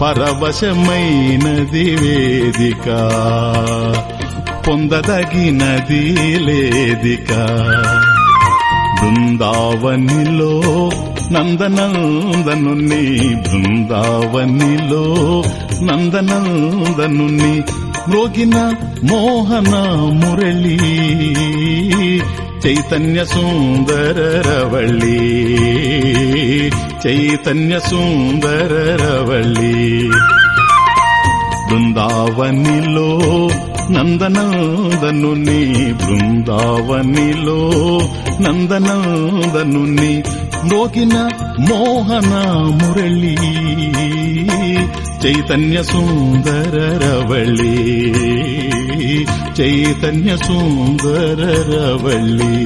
పరవశమైనది వేదిక. పొందదగినది లేదిక. బృందావనిలో నందనందనుని బృందావనిలో నందనందనుని మ్రోగిన మోహన మురళీ. చైతన్య సుందర చైతన్య సుందర బృందావనిలో నందనందనుని బృందావనిలో నందనందనుని మోగిన మోహన మురళి చైతన్య సుందర చైతన్య సుందర రవళి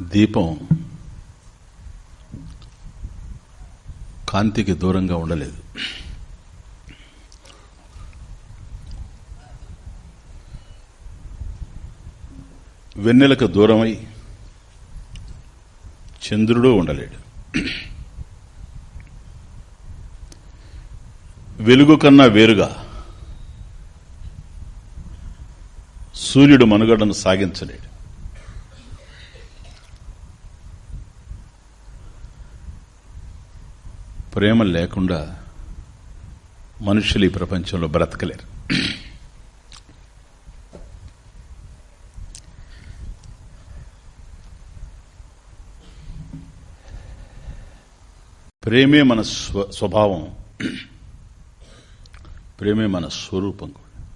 దీపం కాంతికి దూరంగా ఉండలేదు. వెన్నెలకు దూరమై చంద్రుడు ఉండలేడు. వెలుగు కన్నా వేరుగా సూర్యుడు మనుగడను సాగించలేడు. ప్రేమ లేకుండా మనుషులు ఈ ప్రపంచంలో బ్రతకలేరు. ప్రేమే మన స్వ స్వభావం. ప్రేమే మన స్వరూపం కూడా.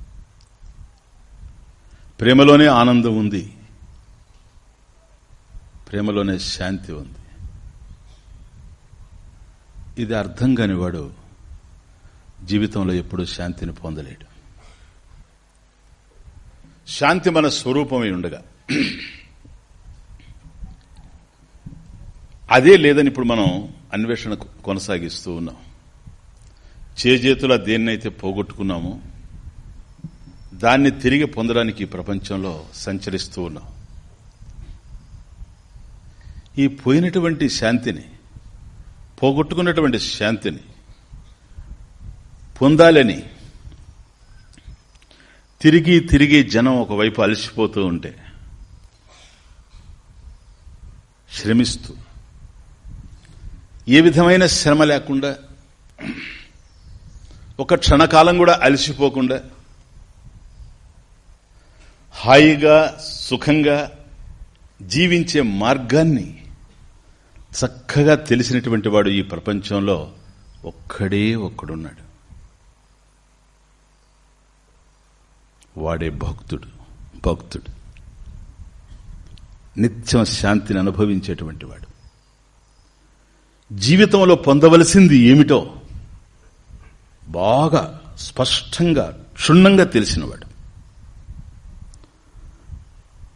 ప్రేమలోనే ఆనందం ఉంది. ప్రేమలోనే శాంతి ఉంది. ఇది అర్థం కాని వాడు జీవితంలో ఎప్పుడూ శాంతిని పొందలేడు. శాంతి మన స్వరూపమై ఉండగా అదే లేదని ఇప్పుడు మనం అన్వేషణ కొనసాగిస్తూ ఉన్నాం. చేజేతుల దేన్నైతే పోగొట్టుకున్నామో దాన్ని తిరిగి పొందడానికి ఈ ప్రపంచంలో సంచరిస్తూ ఉన్నాం. ఈ పోయినటువంటి శాంతిని పోగొట్టుకున్నటువంటి శాంతిని పొందాలని తిరిగి తిరిగి జనం ఒకవైపు అలసిపోతూ ఉంటే శ్రమిస్తూ ఏ విధమైన శ్రమ లేకుండా ఒక క్షణకాలం కూడా అలసిపోకుండా హాయిగా సుఖంగా జీవించే మార్గాన్ని చక్కగా తెలిసినటువంటి వాడు ఈ ప్రపంచంలో ఒక్కడే ఒక్కడున్నాడు. వాడే భక్తుడు భక్తుడు. నిత్యం శాంతిని అనుభవించేటువంటి వాడు. జీవితంలో పొందవలసింది ఏమిటో బాగా స్పష్టంగా క్షుణ్ణంగా తెలిసినవాడు.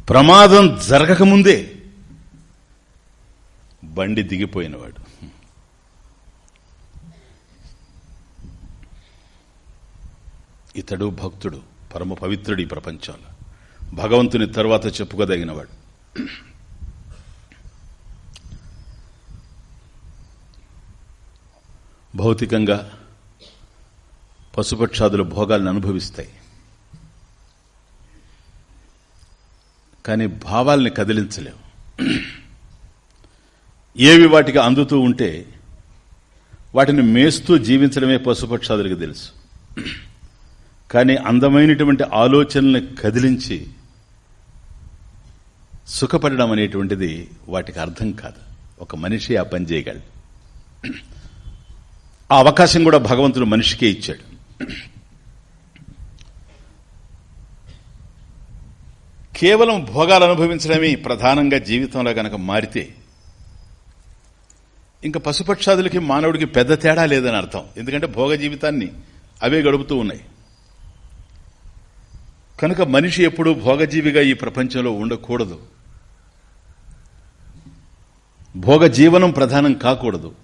ప్రమాదం జరగకముందే బండి దిగిపోయినవాడు. ఇతడు భక్తుడు పరమ పవిత్రుడు ఈ ప్రపంచంలో. భగవంతుని తర్వాత చెప్పుకోదగినవాడు. భౌతికంగా పశుపక్షాదుల భోగాలను అనుభవిస్తాయి. కానీ భావాల్ని కదిలించలేవు. ఏవి వాటికి అందుతూ ఉంటే వాటిని మేస్తూ జీవించడమే పశుపక్షాదులకు తెలుసు. కానీ అందమైనటువంటి ఆలోచనల్ని కదిలించి సుఖపడడం అనేటువంటిది వాటికి అర్థం కాదు. ఒక మనిషి ఆ పని చేయగలడు. ఆ అవకాశం కూడా భగవంతుడు మనిషికే ఇచ్చాడు. కేవలం భోగాలు అనుభవించడమే ప్రధానంగా జీవితంలో గనక మారితే ఇంకా పశుపక్షాదులకి మానవుడికి పెద్ద తేడా లేదని అర్థం. ఎందుకంటే భోగ జీవితాన్ని అవే గడుపుతూ ఉన్నాయి. కనుక మనిషి ఎప్పుడూ భోగజీవిగా ఈ ప్రపంచంలో ఉండకూడదు. భోగ జీవనం ప్రధానం కాకూడదు.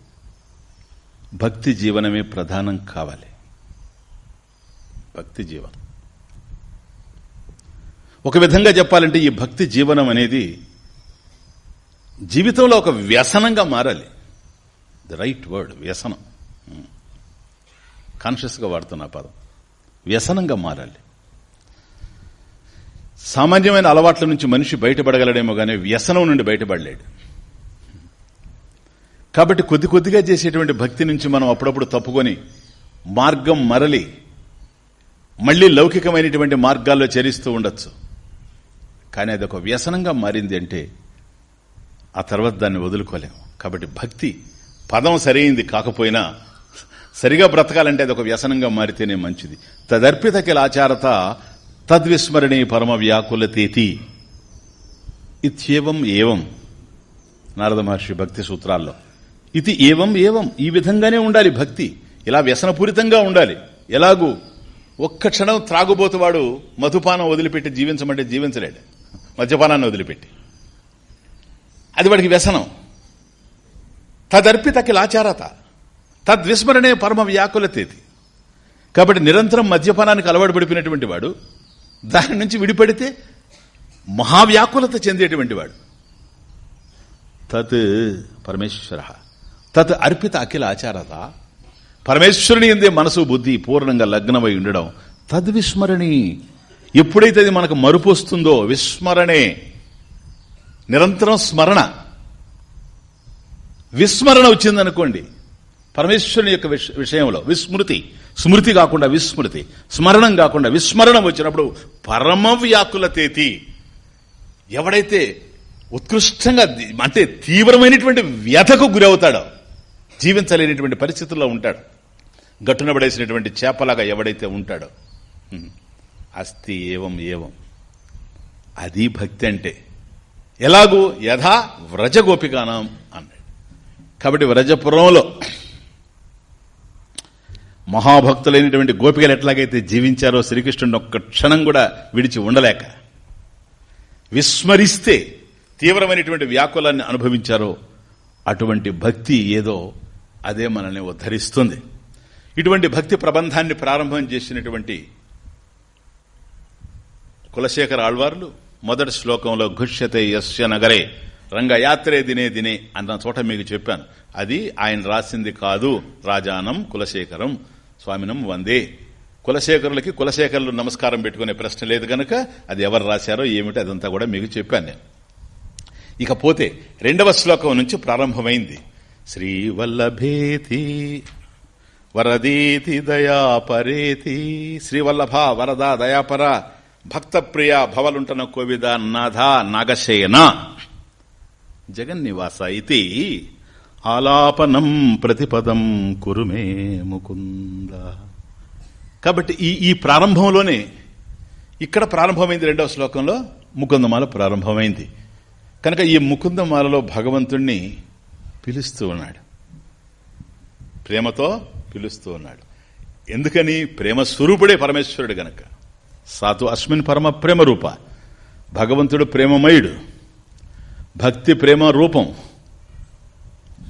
భక్తి జీవనమే ప్రధానం కావాలి. భక్తి జీవనం. ఒక విధంగా చెప్పాలంటే ఈ భక్తి జీవనం అనేది జీవితంలో ఒక వ్యసనంగా మారాలి. ది రైట్ వర్డ్ వ్యసనం. కాన్షియస్గా వాడుతున్న పదం. వ్యసనంగా మారాలి. సామాన్యమైన అలవాట్ల నుంచి మనిషి బయటపడగలడేమో కానీ వ్యసనం నుండి బయటపడలేడు. కాబట్టి కొద్ది కొద్దిగా చేసేటువంటి భక్తి నుంచి మనం అప్పుడప్పుడు తప్పుకొని మార్గం మరలి మళ్ళీ లౌకికమైనటువంటి మార్గాల్లో చరిస్తూ ఉండొచ్చు. కానీ అది ఒక వ్యసనంగా మారింది అంటే ఆ తర్వాత దాన్ని వదులుకోలేము. కాబట్టి భక్తి పదం సరైంది కాకపోయినా సరిగా బ్రతకాలంటే అది ఒక వ్యసనంగా మారితేనే మంచిది. తదర్పిత కిలాచారత తద్విస్మరణి పరమ వ్యాకులతేతి ఇత్యేవం ఏవం? నారద మహర్షి భక్తి సూత్రాల్లో. ఇది ఏవం ఏవం? ఈ విధంగానే ఉండాలి భక్తి. ఇలా వ్యసనపూరితంగా ఉండాలి. ఎలాగూ? ఒక్క క్షణం త్రాగుబోతువాడు మధుపానం వదిలిపెట్టి జీవించమంటే జీవించలేడు. మద్యపానాన్ని వదిలిపెట్టి. అది వాడికి వ్యసనం. తదర్పిత కిలాచారత. తద్విస్మరణే పరమ వ్యాకులతేది కాబట్టి నిరంతరం మద్యపానానికి అలవాటు పడిపోయినటువంటి వాడు దాని నుంచి విడిపడితే మహావ్యాకులత చెందేటువంటి వాడు. తత్ పరమేశ్వర. తత్ అర్పిత అఖిల ఆచారత. పరమేశ్వరుని ఎందే మనసు బుద్ధి పూర్ణంగా లగ్నమై ఉండడం తద్విస్మరణి. ఎప్పుడైతే అది మనకు మరుపు వస్తుందో విస్మరణే. నిరంతరం స్మరణ. విస్మరణ వచ్చిందనుకోండి పరమేశ్వరుని యొక్క విషయంలో విస్మృతి. స్మృతి కాకుండా విస్మృతి. స్మరణం కాకుండా విస్మరణం వచ్చినప్పుడు పరమ వ్యాకులతేతి ఎవడైతే ఉత్కృష్టంగా అంటే తీవ్రమైనటువంటి వ్యధకు గురవుతాడో జీవించలేనటువంటి పరిస్థితుల్లో ఉంటాడు. గట్టున పడేసినటువంటి చేపలాగా ఎవడైతే ఉంటాడో. అస్థి ఏవం ఏవం. అది భక్తి అంటే ఎలాగూ యథా వ్రజగోపికానం అన్నాడు. కాబట్టి వ్రజపురంలో మహాభక్తులైనటువంటి గోపికలు ఎట్లాగైతే జీవించారో శ్రీకృష్ణుడిని ఒక్క క్షణం కూడా విడిచి ఉండలేక విస్మరిస్తే తీవ్రమైనటువంటి వ్యాకులాన్ని అనుభవించారో అటువంటి భక్తి ఏదో అదే మనల్ని ఉద్ధరిస్తుంది. ఇటువంటి భక్తి ప్రబంధాన్ని ప్రారంభం చేసినటువంటి కులశేఖర ఆళ్వార్లు మొదటి శ్లోకంలో ఘుష్యతే యస్య నగరే రంగయాత్రే దినే దినే అన్న చోట మీకు చెప్పాను. అది ఆయన రాసింది కాదు. రాజానం కులశేఖరం స్వామినం వందే. కులశేఖరులకి కులశేఖరులు నమస్కారం పెట్టుకునే ప్రశ్న లేదు గనక అది ఎవరు రాశారో ఏమిటి అదంతా కూడా మీకు చెప్పాను నేను. ఇకపోతే రెండవ శ్లోకం నుంచి ప్రారంభమైంది. శ్రీవల్లభేతి వరదీతి దయాపరేతి శ్రీవల్లభ వరద దయాపర భక్త ప్రియ భవలుంటన కోవిద నాథ నాగశయన. జగన్నివాస ఇది ఆలాపనం ప్రతిపదం కురుమే ముకుంద. కాబట్టి ఈ ఈ ప్రారంభంలోనే ఇక్కడ ప్రారంభమైంది రెండవ శ్లోకంలో ముకుందమాల ప్రారంభమైంది. కనుక ఈ ముకుందమాలలో భగవంతుణ్ణి పిలుస్తూ ఉన్నాడు. ప్రేమతో పిలుస్తూ ఉన్నాడు. ఎందుకని? ప్రేమ స్వరూపుడే పరమేశ్వరుడు గనక. సాతు అస్మిన్ పరమ ప్రేమ రూప. భగవంతుడు ప్రేమమయుడు. భక్తి ప్రేమ రూపం.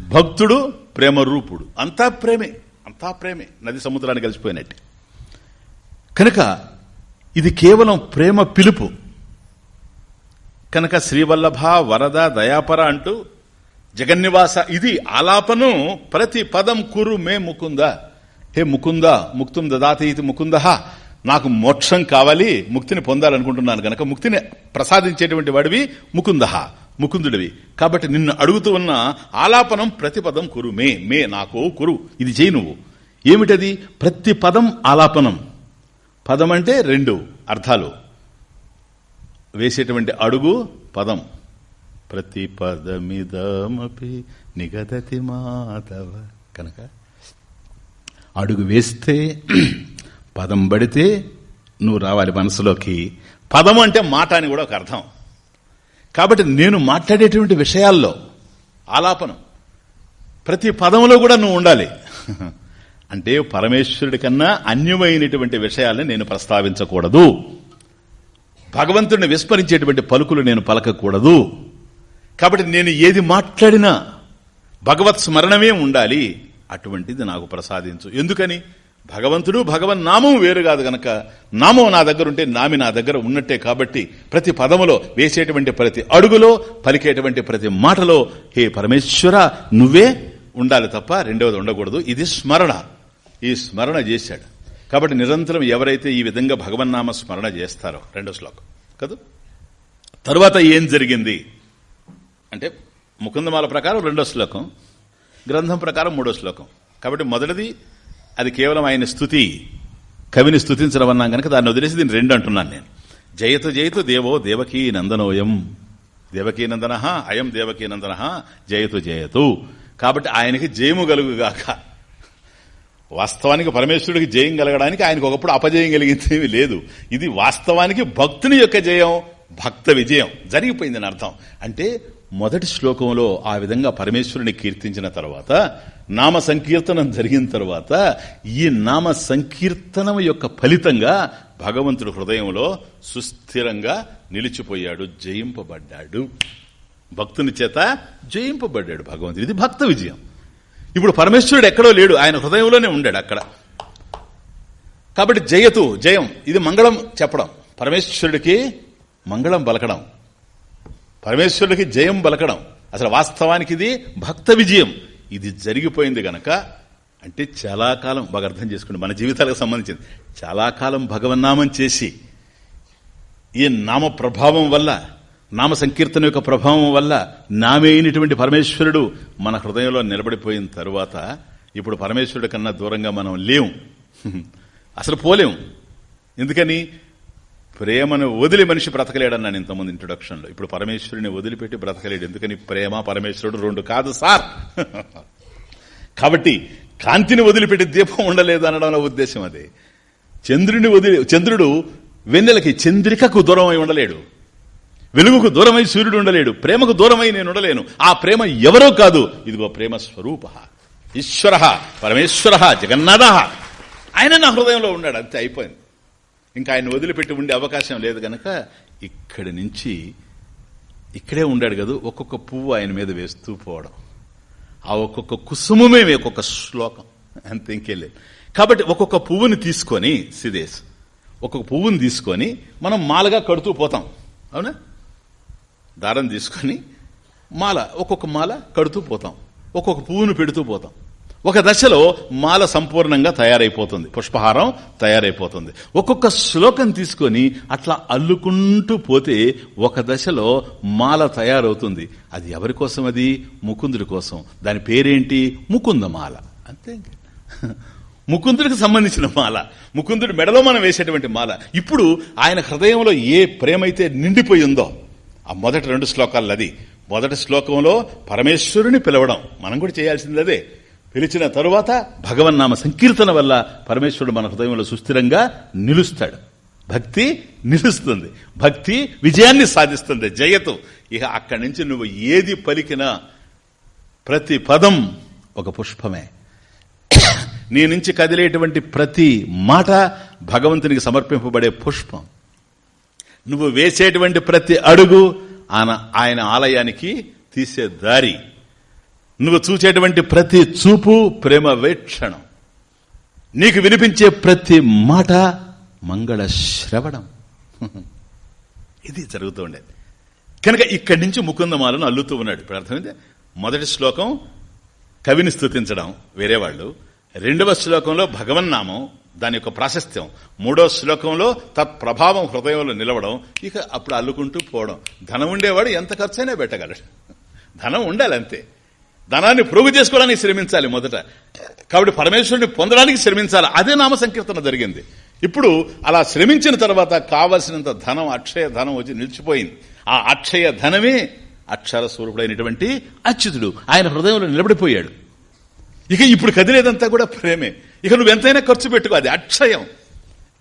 భక్తుడు ప్రేమ రూపుడు. అంతా ప్రేమే. అంతా ప్రేమే. నది సముద్రాన్ని కలిసిపోయినట్టు. కనుక ఇది కేవలం ప్రేమ పిలుపు. కనుక శ్రీవల్లభ వరద దయాపర అంటూ జగన్నివాస ఇది ఆలాపను ప్రతి పదం కురు మే ముకుంద. హే ముకుంద ముక్తుం దదాతి ఇది ముకుంద. నాకు మోక్షం కావాలి ముక్తిని పొందాలనుకుంటున్నాను గనక ముక్తిని ప్రసాదించేటువంటి వాడివి ముకుంద ముకుందుడివి. కాబట్టి నిన్ను అడుగుతూ ఉన్న ఆలాపనం ప్రతి పదం కురు మే మే నాకు కురు. ఇది చేయి నువ్వు. ఏమిటది? ప్రతి పదం ఆలాపనం. పదం అంటే రెండు అర్థాలు. వేసేటువంటి అడుగు పదం. ప్రతి పదమిదమపి నిగదతి మాధవ. కనుక అడుగు వేస్తే పదం పడితే నువ్వు రావాలి మనసులోకి. పదం అంటే మాట అని కూడా ఒక అర్థం. కాబట్టి నేను మాట్లాడేటువంటి విషయాల్లో ఆలాపనం. ప్రతి పదంలో కూడా నువ్వు ఉండాలి. అంటే పరమేశ్వరుడి కన్నా అన్యమైనటువంటి విషయాల్ని నేను ప్రస్తావించకూడదు. భగవంతుడిని విస్మరించేటువంటి పలుకులు నేను పలకకూడదు. కాబట్టి నేను ఏది మాట్లాడినా భగవత్ స్మరణమే ఉండాలి. అటువంటిది నాకు ప్రసాదించు. ఎందుకని? భగవంతుడు భగవన్ నామం వేరు కాదు గనక నామం నా దగ్గర ఉంటే నామి నా దగ్గర ఉన్నట్టే కాబట్టి ప్రతి పదములో వేసేటువంటి ప్రతి అడుగులో పలికేటువంటి ప్రతి మాటలో హే పరమేశ్వర నువ్వే ఉండాలి తప్ప రెండవది ఉండకూడదు. ఇది స్మరణ. ఈ స్మరణ చేశాడు. కాబట్టి నిరంతరం ఎవరైతే ఈ విధంగా భగవన్నామ స్మరణ చేస్తారో రెండో శ్లోకం. కదా? తరువాత ఏం జరిగింది? అంటే ముకుందమాల ప్రకారం రెండో శ్లోకం గ్రంథం ప్రకారం మూడో శ్లోకం. కాబట్టి మొదటిది అది కేవలం ఆయన స్థుతి కవిని స్థుతించడం అన్నాం కనుక దాన్ని వదిలేసి దీన్ని రెండు అంటున్నాను నేను. జయతు జయతు దేవో దేవకీ నందనోయం. దేవకీ నందన అయం దేవకీ నందన జయతు జయతు. కాబట్టి ఆయనకి జయము కలుగుగాక వాస్తవానికి పరమేశ్వరుడికి జయం కలగడానికి ఆయనకు ఒకప్పుడు అపజయం కలిగిందేమీ లేదు. ఇది వాస్తవానికి భక్తుని యొక్క జయం భక్త విజయం. జరిగిపోయిందని అర్థం. అంటే మొదటి శ్లోకంలో ఆ విధంగా పరమేశ్వరుని కీర్తించిన తర్వాత నామ సంకీర్తనం జరిగిన తర్వాత ఈ నామ సంకీర్తనం యొక్క ఫలితంగా భగవంతుడు హృదయంలో సుస్థిరంగా నిలిచిపోయాడు జయింపబడ్డాడు. భక్తుని చేత జయింపబడ్డాడు భగవంతుడు. ఇది భక్త విజయం. ఇప్పుడు పరమేశ్వరుడు ఎక్కడో లేడు ఆయన హృదయంలోనే ఉండాడు అక్కడ. కాబట్టి జయతు జయం ఇది మంగళం చెప్పడం. పరమేశ్వరుడికి మంగళం బలకడం పరమేశ్వరుడికి జయం బలకడం అసలు వాస్తవానికి ఇది భక్త విజయం. ఇది జరిగిపోయింది గనక అంటే చాలా కాలం బాగా అర్థం చేసుకోండి మన జీవితాలకు సంబంధించింది. చాలా కాలం భగవన్నామం చేసి ఈ నామ ప్రభావం వల్ల నామ సంకీర్తన యొక్క ప్రభావం వల్ల నామే అయినటువంటి పరమేశ్వరుడు మన హృదయంలో నిలబడిపోయిన తరువాత ఇప్పుడు పరమేశ్వరుడు కన్నా దూరంగా మనం లేవు అసలు పోలేం ఎందుకని? ప్రేమను వదిలి మనిషి బ్రతకలేడన్నాను ఇంతకుముందు ఇంట్రొడక్షన్లో ఇప్పుడు పరమేశ్వరుని వదిలిపెట్టి బ్రతకలేడు. ఎందుకని? ప్రేమ పరమేశ్వరుడు రెండు కాదు సార్. కాబట్టి కాంతిని వదిలిపెట్టి దీపం ఉండలేదు అనడంలో ఉద్దేశం అది. చంద్రుని వదిలి చంద్రుడు వెన్నెలకి చంద్రికకు దూరమై ఉండలేడు. వెలుగుకు దూరమై సూర్యుడు ఉండలేడు. ప్రేమకు దూరమై నేను ఉండలేను. ఆ ప్రేమ ఎవరో కాదు. ఇదిగో ప్రేమ స్వరూప. ఈశ్వర పరమేశ్వర జగన్నాథ. ఆయన నా హృదయంలో ఉన్నాడు. అంతే అయిపోయింది. ఇంకా ఆయన వదిలిపెట్టి ఉండే అవకాశం లేదు గనక ఇక్కడి నుంచి ఇక్కడే ఉండాడు కదా ఒక్కొక్క పువ్వు ఆయన మీద వేస్తూ పోవడం. ఆ ఒక్కొక్క కుసుమమే ఒక్కొక్క శ్లోకం. అంత ఇంకేలేదు కాబట్టి ఒక్కొక్క పువ్వుని తీసుకొని సిదేశ్ ఒక్కొక్క పువ్వుని తీసుకొని మనం మాలగా కడుతూ పోతాం. అవునా? దారం తీసుకొని మాల ఒక్కొక్క మాల కడుతూ పోతాం. ఒక్కొక్క పువ్వును పెడుతూ పోతాం. ఒక దశలో మాల సంపూర్ణంగా తయారైపోతుంది. పుష్పహారం తయారైపోతుంది. ఒక్కొక్క శ్లోకం తీసుకొని అట్లా అల్లుకుంటూ పోతే ఒక దశలో మాల తయారవుతుంది. అది ఎవరి కోసం అది? ముకుందుడి కోసం. దాని పేరేంటి? ముకుందమాల అంతే ముకుందుడికి సంబంధించిన మాల. ముకుందుడి మెడలో మనం వేసేటువంటి మాల. ఇప్పుడు ఆయన హృదయంలో ఏ ప్రేమైతే నిండిపోయిందో ఆ మొదటి రెండు శ్లోకాలు అది మొదటి శ్లోకంలో పరమేశ్వరుని పిలవడం. మనం కూడా చేయాల్సింది అదే. పిలిచిన తరువాత భగవన్నామ సంకీర్తన వల్ల పరమేశ్వరుడు మన హృదయంలో సుస్థిరంగా నిలుస్తాడు. భక్తి నిలుస్తుంది. భక్తి విజయాన్ని సాధిస్తుంది. జయతు. ఇక అక్కడి నుంచి నువ్వు ఏది పలికినా ప్రతి పదం ఒక పుష్పమే. నీ నుంచి కదిలేటువంటి ప్రతి మాట భగవంతునికి సమర్పింపబడే పుష్పం. నువ్వు వేసేటువంటి ప్రతి అడుగు ఆయన ఆయన ఆలయానికి తీసే దారి. నువ్వు చూసేటువంటి ప్రతి చూపు ప్రేమ వేక్షణం. నీకు వినిపించే ప్రతి మాట మంగళ శ్రవణం. ఇది జరుగుతూ ఉండేది. కనుక ఇక్కడి నుంచి ముకుందమాలను అల్లుతూ ఉన్నాడు. ఇప్పుడు అర్థమైంది? మొదటి శ్లోకం కవిని స్థుతించడం వేరే వాళ్ళు. రెండవ శ్లోకంలో భగవన్నామం దాని యొక్క ప్రాశస్త్యం. మూడో శ్లోకంలో తత్ప్రభావం హృదయంలో నిలవడం. ఇక అప్పుడు అల్లుకుంటూ పోవడం. ధనం ఉండేవాడు ఎంత ఖర్చైనా పెట్టగలడు. ధనం ఉండాలి అంతే ధనాన్ని ప్రోగు చేసుకోవడానికి శ్రమించాలి మొదట. కాబట్టి పరమేశ్వరుని పొందడానికి శ్రమించాలి. అదే నామ సంకీర్తన జరిగింది. ఇప్పుడు అలా శ్రమించిన తర్వాత కావలసినంత ధనం అక్షయ ధనం వచ్చి నిలిచిపోయింది. ఆ అక్షయ ధనమే అక్షర స్వరూపుడైనటువంటి అచ్యుతుడు. ఆయన హృదయంలో నిలబడిపోయాడు. ఇక ఇప్పుడు కదిలేదంతా కూడా ప్రేమే. ఇక నువ్వు ఎంతైనా ఖర్చు పెట్టుకో అది అక్షయం.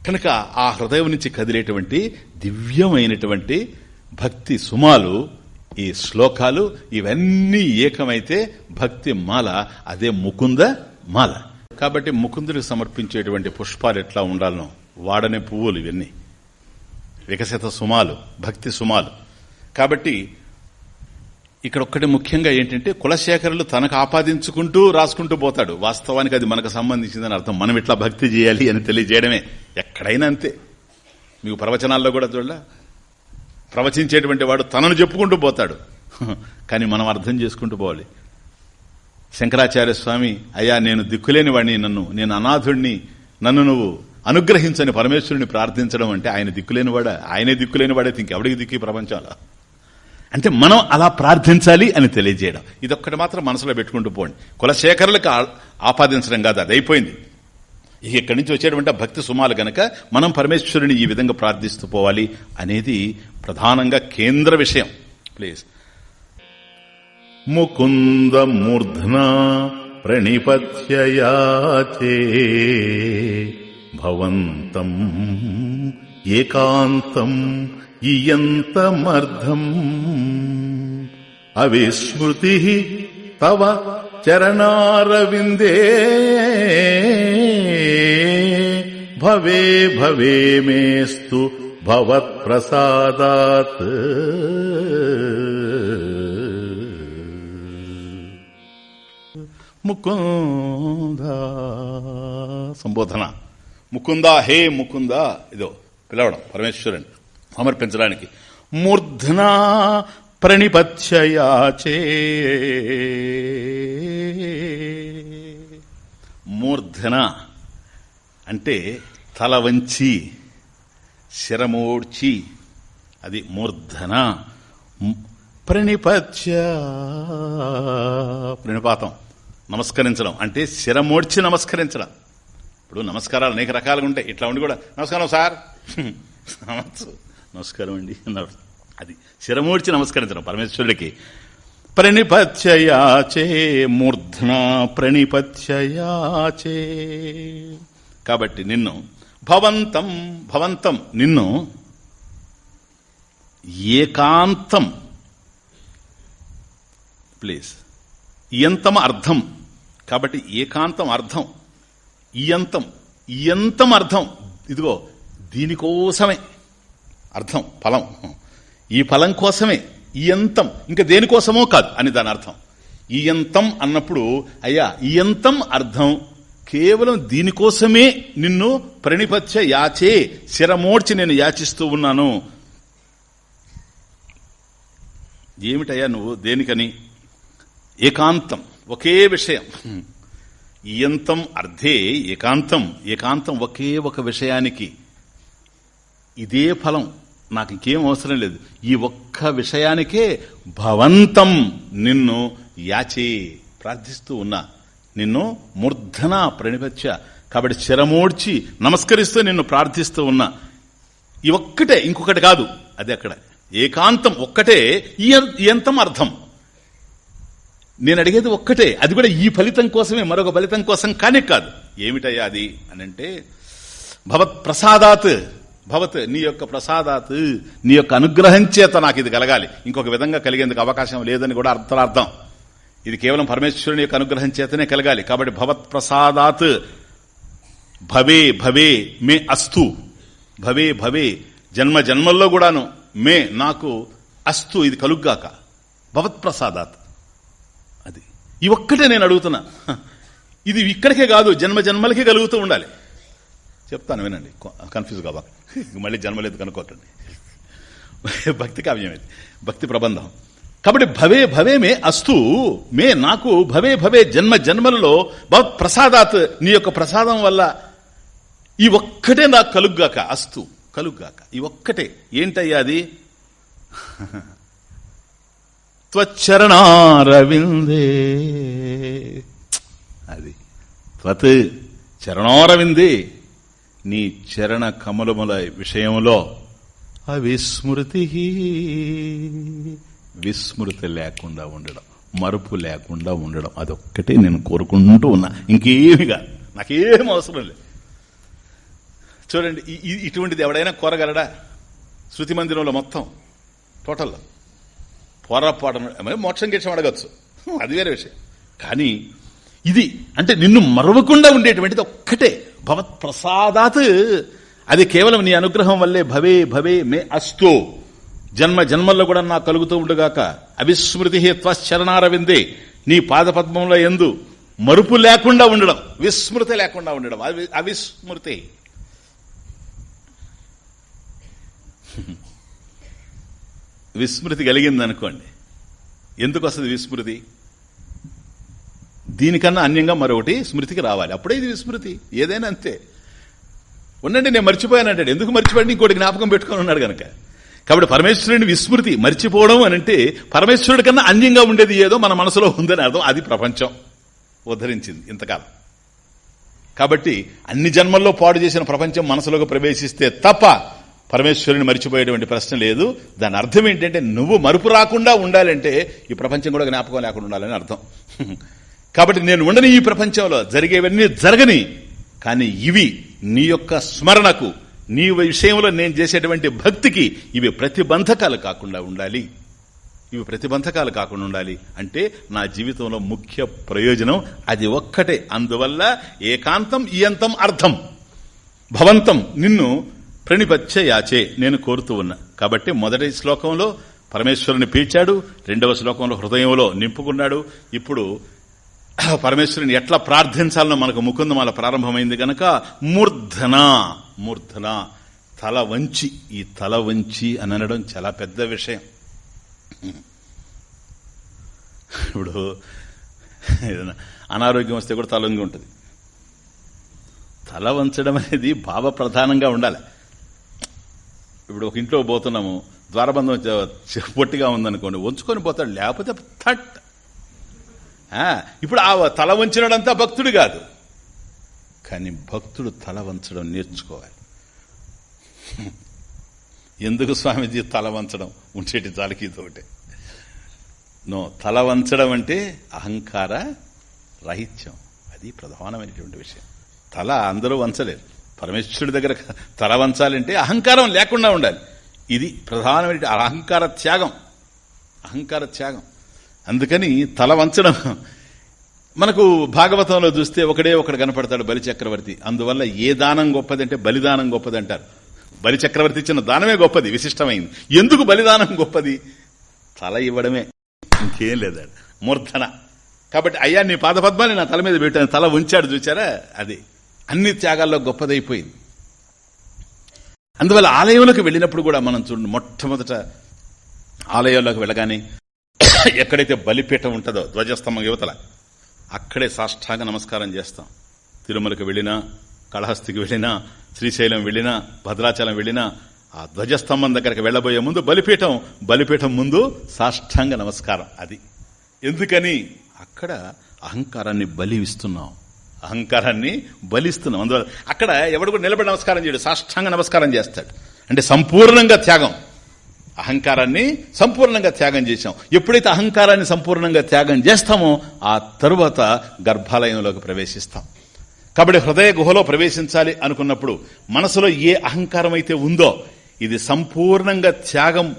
కనుక ఆ హృదయం నుంచి కదిలేటువంటి దివ్యమైనటువంటి భక్తి సుమాలు ఈ శ్లోకాలు ఇవన్నీ ఏకమైతే భక్తి మాల అదే ముకుంద మాల. కాబట్టి ముకుందుడికి సమర్పించేటువంటి పుష్పాలు ఎట్లా ఉండాలనో వాడనే పువ్వులు ఇవన్నీ. వికసిత సుమాలు భక్తి సుమాలు. కాబట్టి ఇక్కడ ఒక్కటి ముఖ్యంగా ఏంటంటే కులశేఖరులు తనకు ఆపాదించుకుంటూ రాసుకుంటూ పోతాడు. వాస్తవానికి అది మనకు సంబంధించిందని అర్థం. మనం ఇట్లా భక్తి చేయాలి అని తెలియజేయడమే. ఎక్కడైనా అంతే. మీకు ప్రవచనాల్లో కూడా చూడలే? ప్రవచించేటువంటి వాడు తనను చెప్పుకుంటూ పోతాడు. కానీ మనం అర్థం చేసుకుంటూ పోవాలి. శంకరాచార్య స్వామి అయ్యా నేను దిక్కులేని వాడిని నన్ను నేను అనాథుడిని నన్ను నువ్వు అనుగ్రహించని పరమేశ్వరుని ప్రార్థించడం అంటే ఆయన దిక్కులేని వాడా? ఆయనే దిక్కులేని వాడైతే ఇంకెవడికి దిక్కి ప్రపంచంలో? అంటే మనం అలా ప్రార్థించాలి అని తెలియజేయడం. ఇదొక్కటి మాత్రం మనసులో పెట్టుకుంటూ పోండి. కులశేఖరులకు ఆపాదించడం కాదు అది అయిపోయింది. ఇక ఇక్కడి నుంచి వచ్చేటువంటి భక్తి సుమాలు గనక మనం పరమేశ్వరుని ఈ విధంగా ప్రార్థిస్తూ పోవాలి అనేది ప్రధానంగా కేంద్ర విషయం. ప్లీజ్. ముకుంద మూర్ధన ప్రణిపత్యయాచే భవంతం ఏకాంతం ఇయంతమర్ధం అవిస్మృతి తవ చరణారవిందే భవే భవే మేస్తు భవత్ప్రసాదాత్. ముకుంద సంబోధన. ముకుంద హే ముకుంద ఇదో పిలవడం పరమేశ్వరుని సమర్పించడానికి. మూర్ధన ప్రణిపత్యయాచే. మూర్ధన అంటే తల వంచి శిరమూడ్చి అది మూర్ధన. ప్రణిపత్య. ప్రణిపాతం. నమస్కరించడం. అంటే శిరమోడ్చి నమస్కరించడం. ఇప్పుడు నమస్కారాలు అనేక రకాలుగా ఉంటాయి. ఇట్లా ఉండి కూడా నమస్కారం సార్. అనొచ్చు. నమస్కారం అండి అన్నాడు అది శిరమూడ్చి నమస్కరించడం పరమేశ్వరుడికి. ప్రణిపత్యయాచే మూర్ధన ప్రణిపత్యయాచే కాబట్టి నిన్ను భవంతం భవంతం నిన్ను ఏకాంతం. ప్లీజ్ ఇయంతం అర్థం. కాబట్టి ఏకాంతం అర్థం. ఇయంతం. ఇయంతం అర్థం. ఇదిగో దీనికోసమే. అర్థం ఫలం. ఈ ఫలం కోసమే. ఇయంతం. ఇంకా దేనికోసమో కాదు అని దాని అర్థం. ఇయంతం అన్నప్పుడు అయ్యా ఇయంతం అర్థం. కేవలం దీనికోసమే నిన్ను ప్రణిపత్య యాచే శిరమోడ్చి నేను యాచిస్తూ ఉన్నాను. ఏమిటయ్యా నువ్వు? దేనికని? ఏకాంతం. ఒకే విషయం. ఇయంతం అర్థే ఏకాంతం. ఏకాంతం ఒకే ఒక విషయానికి. ఇదే ఫలం. నాకు ఇంకేం అవసరం లేదు. ఈ ఒక్క విషయానికే భవంతం నిన్ను యాచే ప్రార్థిస్తూ ఉన్నా. నిన్ను మూర్ధన ప్రణిపత్య కాబట్టి శరమోడ్చి నమస్కరిస్తూ నిన్ను ప్రార్థిస్తూ ఉన్నా ఈ ఒక్కటే ఇంకొకటి కాదు అది అక్కడ. ఏకాంతం ఒక్కటే ఈ ఎంతం అర్థం. నేను అడిగేది ఒక్కటే అది కూడా ఈ ఫలితం కోసమే మరొక ఫలితం కోసం కానీ కాదు. ఏమిటయ్యా అది? అని అంటే భవత్ ప్రసాదాత్ భవత్ నీ యొక్క ప్రసాదాత్ నీ యొక్క అనుగ్రహం చేత నాకు ఇది కలగాలి. ఇంకొక విధంగా కలిగేందుకు అవకాశం లేదని కూడా అర్థార్థం. ఇది కేవలం పరమేశ్వరుని యొక్క అనుగ్రహం చేతనే కలగాలి. కాబట్టి భవత్ ప్రసాదాత్ భవే భవే మే అస్తు. భవే భవే. జన్మ జన్మల్లో కూడాను మే నాకు అస్తు. ఇది కలుగ్గాక. భవత్ ప్రసాదాత్ అది. ఈ ఒక్కటే నేను అడుగుతున్నా. ఇది ఇక్కడికే కాదు జన్మ జన్మలకే కలుగుతూ ఉండాలి. చెప్తాను వినండి. కన్ఫ్యూజ్ కాబాక మళ్ళీ జన్మలేదు కనుక్కోకండి. భక్తి కావ్యం ఇది భక్తి ప్రబంధం. కాబట్టి భవే భవే మే అస్తు మే నాకు భవే భవే జన్మ జన్మలలో భవత్ ప్రసాదాత్ నీ యొక్క ప్రసాదం వల్ల ఈ ఒక్కటే నాకు కలుగ్గాక అస్తు కలుగ్గాక. ఈ ఒక్కటే. ఏంటయ్యా అది? త్వచ్చరణారవిందే. అది. త్వత్ చరణారవిందే. నీ చరణ కమలముల విషయంలో అవిస్మృతి విస్మృతి లేకుండా ఉండడం మరుపు లేకుండా ఉండడం అదొక్కటే నేను కోరుకుంటూ ఉన్నా. ఇంకేమిగా? నాకేం అవసరం లేదు. చూడండి ఇటువంటిది ఎవడైనా కోరగలడా? శృతి మందిరంలో మొత్తం టోటల్లో పొరపాటు మోక్షం గీక్షం అడగచ్చు. అది వేరే విషయం. కానీ ఇది అంటే నిన్ను మరవకుండా ఉండేటువంటిది ఒక్కటే. భవత్ ప్రసాదాత్ అది కేవలం నీ అనుగ్రహం వల్లే భవే భవే మే అస్తో. జన్మ జన్మల్లో కూడా నాకు కలుగుతూ ఉండుగాక అవిస్మృతి త్వశరణారవిందే నీ పాదపద్మంలో ఎందు మరుపు లేకుండా ఉండడం విస్మృతి లేకుండా ఉండడం. అవి- అవిస్మృతి. విస్మృతి కలిగింది అనుకోండి ఎందుకు వస్తుంది విస్మృతి? దీనికన్నా అన్యంగా మరొకటి స్మృతికి రావాలి. అప్పుడే ఇది విస్మృతి. ఏదైనా అంతే. ఉండండి నేను మర్చిపోయాను అంటాడు ఎందుకు మర్చిపోయాడు? ఇంకోటి జ్ఞాపకం పెట్టుకొని ఉన్నాడు కనుక కాబట్టి పరమేశ్వరుని విస్మృతి మర్చిపోవడం అని అంటే పరమేశ్వరుడి కన్నా అన్యంగా ఉండేది ఏదో మన మనసులో ఉందని అర్థం. అది ప్రపంచం ఉద్ధరించింది ఇంతకాలం. కాబట్టి అన్ని జన్మల్లో పాడు చేసిన ప్రపంచం మనసులోకి ప్రవేశిస్తే తప్ప పరమేశ్వరుని మర్చిపోయేటువంటి ప్రశ్న లేదు. దాని అర్థం ఏంటంటే నువ్వు మరుపు రాకుండా ఉండాలంటే ఈ ప్రపంచం కూడా జ్ఞాపకం లేకుండా ఉండాలని అర్థం. కాబట్టి నేను ఉండని ఈ ప్రపంచంలో జరిగేవన్నీ జరగని కానీ ఇవి నీ యొక్క స్మరణకు నీ విషయంలో నేను చేసేటువంటి భక్తికి ఇవి ప్రతిబంధకాలు కాకుండా ఉండాలి. ఇవి ప్రతిబంధకాలు కాకుండా ఉండాలి. అంటే నా జీవితంలో ముఖ్య ప్రయోజనం అది ఒక్కటే. అందువల్ల ఏకాంతం ఇయంతం అర్థం. భవంతం నిన్ను ప్రణిపత్య యాచే నేను కోరుతూ ఉన్నా. కాబట్టి మొదటి శ్లోకంలో పరమేశ్వరుని పీల్చాడు. రెండవ శ్లోకంలో హృదయంలో నింపుకున్నాడు. ఇప్పుడు పరమేశ్వరుని ఎట్లా ప్రార్థించాలనో మనకు ముకుందమాల ప్రారంభమైంది గనక మూర్ధన మూర్ధన తల వంచి ఈ తల వంచి అని అనడం చాలా పెద్ద విషయం. ఇప్పుడు ఏదైనా అనారోగ్యం వస్తే కూడా తల వంగి ఉంటుంది. తల వంచడం అనేది భావ ప్రధానంగా ఉండాలి. ఇప్పుడు ఒక ఇంట్లో పోతున్నాము ద్వారబంధం పొట్టిగా ఉందనుకోండి వంచుకొని పోతాడు లేకపోతే థట్ ఇప్పుడు ఆ తల వంచినడంతా భక్తుడు కాదు. కానీ భక్తుడు తల వంచడం నేర్చుకోవాలి. ఎందుకు స్వామీజీ తల వంచడం? ఉంచేటి జాలికీతో ఒకటే. నో తల వంచడం అంటే అహంకార రాహిత్యం. అది ప్రధానమైనటువంటి విషయం. తల అందరూ వంచలేరు. పరమేశ్వరుడి దగ్గర తల వంచాలంటే అహంకారం లేకుండా ఉండాలి. ఇది ప్రధానమైన అహంకార త్యాగం. అహంకార త్యాగం. అందుకని తల వంచడం మనకు భాగవతంలో చూస్తే ఒకడే ఒకడు కనపడతాడు బలి చక్రవర్తి అందువల్ల ఏ దానం గొప్పదంటే బలిదానం గొప్పది అంటారు బలి చక్రవర్తి ఇచ్చిన దానమే గొప్పది విశిష్టమైంది. ఎందుకు బలిదానం గొప్పది? తల ఇవ్వడమే. ఇంకేం లేదాడు మూర్ధన. కాబట్టి అయ్యా నీ పాదపద్మాన్ని నా తల మీద పెట్టాను. తల ఉంచాడు చూచారా? అది. అన్ని త్యాగాల్లో గొప్పదైపోయింది. అందువల్ల ఆలయంలోకి వెళ్ళినప్పుడు కూడా మనం చూడండి మొట్టమొదట ఆలయంలోకి వెళ్ళగానే ఎక్కడైతే బలిపీఠం ఉంటుందో ధ్వజస్తంభం యువతల అక్కడే సాష్టాంగ నమస్కారం చేస్తాం. తిరుమలకి వెళ్ళినా కళహస్తికి వెళ్ళినా శ్రీశైలం వెళ్ళినా భద్రాచలం వెళ్ళినా ఆ ధ్వజస్తంభం దగ్గరికి వెళ్ళబోయే ముందు బలిపీఠం బలిపీఠం ముందు సాష్టాంగ నమస్కారం అది. ఎందుకని? అక్కడ అహంకారాన్ని బలి ఇస్తున్నాం అహంకారాన్ని బలిస్తున్నాం. అందువల్ల అక్కడ ఎవడు కూడా నిలబడి నమస్కారం చేయడు సాష్టాంగ నమస్కారం చేస్తాడు. అంటే సంపూర్ణంగా త్యాగం. అహంకారాన్ని సంపూర్ణంగా త్యాగం చేశాం. ఎప్పుడైతే అహంకారాన్ని సంపూర్ణంగా త్యాగం చేస్తామో ఆ తరువాత గర్భాలయంలోకి ప్రవేశిస్తాం. కాబట్టి హృదయ గుహలో ప్రవేశించాలి అనుకున్నప్పుడు మనసులో ఏ అహంకారం అయితే ఉందో ఇది సంపూర్ణంగా త్యాగం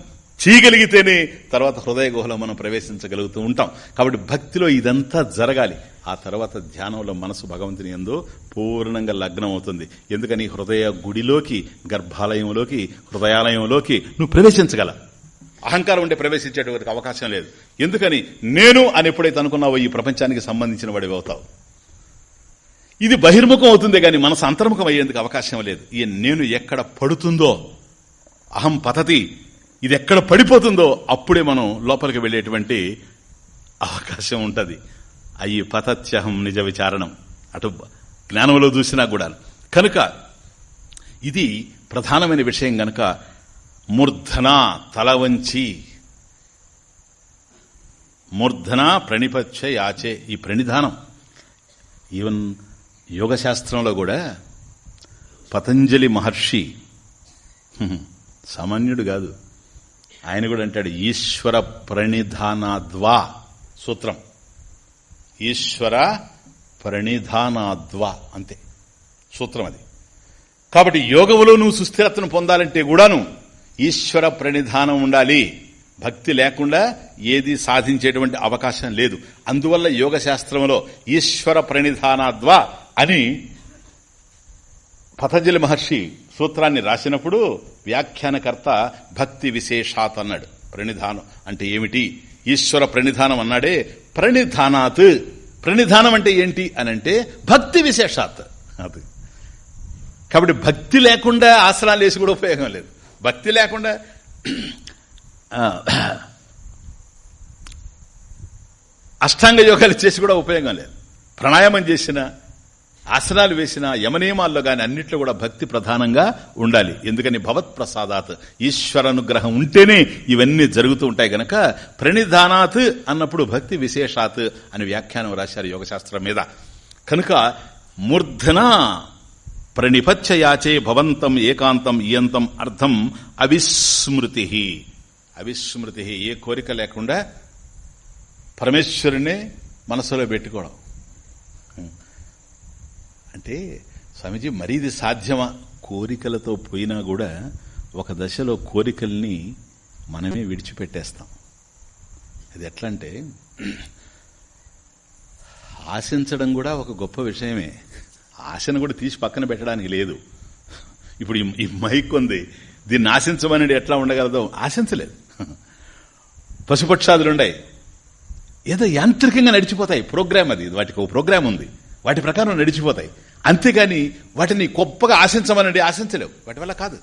చేయగలిగితేనే తర్వాత హృదయ గుహలో మనం ప్రవేశించగలుగుతూ ఉంటాం. కాబట్టి భక్తిలో ఇదంతా జరగాలి. ఆ తర్వాత ధ్యానంలో మనసు భగవంతుని ఎందు పూర్ణంగా లగ్నం అవుతుంది ఎందుకని? హృదయ గుడిలోకి గర్భాలయంలోకి హృదయాలయంలోకి నువ్వు ప్రవేశించగల. అహంకారం ఉంటే ప్రవేశించేటువంటి అవకాశం లేదు. ఎందుకని? నేను అని ఎప్పుడైతే అనుకున్నావో ఈ ప్రపంచానికి సంబంధించిన వాడివి అవుతావు. ఇది బహిర్ముఖం అవుతుంది కానీ మనసు అంతర్ముఖం అయ్యేందుకు అవకాశం లేదు. ఈ నేను ఎక్కడ పడుతుందో అహం పతతి ఇది ఎక్కడ పడిపోతుందో అప్పుడే మనం లోపలికి వెళ్ళేటువంటి అవకాశం ఉంటుంది. అయ్యి పతత్యహం నిజ విచారణం. అటు జ్ఞానంలో చూసినా కూడా. కనుక ఇది ప్రధానమైన విషయం గనక మూర్ధన తల వంచి మూర్ధన ప్రణిపత్య యాచే ఈ ప్రణిధానం. ఈవన్ యోగశాస్త్రంలో కూడా పతంజలి మహర్షి సామాన్యుడు కాదు. ఆయన కూడా అంటాడు ఈశ్వర ప్రణిధానాద్వా సూత్రం. ఈశ్వర ప్రణిధానాద్వా అంతే. సూత్రం అది. కాబట్టి యోగములో నువ్వు సుస్థిరతను పొందాలంటే కూడాను ఈశ్వర ప్రణిధానం ఉండాలి. భక్తి లేకుండా ఏది సాధించేటువంటి అవకాశం లేదు. అందువల్ల యోగ శాస్త్రంలో ఈశ్వర ప్రణిధానాద్వా అని పతంజలి మహర్షి సూత్రాన్ని రాసినప్పుడు వ్యాఖ్యానకర్త భక్తి విశేషాత్ అన్నాడు. ప్రణిధానం అంటే ఏమిటి? ఈశ్వర ప్రణిధానం అన్నాడే ప్రణిధానాత్. ప్రణిధానం అంటే ఏంటి అని అంటే భక్తి విశేషాత్. అది. కాబట్టి భక్తి లేకుండా ఆసనాలు వేసి కూడా ఉపయోగం లేదు. భక్తి లేకుండా అష్టాంగ యోగాలు చేసి కూడా ఉపయోగం లేదు. ప్రాణాయామం చేసిన ఆసనాలు వేసిన యమనియమాల్లో గాని అన్నిట్లో కూడా భక్తి ప్రధానంగా ఉండాలి. ఎందుకని భవత్ ప్రసాదాత్ ఈశ్వరానుగ్రహం ఉంటేనే ఇవన్నీ జరుగుతూ ఉంటాయి గనక ప్రణిధానాత్ అన్నప్పుడు భక్తి విశేషాత్ అని వ్యాఖ్యానం రాశారు యోగశాస్త్రం మీద. కనుక మూర్ధన ప్రణిపచ్చయాచే భవంతం ఏకాంతం ఇయంతం అర్థం అవిస్మృతి. అవిస్మృతి ఏ కోరిక లేకుండా పరమేశ్వరునే మనసులో పెట్టుకోవడం. అంటే స్వామీజీ మరీది సాధ్యమా? కోరికలతో పోయినా కూడా ఒక దశలో కోరికల్ని మనమే విడిచిపెట్టేస్తాం. అది ఎట్లా అంటే ఆశించడం కూడా ఒక గొప్ప విషయమే. ఆశను కూడా తీసి పక్కన పెట్టడానికి లేదు. ఇప్పుడు ఈ- ఈ మైక్ ఉంది. దీన్ని ఆశించమని ఎట్లా ఉండగలదో. ఆశించలేదు. పశుపక్షాదులు ఉన్నాయి ఏదో యాంత్రికంగా నడిచిపోతాయి ప్రోగ్రామ్ అది. వాటికి ఒక ప్రోగ్రామ్ ఉంది. వాటి ప్రకారం నడిచిపోతాయి. అంతేగాని వాటిని గొప్పగా ఆశించమనండి ఆశించలేవు. వాటి వల్ల కాదు.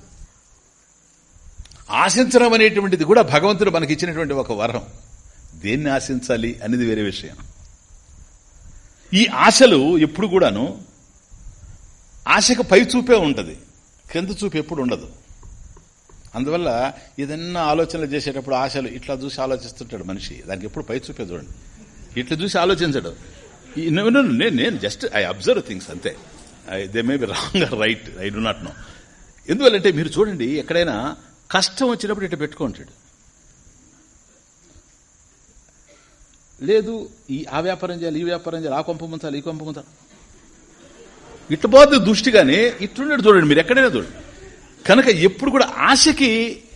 ఆశించడం అనేటువంటిది కూడా భగవంతుడు మనకి ఇచ్చినటువంటి ఒక వరం. దేన్ని ఆశించాలి అనేది వేరే విషయం. ఈ ఆశలు ఎప్పుడు కూడాను ఆశకు పై చూపే ఉంటుంది. కింద చూపు ఎప్పుడు ఉండదు. అందువల్ల ఏదన్నా ఆలోచనలు చేసేటప్పుడు ఆశలు ఇట్లా చూసి ఆలోచిస్తుంటాడు మనిషి. దానికి ఎప్పుడు పై చూపే చూడండి. ఇట్లా చూసి ఆలోచించడు. నేను నేను జస్ట్ ఐ అబ్జర్వ్ థింగ్స్ అంతే. They may be wrong right I do not know ఎందువల్లంటే మీరు చూడండి ఎక్కడైనా కష్టం వచ్చినప్పుడు ఇట్లా పెట్టుకుంటాడు లేదు ఈ ఆ వ్యాపారం చేయాలి ఈ వ్యాపారం చేయాలి ఆ కొంప ముంచాలి ఈ కొంప ముంచాలి. ఇట్లా పోతే దృష్టిగానే ఇట్లుండడు చూడండి మీరు ఎక్కడైనా చూడండి. కనుక ఎప్పుడు కూడా ఆశకి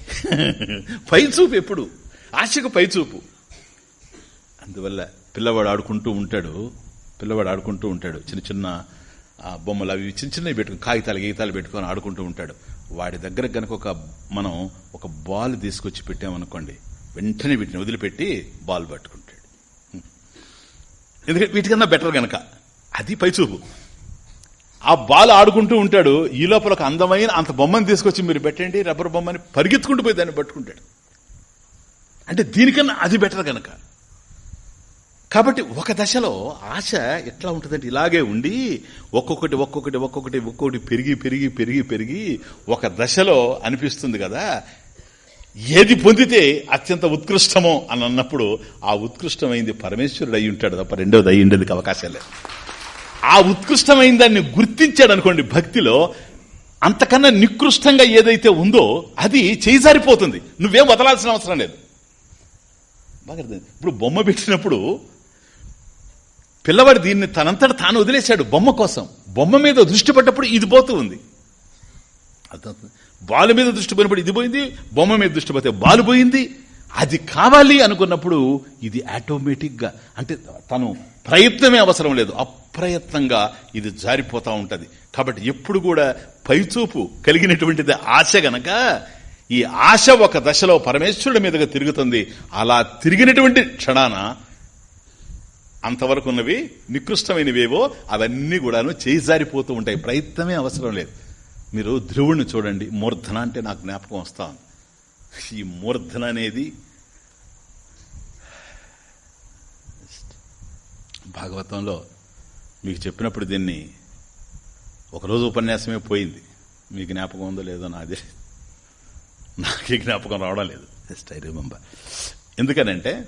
పైచూపు ఎప్పుడు? ఆశకు పైచూపు అందువల్ల పిల్లవాడు ఆడుకుంటూ ఉంటాడు. పిల్లవాడు ఆడుకుంటూ ఉంటాడు. చిన్న చిన్న ఆ, బొమ్మలు అవి చిన్న చిన్నవి పెట్టుకుని కాగితాలు గీతాలు పెట్టుకొని ఆడుకుంటూ ఉంటాడు. వాడి దగ్గర గనక ఒక మనం ఒక బాల్ తీసుకొచ్చి పెట్టామనుకోండి వెంటనే వీటిని వదిలిపెట్టి బాల్ పట్టుకుంటాడు. ఎందుకంటే వీటికన్నా బెటర్ గనక అది పైచూపు ఆ బాల్ ఆడుకుంటూ ఉంటాడు ఈ లోపల ఒక అందమైన అంత బొమ్మను తీసుకొచ్చి మీరు పెట్టండి రబ్బర్ బొమ్మని పరిగెత్తుకుంటూ పోయి దాన్ని పట్టుకుంటాడు. అంటే దీనికన్నా అది బెటర్ గనక. కాబట్టి ఒక దశలో ఆశ ఎట్లా ఉంటుందంటే ఇలాగే ఉండి ఒక్కొక్కటి ఒక్కొక్కటి ఒక్కొక్కటి ఒక్కొక్కటి పెరిగి పెరిగి పెరిగి పెరిగి ఒక దశలో అనిపిస్తుంది కదా. ఏది పొందితే అత్యంత ఉత్కృష్టమో అని అన్నప్పుడు ఆ ఉత్కృష్టమైంది పరమేశ్వరుడు అయి ఉంటాడు తప్ప రెండోది అయి ఉండేందుకు అవకాశం లేదు. ఆ ఉత్కృష్టమైన దాన్ని గుర్తించాడు అనుకోండి భక్తిలో అంతకన్నా నికృష్టంగా ఏదైతే ఉందో అది చేజారిపోతుంది నువ్వేం వదలాల్సిన అవసరం లేదు. బాగా ఇప్పుడు బొమ్మ పెట్టినప్పుడు పిల్లవాడు దీన్ని తనంతట తాను వదిలేశాడు బొమ్మ కోసం. బొమ్మ మీద దృష్టి పడ్డప్పుడు ఇది పోతూ ఉంది. అర్థమవుతుంది బాలు మీద దృష్టి పోయినప్పుడు ఇది పోయింది బొమ్మ మీద దృష్టి పోతే బాలు పోయింది. అది కావాలి అనుకున్నప్పుడు ఇది ఆటోమేటిక్గా అంటే తను ప్రయత్నమే అవసరం లేదు. అప్రయత్నంగా ఇది జారిపోతూ ఉంటుంది. కాబట్టి ఎప్పుడు కూడా పైచూపు కలిగినటువంటిది ఆశ గనక ఈ ఆశ ఒక దశలో పరమేశ్వరుడి మీదుగా తిరుగుతుంది. అలా తిరిగినటువంటి క్షణాన అంతవరకు ఉన్నవి నికృష్టమైనవేవో అవన్నీ కూడాను చేజారిపోతూ ఉంటాయి. ప్రయత్నమే అవసరం లేదు. మీరు ధ్రువుణ్ణి చూడండి. మూర్ధన అంటే నాకు జ్ఞాపకం వస్తా ఈ మూర్ధన అనేది భాగవతంలో మీకు చెప్పినప్పుడు దీన్ని ఒకరోజు ఉపన్యాసమే పోయింది. మీ జ్ఞాపకం ఉందో లేదో నాది. నాకు జ్ఞాపకం రావడం లేదు. జస్ట్ ఐ రిమెంబర్ ఎందుకనంటే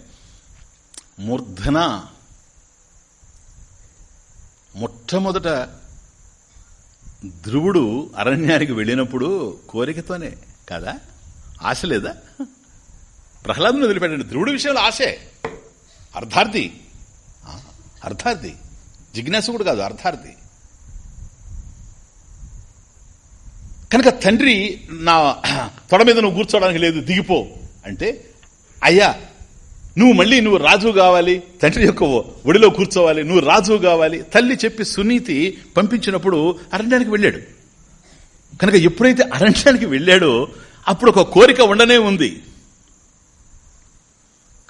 మూర్ధన మొట్టమొదట ధ్రువుడు అరణ్యానికి వెళ్ళినప్పుడు కోరికతోనే కాదా? ఆశ లేదా? ప్రహ్లాదుని వదిలిపెట్టండి. ధ్రువుడి విషయంలో ఆశే. అర్థార్థి ఆ, అర్థార్థి జిజ్ఞాసుకుడు కాదు అర్థార్థి కనుక తండ్రి నా తొడ మీద నువ్వు కూర్చోవడానికి లేదు దిగిపో. అంటే అయ్యా నువ్వు మళ్ళీ నువ్వు రాజు కావాలి తండ్రి యొక్క ఒడిలో కూర్చోవాలి నువ్వు రాజు కావాలి తల్లి చెప్పి సునీతి పంపించినప్పుడు అరణ్యానికి వెళ్ళాడు. కనుక ఎప్పుడైతే అరణ్యానికి వెళ్ళాడో అప్పుడు ఒక కోరిక ఉండనే ఉంది.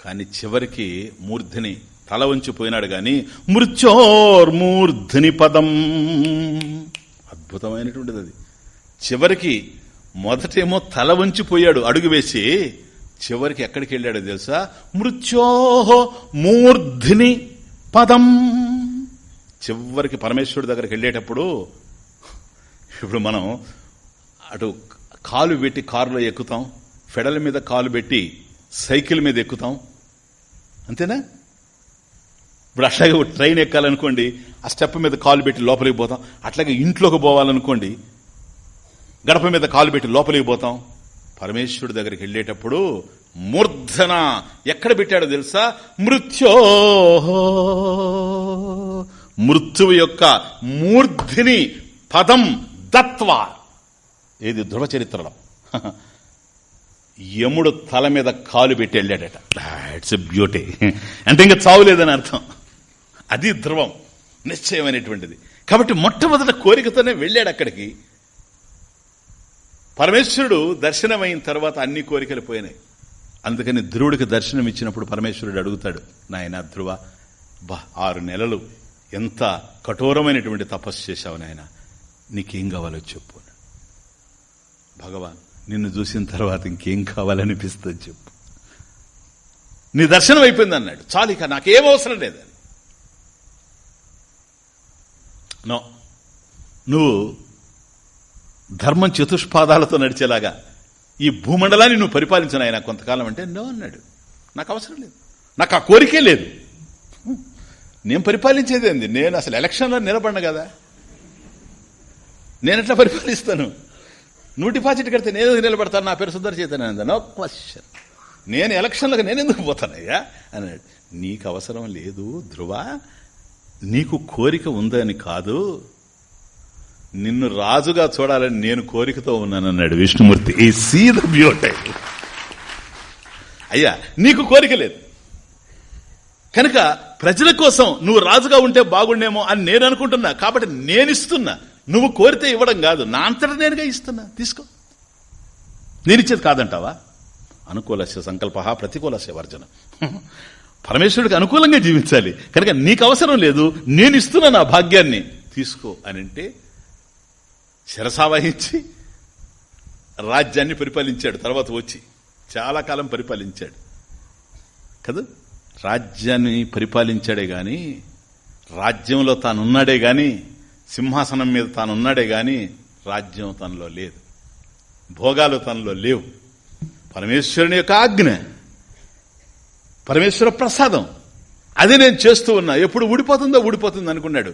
కానీ చివరికి మూర్ధిని తల వంచి పోయినాడు గాని మృత్యోర్మూర్ధిని పదం. అద్భుతమైనటువంటిది అది. చివరికి మొదటేమో తల వంచిపోయాడు అడుగు వేసి చివరికి ఎక్కడికి వెళ్ళాడో తెలుసా? మృత్యోహో మూర్ధిని పదం. చివరికి పరమేశ్వరుడి దగ్గరికి వెళ్ళేటప్పుడు ఇప్పుడు మనం అటు కాలు పెట్టి కారులో ఎక్కుతాం ఫెడల మీద కాలు పెట్టి సైకిల్ మీద ఎక్కుతాం. అంతేనా? ఇప్పుడు అట్లాగే ట్రైన్ ఎక్కాలనుకోండి ఆ స్టెప్ మీద కాలు పెట్టి లోపలికి పోతాం. అట్లాగే ఇంట్లోకి పోవాలనుకోండి గడప మీద కాలు పెట్టి లోపలికి పోతాం. పరమేశ్వరుడి దగ్గరికి వెళ్ళేటప్పుడు మూర్ధన ఎక్కడ పెట్టాడో తెలుసా? మృత్యో మృత్యువు యొక్క మూర్ధిని పదం దత్వ. ఏది? ధృవ చరిత్రలో. యముడు తల మీద కాలు పెట్టి వెళ్ళాడట. ఇట్స్ ఎ బ్యూటీ అంటే ఇంకా చావులేదని అర్థం. అది ధ్రువం. నిశ్చయమైనటువంటిది. కాబట్టి మొట్టమొదట కోరికతోనే వెళ్ళాడు అక్కడికి. పరమేశ్వరుడు దర్శనమైన తర్వాత అన్ని కోరికలు పోయినాయి. అందుకని ధ్రువుడికి దర్శనం ఇచ్చినప్పుడు పరమేశ్వరుడు అడుగుతాడు నాయన ధ్రువ బా ఆరు నెలలు ఎంత కఠోరమైనటువంటి తపస్సు చేశావు నాయన. నీకేం కావాలో చెప్పు భగవాన్ నిన్ను చూసిన తర్వాత ఇంకేం కావాలనిపిస్తుంది చెప్పు. నీ దర్శనం అయిపోయింది అన్నాడు. చాలు ఇక నాకేం అవసరం లేదని నో నువ్వు ధర్మం చతుష్పాదాలతో నడిచేలాగా ఈ భూమండలాన్ని నువ్వు పరిపాలించిన ఆయన కొంతకాలం అంటే నో అన్నాడు. నాకు అవసరం లేదు. నాకు ఆ కోరికే లేదు. నేను పరిపాలించేదేంది నేను అసలు ఎలక్షన్లో నిలబడిన కదా. నేను ఎట్లా పరిపాలిస్తాను? నువ్వు డిపాజిట్ కడితే నేను ఎందుకు నిలబడతాను? నా పేరు సుందర చైతన్య నో క్వశ్చన్. నేను ఎలక్షన్లకు నేను ఎందుకు పోతానయ్యా? అన్నాడు. నీకు అవసరం లేదు ధ్రువ. నీకు కోరిక ఉందని కాదు. నిన్ను రాజుగా చూడాలని నేను కోరికతో ఉన్నానన్నాడు విష్ణుమూర్తి. ఈ సీ ద బ్యూటీ అయ్యా నీకు కోరిక లేదు. కనుక ప్రజల కోసం నువ్వు రాజుగా ఉంటే బాగుండేమో అని నేను అనుకుంటున్నా. కాబట్టి నేను ఇస్తున్నా. నువ్వు కోరితే ఇవ్వడం కాదు. నా అంతటా నేనుగా ఇస్తున్నా. తీసుకో. నేను ఇచ్చేది కాదంటావా? అనుకూలస్య సంకల్ప ప్రతికూలస్య వర్జన. పరమేశ్వరుడికి అనుకూలంగా జీవించాలి. కనుక నీకు అవసరం లేదు. నేను ఇస్తున్నా నా భాగ్యాన్ని తీసుకో అని అంటే శిరసావహించి రాజ్యాన్ని పరిపాలించాడు తర్వాత వచ్చి చాలా కాలం పరిపాలించాడు. కదా? రాజ్యాన్ని పరిపాలించాడే గాని రాజ్యంలో తానున్నాడే గాని సింహాసనం మీద తానున్నాడే గాని రాజ్యం తనలో లేదు. భోగాలు తనలో లేవు. పరమేశ్వరుని యొక్క ఆజ్ఞ పరమేశ్వర ప్రసాదం. అది నేను చేస్తూ ఉన్నా. ఎప్పుడు ఊడిపోతుందో ఊడిపోతుంది అనుకున్నాడు.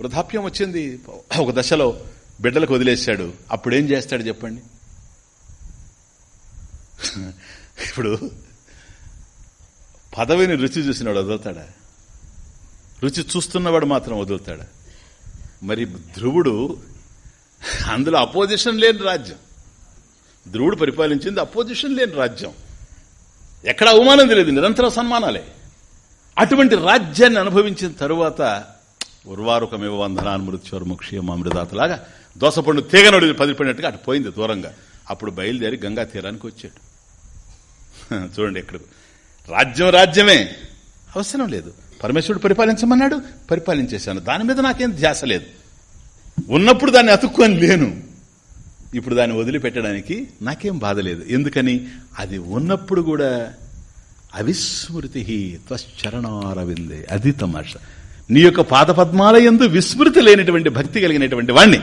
వృద్ధాప్యం వచ్చింది ఒక దశలో. బిడ్డలకు వదిలేశాడు. అప్పుడేం చేస్తాడు చెప్పండి? ఇప్పుడు పదవిని రుచి చూసినవాడు వదులుతాడా? రుచి చూస్తున్నవాడు మాత్రం వదులుతాడా? మరి ధ్రువుడు అందులో అపోజిషన్ లేని రాజ్యం. ధ్రువుడు పరిపాలించింది అపోజిషన్ లేని రాజ్యం. ఎక్కడ అవమానం తెలియదు నిరంతర సన్మానాలే. అటువంటి రాజ్యాన్ని అనుభవించిన తరువాత ఉర్వారుకమివ వందనాన్ మృత్యోర్ అమృతాతలాగా దోసపండు తీగనడు పదిలిపోయినట్టుగా అటు పోయింది దూరంగా. అప్పుడు బయలుదేరి గంగా తీరానికి వచ్చాడు. చూడండి ఎక్కడ. రాజ్యం రాజ్యమే. అవసరం లేదు. పరమేశ్వరుడు పరిపాలించమన్నాడు? పరిపాలించేశాను. దాని మీద నాకేం ధ్యాస లేదు. ఉన్నప్పుడు దాన్ని అతుక్కొని లేను. ఇప్పుడు దాన్ని వదిలిపెట్టడానికి నాకేం బాధ లేదు. ఎందుకని? అది ఉన్నప్పుడు కూడా అవిస్మృతి త్వశ్చరణారవిందే. అది తమాష. నీ యొక్క పాదపద్మాల ఎందు విస్మృతి లేనటువంటి భక్తి కలిగినటువంటి వాణ్ణి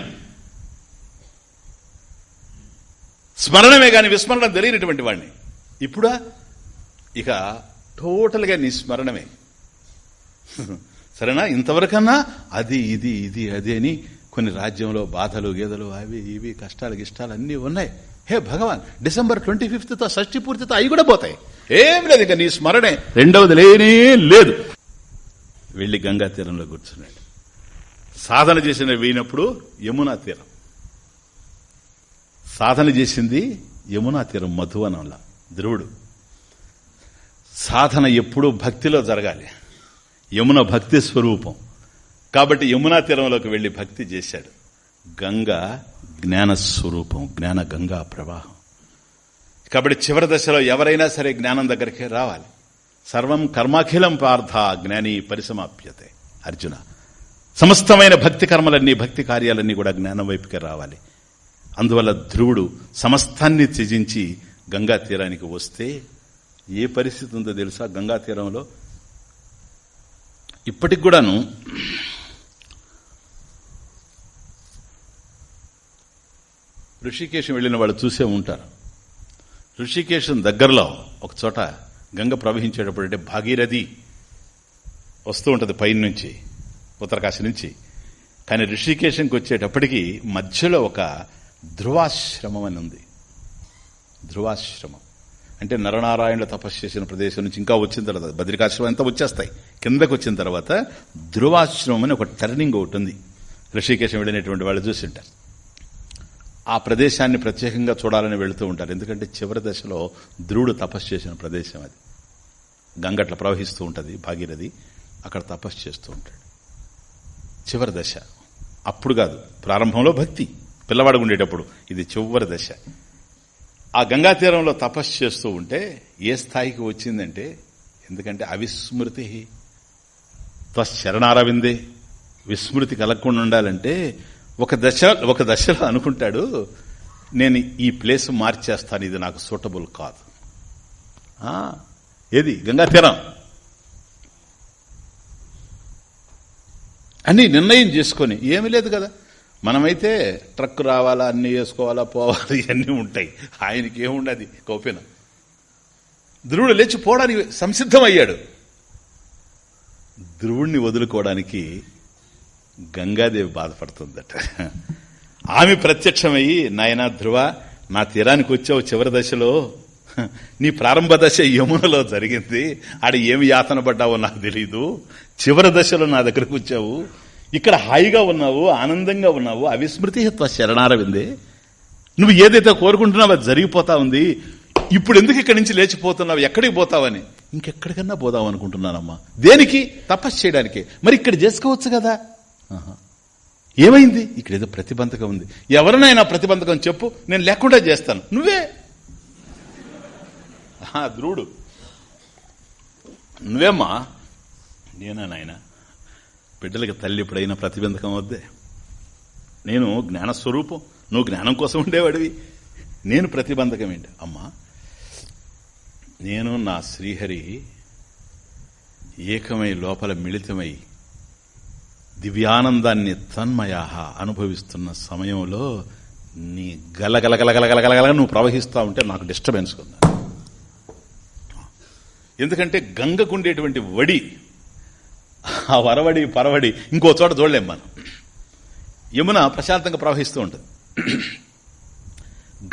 స్మరణమే కానీ విస్మరణ తెలియనటువంటి వాడిని ఇప్పుడా? ఇక టోటల్గా నీ స్మరణమే. సరేనా? ఇంతవరకన్నా అది ఇది ఇది అది అని కొన్ని రాజ్యంలో బాధలు గీదలు అవి ఇవి కష్టాలు గిష్టాలు అన్నీ ఉన్నాయి. హే భగవాన్ డిసెంబర్ ట్వంటీ ఫిఫ్త్తో షష్టి పూర్తితో అవి కూడా పోతాయి. ఏం లేదు ఇక నీ స్మరణే. రెండవది లేనే లేదు. వెళ్ళి గంగా తీరంలో కూర్చున్నాడు. సాధన చేసిన వీనప్పుడు యమునా తీరం. సాధన చేసింది యమునా తీరం మధువనంలా. ధ్రువుడు సాధన ఎప్పుడూ భక్తిలో జరగాలి. యమున భక్తి స్వరూపం. కాబట్టి యమునా తీరంలోకి వెళ్ళి భక్తి చేశాడు. గంగ జ్ఞాన స్వరూపం జ్ఞాన గంగా ప్రవాహం. కాబట్టి చివరి దశలో ఎవరైనా సరే జ్ఞానం దగ్గరికి రావాలి. సర్వం కర్మాఖిలం పార్థ జ్ఞాని పరిసమాప్యతే. అర్జున సమస్తమైన భక్తి కర్మలన్నీ భక్తి కార్యాలన్నీ కూడా జ్ఞానం వైపుకి రావాలి. అందువల్ల ధ్రువుడు సమస్తాన్ని త్యజించి గంగా తీరానికి వస్తే ఏ పరిస్థితి ఉందో తెలుసా? గంగా తీరంలో ఇప్పటికి కూడాను ఋషికేశం వెళ్ళిన వాళ్ళు చూసే ఉంటారు. ఋషికేశం దగ్గరలో ఒక చోట గంగ ప్రవహించేటప్పుడు అంటే భాగీరథి వస్తూ ఉంటుంది పైన నుంచి ఉత్తరకాశి నుంచి. కానీ ఋషికేశంకి వచ్చేటప్పటికి మధ్యలో ఒక ధ్రువాశ్రమం అని ఉంది. ధ్రువాశ్రమం. అంటే నరనారాయణులు తపస్సు చేసిన ప్రదేశం నుంచి ఇంకా వచ్చిన తర్వాత బద్రికాశ్రమం అంతా వచ్చేస్తాయి. కిందకు వచ్చిన తర్వాత ధ్రువాశ్రమం అని ఒక టర్నింగ్ ఒకటి ఉంది. ఋషికేశం వెళ్ళినటువంటి వాళ్ళు చూసింటారు ఆ ప్రదేశాన్ని ప్రత్యేకంగా చూడాలని వెళుతూ ఉంటారు. ఎందుకంటే చివరి దశలో ధ్రువుడు తపస్సు చేసిన ప్రదేశం అది. గంగట్ల ప్రవహిస్తూ ఉంటుంది భాగీరథి అక్కడ తపస్సు చేస్తూ ఉంటాడు. చివరి దశ. అప్పుడు కాదు ప్రారంభంలో భక్తి. పిల్లవాడు ఉండేటప్పుడు ఇది చివరి దశ. ఆ గంగా తీరంలో తపస్సు చేస్తూ ఉంటే ఏ స్థాయికి వచ్చిందంటే ఎందుకంటే అవిస్మృతి. త్వశరణారవిందే విస్మృతి కలగకుండా ఉండాలంటే ఒక దశ ఒక దశలో అనుకుంటాడు నేను ఈ ప్లేస్ మార్చేస్తాను ఇది నాకు సూటబుల్ కాదు. ఏది? గంగా తీరం. అని నిర్ణయం చేసుకొని ఏమీ లేదు కదా. మనమైతే ట్రక్ రావాలా అన్ని వేసుకోవాలా పోవాలి ఇవన్నీ ఉంటాయి. ఆయనకి ఏముండదు కోపిన? ధ్రువుడు లేచి పోవడానికి సంసిద్ధమయ్యాడు. ధ్రువుణ్ణి వదులుకోవడానికి గంగాదేవి బాధపడుతుందట. ఆమె ప్రత్యక్షమయ్యి నాయనా ధ్రువ నా తీరానికి వచ్చావు చివరి దశలో. నీ ప్రారంభ దశ యమునలో జరిగింది. ఆడ ఏమి యాతన పడ్డావో నాకు తెలియదు చివరి దశలో నా దగ్గరకు వచ్చావు. ఇక్కడ హాయిగా ఉన్నావు ఆనందంగా ఉన్నావు అవిస్మృతి త్వ శరణారవిందే. నువ్వు ఏదైతే కోరుకుంటున్నావో అది జరిగిపోతా ఉంది. ఇప్పుడు ఎందుకు ఇక్కడి నుంచి లేచిపోతున్నావు ఎక్కడికి పోతావని? ఇంకెక్కడికన్నా పోదాం అనుకుంటున్నానమ్మా. దేనికి? తపస్సు చేయడానికి. మరి ఇక్కడ చేసుకోవచ్చు కదా? ఆహా. ఏమైంది? ఇక్కడ ఏదో ప్రతిబంధకం ఉంది. ఎవరినైనా ప్రతిబంధకం చెప్పు నేను లేకుండా చేస్తాను. నువ్వే. ఆహా, ధ్రువుడు. నువ్వేమ్మా? నేనా నాయనా? బిడ్డలకి తల్లి ఎప్పుడైనా ప్రతిబంధకం వద్దే నేను జ్ఞానస్వరూపం నువ్వు జ్ఞానం కోసం ఉండేవాడివి. నేను ప్రతిబంధకం ఏంటి? అమ్మా నేను నా శ్రీహరి ఏకమై లోపల మిళితమై దివ్యానందాన్ని తన్మయా అనుభవిస్తున్న సమయంలో నీ గలగలగలగలగలగలగల నువ్వు ప్రవహిస్తా ఉంటే నాకు డిస్టర్బెన్స్ ఉంది. ఎందుకంటే గంగకుండేటువంటి వడి ఆ వరవడి పరవడి ఇంకో చోట చూడలేం మనం. యమున ప్రశాంతంగా ప్రవహిస్తూ ఉంటుంది.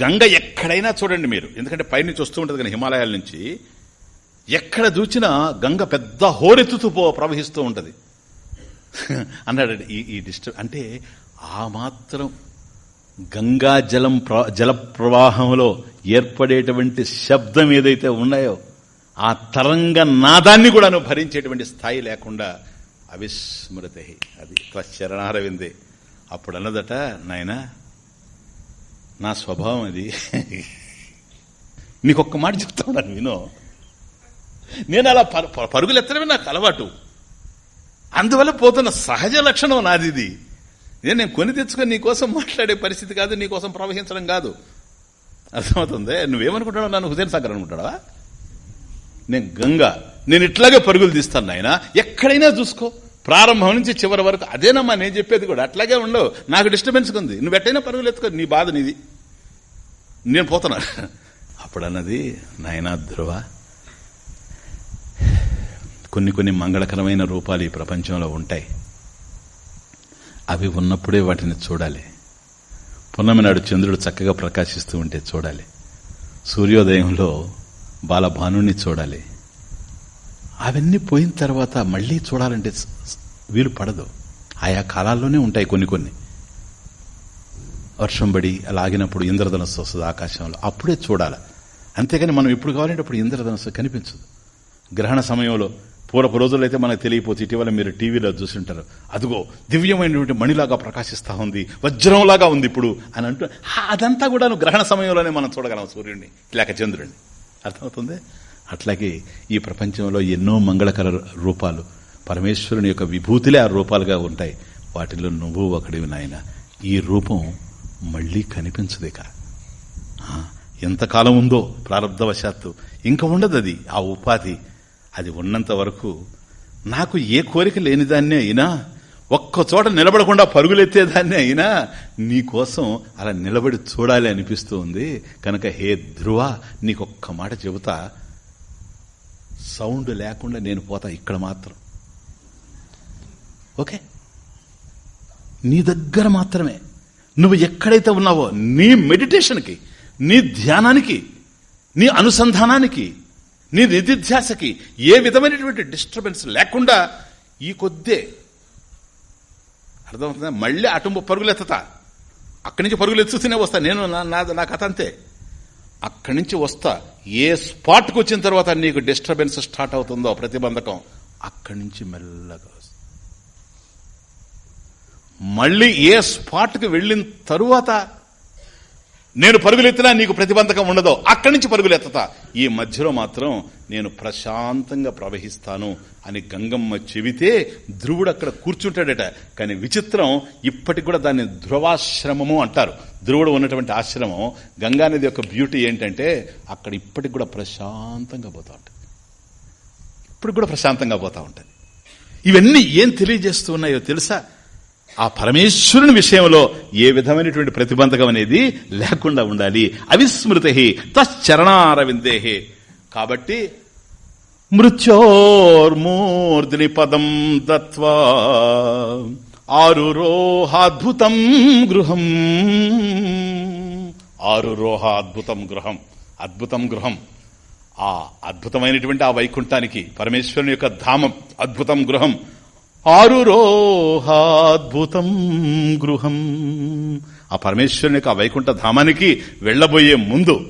గంగ ఎక్కడైనా చూడండి మీరు. ఎందుకంటే పైనుంచి వస్తూ ఉంటుంది కానీ హిమాలయాల నుంచి. ఎక్కడ చూచినా గంగ పెద్ద హోరెత్తుతూ పో ప్రవహిస్తూ ఉంటుంది. అన్నాడు ఈ ఈ డిస్టర్బ్ అంటే ఆ మాత్రం గంగా జలం ప్ర- జల ప్రవాహంలో ఏర్పడేటువంటి శబ్దం ఏదైతే ఉన్నాయో ఆ తరంగ నాదాన్ని కూడా నువ్వు భరించేటువంటి స్థాయి లేకుండా అవిస్మృతి. అది త్వశరణారవిందే అప్పుడు అన్నదట నాయనా నా స్వభావం అది. నీకొక్క మాట చెప్తా వినో. నేను అలా పరుగులు ఎత్తడమే నాకు అలవాటు. అందువల్ల పోతున్న సహజ లక్షణం నాది ఇది నేను నేను కొని తెచ్చుకొని నీకోసం మాట్లాడే పరిస్థితి కాదు నీకోసం ప్రవహించడం కాదు. అర్థమవుతుంది? నువ్వేమనుకుంటావు నన్ను హుసేన్ సాగర్ అనుకుంటావా నేను గంగా నేను ఇట్లాగే పరుగులు తీస్తాను నాయన. ఎక్కడైనా చూసుకో. ప్రారంభం నుంచి చివరి వరకు అదేనమ్మా నేను చెప్పేది కూడా. అట్లాగే ఉండవు. నాకు డిస్టర్బెన్స్ ఉంది నువ్వు ఎట్టైనా పరుగులు ఎత్తుకో. నీ బాధ నీది. నేను పోతున్నా. అప్పుడు అన్నది నాయనా ధ్రువ. కొన్ని కొన్ని మంగళకరమైన రూపాలు ఈ ప్రపంచంలో ఉంటాయి. అవి ఉన్నప్పుడే వాటిని చూడాలి. పున్నమి నాడు చంద్రుడు చక్కగా ప్రకాశిస్తూ ఉంటే చూడాలి. సూర్యోదయంలో బాలభానుని చూడాలి. అవన్నీ పోయిన తర్వాత మళ్ళీ చూడాలంటే వీలు పడదు. ఆయా కాలాల్లోనే ఉంటాయి కొన్ని కొన్ని. వర్షం పడి లాగినప్పుడు ఇంద్రధనస్సు వస్తుంది ఆకాశంలో. అప్పుడే చూడాలి. అంతేగాని మనం ఎప్పుడు కావాలంటే అప్పుడు ఇంద్రధనస్సు కనిపించదు. గ్రహణ సమయంలో పూర్వపు రోజుల్లో అయితే మనకు తెలియపోతే ఇటీవల మీరు టీవీలో చూసింటారు. అదిగో దివ్యమైనటువంటి మణిలాగా ప్రకాశిస్తా ఉంది వజ్రంలాగా ఉంది ఇప్పుడు అని అంటూ అదంతా కూడా గ్రహణ సమయంలోనే మనం చూడగలం సూర్యుడిని లేక చంద్రుడిని అర్థమవుతుంది? అట్లాగే ఈ ప్రపంచంలో ఎన్నో మంగళకర రూపాలు పరమేశ్వరుని యొక్క విభూతులే ఆ రూపాలుగా ఉంటాయి. వాటిలో నువ్వు ఒకడివి నాయన. ఈ రూపం మళ్ళీ కనిపించదిక. ఎంతకాలం ఉందో ప్రారంధవశాత్తు ఇంకా ఉండదు అది ఆ ఉపాధి. అది ఉన్నంత వరకు నాకు ఏ కోరిక లేనిదాన్నే అయినా ఒక్క చోట నిలబడకుండా పరుగులెత్తేదాన్ని అయినా నీకోసం అలా నిలబడి చూడాలి అనిపిస్తూ ఉంది. కనుక హే ధ్రువ నీకొక్క మాట చెబుతా. సౌండ్ లేకుండా నేను పోతా ఇక్కడ మాత్రం. ఓకే? నీ దగ్గర మాత్రమే. నువ్వు ఎక్కడైతే ఉన్నావో నీ మెడిటేషన్కి నీ ధ్యానానికి నీ అనుసంధానానికి నీ నిధిధ్యాసకి ఏ విధమైనటువంటి డిస్టర్బెన్స్ లేకుండా ఈ కొద్దే అర్థమవుతుందా? మళ్ళీ అటు పరుగులు అక్కడి నుంచి పరుగులు ఎత్తుతూనే వస్తా. నేను నా- నా నా కథ అంతే. అక్కడి నుంచి వస్తా. ఏ స్పాట్కి వచ్చిన తర్వాత నీకు డిస్టర్బెన్స్ స్టార్ట్ అవుతుందో ప్రతిబంధకం అక్కడి నుంచి మెల్లగా వస్తా. మళ్ళీ ఏ స్పాట్కి వెళ్ళిన తరువాత నేను పరుగులెత్తినా నీకు ప్రతిబంధకం ఉండదో అక్కడి నుంచి పరుగులెత్తతా. ఈ మధ్యలో మాత్రం నేను ప్రశాంతంగా ప్రవహిస్తాను అని గంగమ్మ చెబితే ధ్రువుడు అక్కడ కూర్చుంటాడట. కానీ విచిత్రం ఇప్పటికి కూడా దాన్ని ధ్రువాశ్రమము అంటారు. ధ్రువుడు ఉన్నటువంటి ఆశ్రమం గంగానది యొక్క బ్యూటీ ఏంటంటే అక్కడ ఇప్పటికి కూడా ప్రశాంతంగా పోతా ఉంటుంది. ఇప్పుడు కూడా ప్రశాంతంగా పోతా ఉంటుంది. ఇవన్నీ ఏం తెలియజేస్తూ ఉన్నాయో తెలుసా? ఆ పరమేశ్వరుని విషయంలో ఏ విధమైనటువంటి ప్రతిబంధకం అనేది లేకుండా ఉండాలి. అవిస్మృతి తశ్చరణారవిందే కాబట్టి మృత్యోర్మూర్ధిని పదం దత్వా ఆరురోహాద్భుతం గృహం. ఆరురోహాద్భుతం గృహం. అద్భుతం గృహం. ఆ అద్భుతమైనటువంటి ఆ వైకుంఠానికి పరమేశ్వరుని యొక్క ధామం అద్భుతం గృహం. ఆరురోహాద్భుతం గృహం. ఆ పరమేశ్వరుని యొక్క వైకుంఠ ధామానికి వెళ్ళబోయే ముందు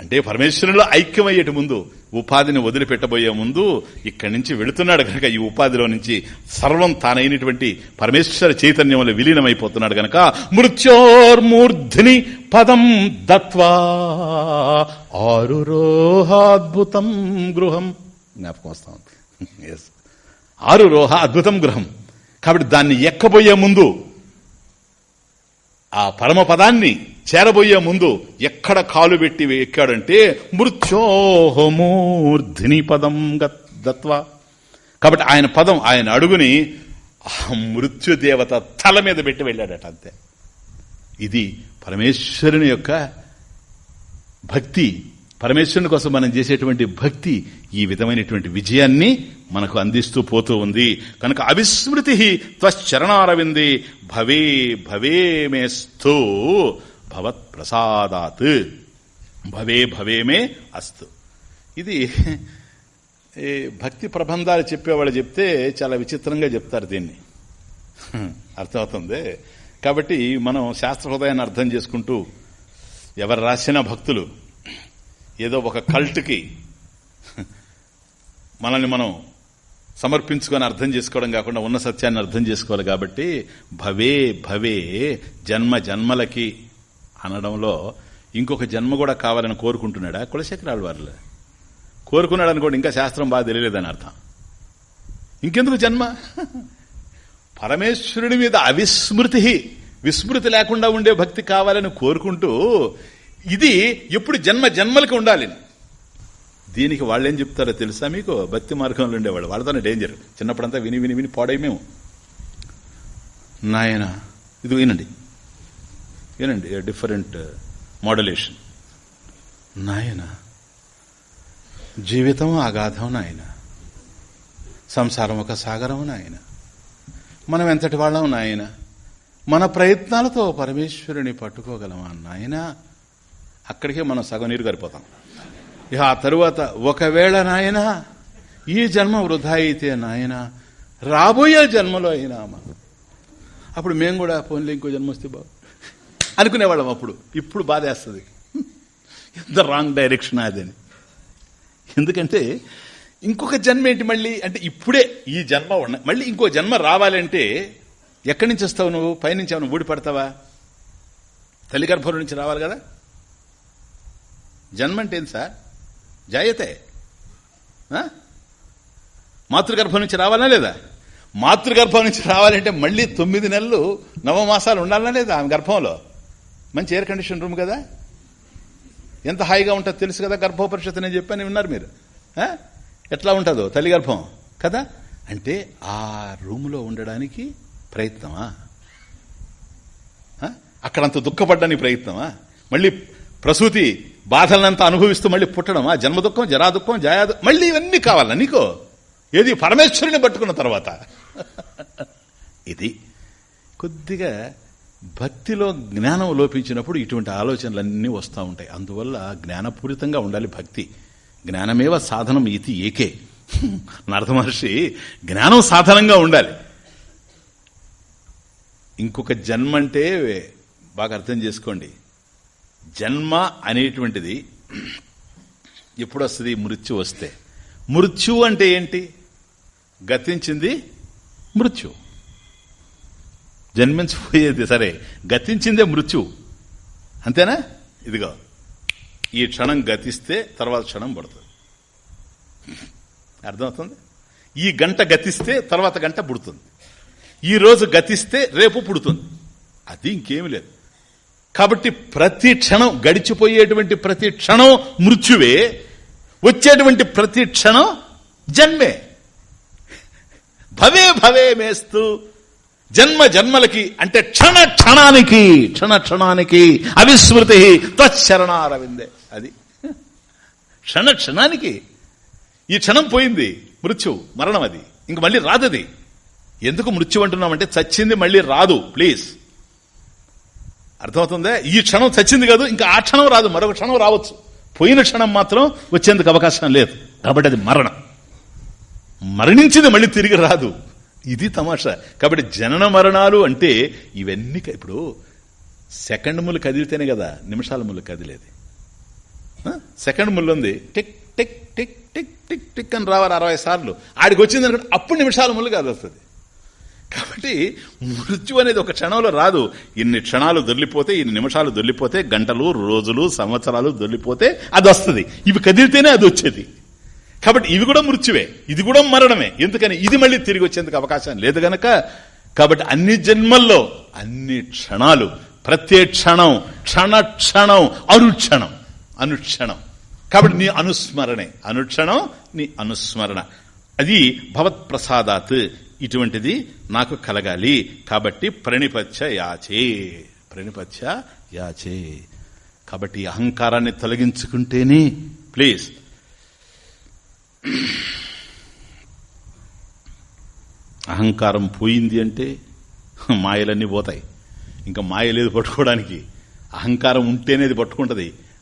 అంటే పరమేశ్వరులో ఐక్యమయ్యేటి ముందు ఉపాధిని వదిలిపెట్టబోయే ముందు ఇక్కడి నుంచి వెళుతున్నాడు కనుక ఈ ఉపాధిలో నుంచి సర్వం తానైనటువంటి పరమేశ్వర చైతన్యంలో విలీనమైపోతున్నాడు కనుక మృత్యోర్మూర్ధిని పదం దత్వా ఆరురోహాద్భుతం గృహం. జ్ఞాపకం వస్తా ఉంది. ఎస్ ఆరు రోహ అద్భుతం గృహం. కాబట్టి దాన్ని ఎక్కబోయే ముందు ఆ పరమ పదాన్ని చేరబోయే ముందు ఎక్కడ కాలు పెట్టి ఎక్కాడంటే మృత్యోహమూర్ధిని పదం గత్- కాబట్టి ఆయన పదం ఆయన అడుగుని ఆ మృత్యుదేవత తల మీద పెట్టి వెళ్ళాడట అంతే. ఇది పరమేశ్వరుని యొక్క భక్తి పరమేశ్వరుని కోసం మనం చేసేటువంటి భక్తి ఈ విధమైనటువంటి విజయాన్ని మనకు అందిస్తూ పోతూ ఉంది. కనుక అవిస్మృతి త్వశ్చరణారవింది భవే భవేమేస్తు భవత్ ప్రసాదాత్ భవే భవేమే అస్తు. ఇది భక్తి ప్రబంధాలు చెప్పేవాళ్ళు చెప్తే చాలా విచిత్రంగా చెప్తారు దీన్ని. అర్థమవుతుంది? కాబట్టి మనం శాస్త్ర హృదయాన్ని అర్థం చేసుకుంటూ ఎవరు రాసిన భక్తులు ఏదో ఒక కల్ట్కి మనల్ని మనం సమర్పించుకొని అర్థం చేసుకోవడం కాకుండా ఉన్న సత్యాన్ని అర్థం చేసుకోవాలి కాబట్టి భవే భవే జన్మ జన్మలకి అనడంలో ఇంకొక జన్మ కూడా కావాలని కోరుకుంటున్నాడా? కులశేఖరాలు వారిలో. కోరుకున్నాడు అనుకోండి ఇంకా శాస్త్రం బాగా తెలియలేదని అర్థం. ఇంకెందుకు జన్మ? పరమేశ్వరుడి మీద అవిస్మృతి విస్మృతి లేకుండా ఉండే భక్తి కావాలని కోరుకుంటూ ఇది ఎప్పుడు జన్మ జన్మలకి ఉండాలి. దీనికి వాళ్ళేం చెప్తారో తెలుసా మీకు? భక్తి మార్గంలో ఉండేవాళ్ళు. వాళ్ళతోనే డేంజర్ చిన్నప్పుడంతా విని విని విని పాడై మేము. నాయన ఇది వినండి. వినండి డిఫరెంట్ మోడలేషన్ నాయన జీవితం అగాధం నాయన. సంసారం ఒక సాగరం నాయన. మనం ఎంతటి వాళ్ళం నాయన? మన ప్రయత్నాలతో పరమేశ్వరుని పట్టుకోగలమా నాయనా? అక్కడికే మనం సగం నీరు గడిపోతాం. ఇక ఆ తరువాత ఒకవేళ నాయన ఈ జన్మ వృధా అయితే నాయన రాబోయే జన్మలో అయినా మనం అప్పుడు మేము కూడా ఫోన్లో ఇంకో జన్మ వస్తే బాగు. అనుకునేవాళ్ళం అప్పుడు. ఇప్పుడు బాధేస్తుంది. ఎంత రాంగ్ డైరెక్షన్ అదని ఎందుకంటే ఇంకొక జన్మ ఏంటి మళ్ళీ? అంటే ఇప్పుడే ఈ జన్మ ఉన్న మళ్ళీ ఇంకో జన్మ రావాలంటే ఎక్కడి నుంచి వస్తావు నువ్వు? పైనుంచి ఏమైనా ఊడిపడతావా? తల్లి గర్భం నుంచి రావాలి కదా? జన్మ అంటే ఏంటి సార్? జాయతే. మాతృగర్భం నుంచి రావాలా లేదా? మాతృగర్భం నుంచి రావాలంటే మళ్ళీ తొమ్మిది నెలలు నవమాసాలు ఉండాలా లేదా ఆమె గర్భంలో? మంచి ఎయిర్ కండిషన్ రూమ్ కదా? ఎంత హాయిగా ఉంటుందో తెలుసు కదా గర్భోపరిషత్ నేను చెప్పాను విన్నారు మీరు. ఎట్లా ఉంటుందో తల్లి గర్భం కదా? అంటే ఆ రూములో ఉండడానికి ప్రయత్నమా? అక్కడంత దుఃఖపడ్డానికి ప్రయత్నమా? మళ్ళీ ప్రసూతి బాధలనంతా అనుభవిస్తూ మళ్ళీ పుట్టడం జన్మ దుఃఖం జరా దుఃఖం మళ్ళీ ఇవన్నీ కావాలా నీకో? ఏది పరమేశ్వరుని పట్టుకున్న తర్వాత? ఇది కొద్దిగా భక్తిలో జ్ఞానం లోపించినప్పుడు ఇటువంటి ఆలోచనలన్నీ వస్తూ ఉంటాయి. అందువల్ల జ్ఞానపూరితంగా ఉండాలి భక్తి. జ్ఞానమేవ సాధనం ఇది ఏకే. నారద మహర్షి జ్ఞానం సాధనంగా ఉండాలి. ఇంకొక జన్మ అంటే బాగా అర్థం చేసుకోండి. జన్మ అనేటువంటిది ఎప్పుడు వస్తుంది మృత్యు వస్తే. మృత్యు అంటే ఏంటి? గతించింది మృత్యు. జన్మించిపోయేది సరే గతించిందే మృత్యు. అంతేనా? ఇదిగో ఈ క్షణం గతిస్తే తర్వాత క్షణం పడుతుంది. అర్థమవుతుంది? ఈ గంట గతిస్తే తర్వాత గంట పుడుతుంది. ఈ రోజు గతిస్తే రేపు పుడుతుంది. అది ఇంకేమి లేదు. కాబట్టి ప్రతి క్షణం గడిచిపోయేటువంటి ప్రతి క్షణం మృత్యువే వచ్చేటువంటి ప్రతి క్షణం జన్మే. భవే భవే మేస్తూ. జన్మ జన్మలకి అంటే క్షణ క్షణానికి క్షణ క్షణానికి అవిస్మృతి తచ్చరణారవిందే. అది. క్షణ క్షణానికి. ఈ క్షణం పోయింది మృత్యు మరణం అది ఇంక మళ్ళీ రాదది. ఎందుకు మృత్యు అంటున్నామంటే చచ్చింది మళ్ళీ రాదు ప్లీజ్. అర్థమవుతుందా? ఈ క్షణం చచ్చింది కాదు ఇంకా ఆ క్షణం రాదు మరొక క్షణం రావచ్చు. పోయిన క్షణం మాత్రం వచ్చేందుకు అవకాశం లేదు. కాబట్టి అది మరణం. మరణించింది మళ్ళీ తిరిగి రాదు. ఇది తమాషా. కాబట్టి జనన మరణాలు అంటే ఇవన్నీ ఇప్పుడు సెకండ్ ముళ్ళు కదిలితేనే కదా నిమిషాల ముళ్ళు కదిలేది. సెకండ్ ముళ్ళు ఉంది. Tick tick tick tick tick tick అని రావాలి అరవై సార్లు. ఆడికి వచ్చింది అనుకుంటే అప్పుడు నిమిషాల ముళ్ళు కదులుతుంది కాబట్టి మృత్యు అనేది ఒక క్షణంలో రాదు. ఇన్ని క్షణాలు దొర్లిపోతే ఇన్ని నిమిషాలు దొర్లిపోతే గంటలు రోజులు సంవత్సరాలు దొర్లిపోతే అది వస్తుంది. ఇవి కదిలితేనే అది వచ్చేది. కాబట్టి ఇవి కూడా మృత్యువే. ఇది కూడా మరణమే. ఎందుకని? ఇది మళ్ళీ తిరిగి వచ్చేందుకు అవకాశం లేదు గనక. కాబట్టి అన్ని జన్మల్లో అన్ని క్షణాలు ప్రతి క్షణం క్షణ క్షణం అనుక్షణం అనుక్షణం. కాబట్టి నీ అనుస్మరణే. అనుక్షణం నీ అనుస్మరణ. అది భవత్ప్రసాదాత్. ఇటువంటిది నాకు కలగాలి. కాబట్టి ప్రణిపత్య యాచే. ప్రణిపత్య యాచే. కాబట్టి అహంకారాన్ని తొలగించుకుంటేనే ప్లీజ్. అహంకారం పోయింది అంటే మాయలన్నీ పోతాయి. ఇంకా మాయ లేదు పట్టుకోవడానికి. అహంకారం ఉంటేనే అది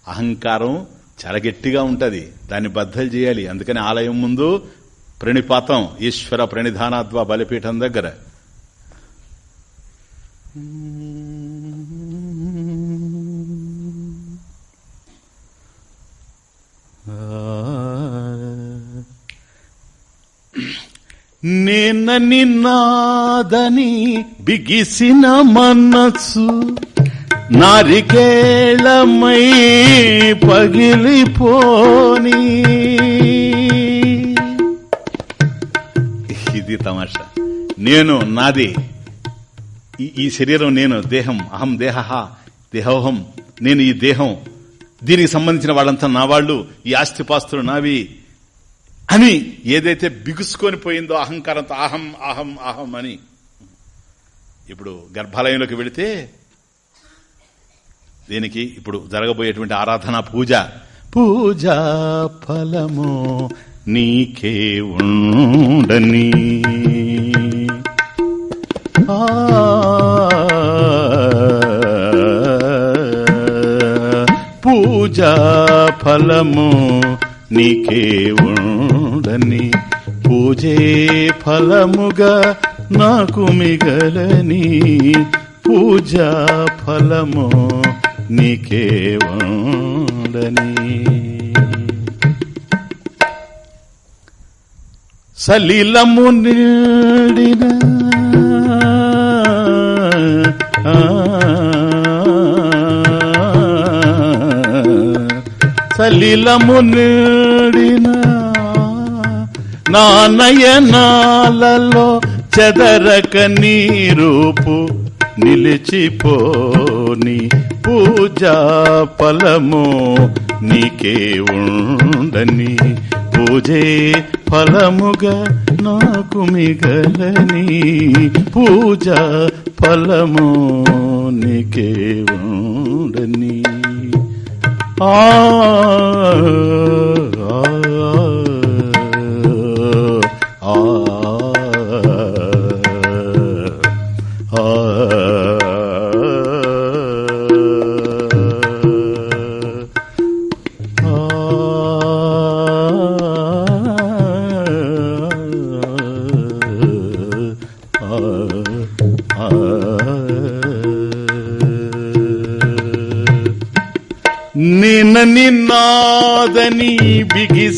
అహంకారం చాలా గట్టిగా ఉంటుంది. దాన్ని బద్దలు చేయాలి. అందుకని ఆలయం ముందు ప్రణిపాతం ఈశ్వర ప్రణిధానాద్వ బలిపీఠం దగ్గర. నిన్న నిన్నాదని బిగిసిన మనసు నారికేళమై పగిలిపోని. ఇది తమాషా. నేను నాది. ఈ- శరీరం నేను దేహం అహం దేహ దేహోహం నేను ఈ దేహం. దీనికి సంబంధించిన వాళ్ళంతా నా వాళ్ళు ఈ ఆస్తిపాస్తులు నావి. అని ఏదైతే బిగుసుకొని పోయిందో అహంకారంతో అహం అహం అహం అని. ఇప్పుడు గర్భాలయంలోకి వెళితే దీనికి ఇప్పుడు జరగబోయేటువంటి ఆరాధన పూజ. పూజా ఫలము నీకే ఉండని. ఆ. పూజా ఫలము నీకే ఉండని. పూజే ఫలముగా నాకు మిగలని. పూజా ఫలము నీకే ఉండని. సలిలము నిడిన సలిలము నిడిన నా నయనాలలో చెదరక నీ రూపు నిలిచిపోని పూజా ఫలము నీకే ఉండని పూజే ఫలముగా నాకు మిగలని. పూజ ఫలము నీకే ఉండని. ఆ,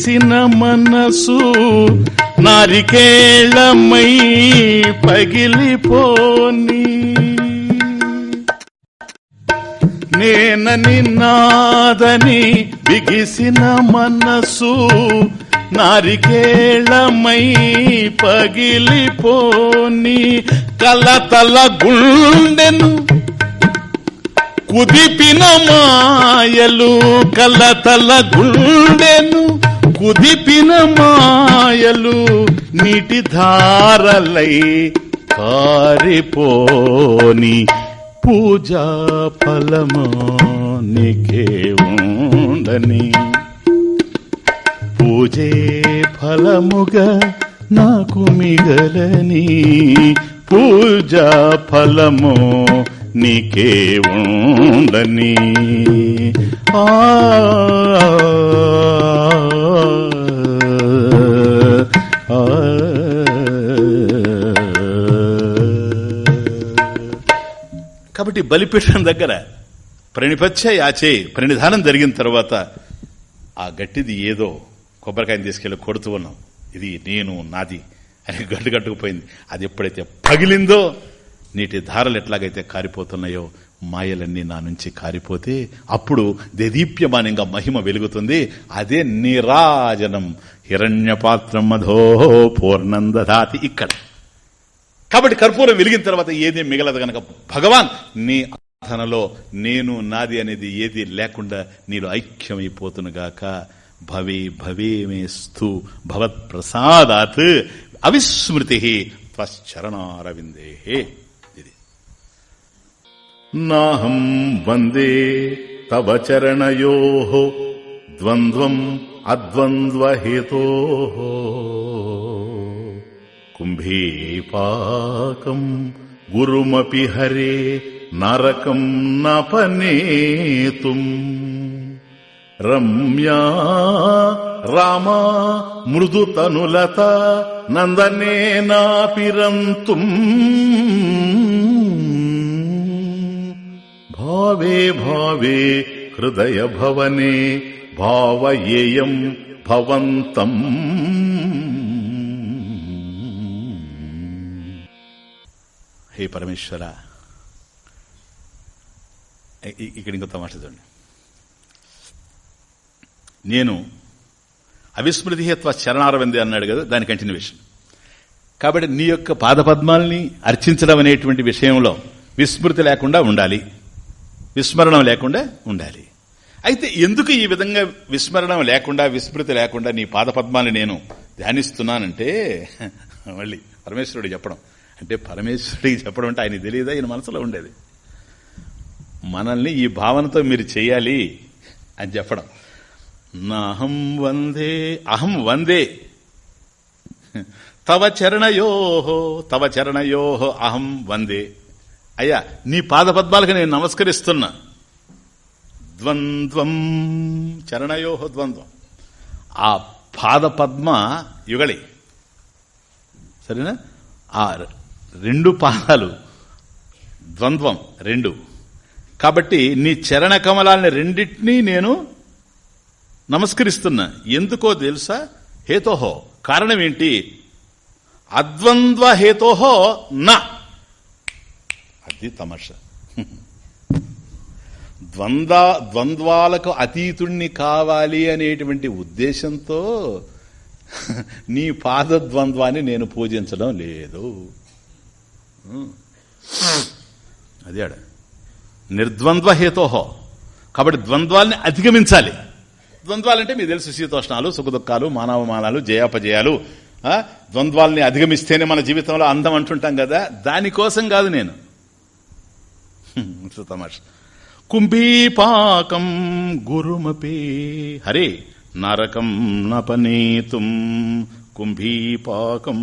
చేసిన మనసు నారికేళమై పగిలిపోని. నేనని నాదని బిగిసిన మనసు నారికేళమై పగిలిపోని. కలతల గుండెను కుదిపిన మాయలు కలతల గుండెను కుదిపిన మాయలు నీటి ధారలై కారిపోని పూజా ఫలము నీకే ఉండని. పూజే ఫలముగా నాకు మిగలని. పూజా ఫలము నీకే ఉండని. ఆ, కాబట్టి బలిపీఠం దగ్గర ప్రణిపత్య యాచే ప్రణిధానం జరిగిన తర్వాత ఆ గట్టిది ఏదో కొబ్బరికాయని తీసుకెళ్ళి కొడుతూ ఉన్నాం. ఇది నేను నాది అని గడ్డు అది ఎప్పుడైతే పగిలిందో నీటి ధారలు ఎట్లాగైతే కారిపోతున్నాయో మాయలన్నీ నా నుంచి కారిపోతే అప్పుడు దేదీప్యమానంగా మహిమ వెలుగుతుంది. అదే నిరాజనం. హిరణ్యపాత్రం మధో పూర్ణం దధాతి ఇక్కడ. కాబట్టి కర్పూరం వెలిగిన తర్వాత ఏది మిగలదు గనక. భగవాన్ నీ ఆరాధనలో నేను నాది అనేది ఏది లేకుండా నీలో ఐక్యమైపోతునుగాక. భవే భవే మేస్తు భవత్ అవిస్మృతి త్వశ్చరణారవిందే. ఇది. నాహం వందే తవ చరణయో ద్వంద్వం అద్వంద్వహేతో. కుంభీపాకం గురుమపి హరే నరకం నపనేతుం. రమ్యా రామా మృదుతనులత నందనేనాపిరంతుం. భావే భావే హృదయ భవనే భావయేయం భవంతం. హే పరమేశ్వర? ఇక్కడ ఇంకో తమాష చూడండి. నేను అవిస్మృతి హేత్వ శరణారవింది అన్నాడు కదా దాని కంటిన్యూషన్ కాబట్టి నీ యొక్క పాదపద్మాల్ని అర్చించడం అనేటువంటి విషయంలో విస్మృతి లేకుండా ఉండాలి. విస్మరణం లేకుండా ఉండాలి. అయితే ఎందుకు ఈ విధంగా విస్మరణం లేకుండా విస్మృతి లేకుండా నీ పాదపద్మాన్ని నేను ధ్యానిస్తున్నానంటే మళ్ళీ పరమేశ్వరుడు చెప్పడం అంటే పరమేశ్వరుడికి చెప్పడం అంటే ఆయన తెలియదా? ఈయన మనసులో ఉండేది. మనల్ని ఈ భావనతో మీరు చేయాలి అని చెప్పడం. నాహం వందే అహం వందే. తవ చరణయోహో తవ చరణయోహో అహం వందే. అయ్యా నీ పాదపద్మాలకు నేను నమస్కరిస్తున్నా. ద్వంద్వం చరణయోహో ద్వంద్వం. ఆ పాదపద్మ యుగళి. సరేనా? ఆ రెండు పాదాలు. ద్వంద్వం రెండు. కాబట్టి నీ చరణ కమలాలని రెండింటినీ నేను నమస్కరిస్తున్నా. ఎందుకో తెలుసా? హేతోహో. కారణం ఏంటి? అద్వంద్వ హేతోహో నా. అది తమాష. ద్వంద్వ ద్వంద్వాలకు అతీతుణ్ణి కావాలి అనేటువంటి ఉద్దేశంతో నీ పాద ద్వంద్వాన్ని నేను పూజించడం లేదు. అది ఆడ. నిర్ద్వంద్వ హేతోహో కాబట్టి ద్వంద్వాల్ని అధిగమించాలి. ద్వంద్వాలంటే మీకు తెలుసు శీతోష్ణాలు సుఖదుఖాలు మానవమానాలు జయాపజయాలు. ఆ, ద్వంద్వాల్ని అధిగమిస్తేనే మన జీవితంలో అందం అంటుంటాం కదా. దానికోసం కాదు నేను. తమాష. కుంభీపాకం గురుమపే హరే నరకం నపనేతుం కుంభీపాకం.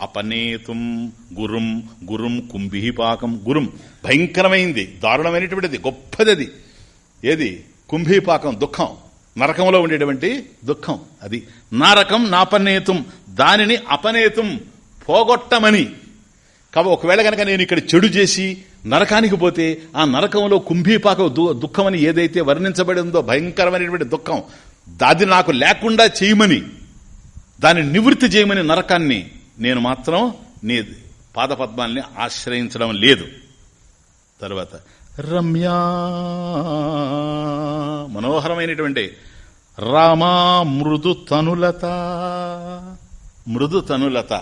అపనేతుం గురుం గురుం కుంభీపాకం గురుం భయంకరమైంది దారుణమైనటువంటిది గొప్పది అది ఏది కుంభీపాకం దుఃఖం. నరకంలో ఉండేటువంటి దుఃఖం అది. నరకం నాపనేతుం దానిని అపనేతుం పోగొట్టమని. కాబట్టి ఒకవేళ కనుక నేను ఇక్కడ చెడు చేసి నరకానికి పోతే ఆ నరకంలో కుంభీపాక దు- దుఃఖం అని ఏదైతే వర్ణించబడి ఉందో భయంకరమైనటువంటి దుఃఖం అది నాకు లేకుండా చేయమని దాన్ని నివృత్తి చేయమని నరకాన్ని నేను మాత్రం నీ పాదపద్మాల్ని ఆశ్రయించడం లేదు. తర్వాత రమ్యా మనోహరమైనటువంటి రామా మృదు తనులత. మృదు తనులత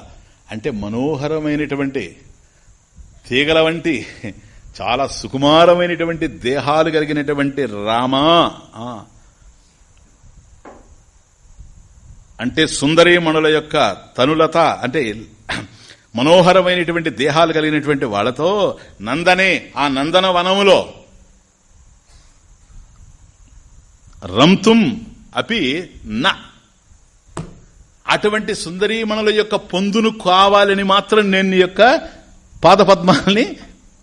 అంటే మనోహరమైనటువంటి తీగల వంటి చాలా సుకుమారమైనటువంటి దేహాలు కలిగినటువంటి రామా ఆ. అంటే సుందరీమణుల యొక్క తనులత అంటే మనోహరమైనటువంటి దేహాలు కలిగినటువంటి వాళ్ళతో నందనే ఆ నందన వనములో రంతుం అపి న. అటువంటి సుందరీమణుల యొక్క పొందును కావాలని మాత్రం నేను నీ యొక్క పాదపద్మాలని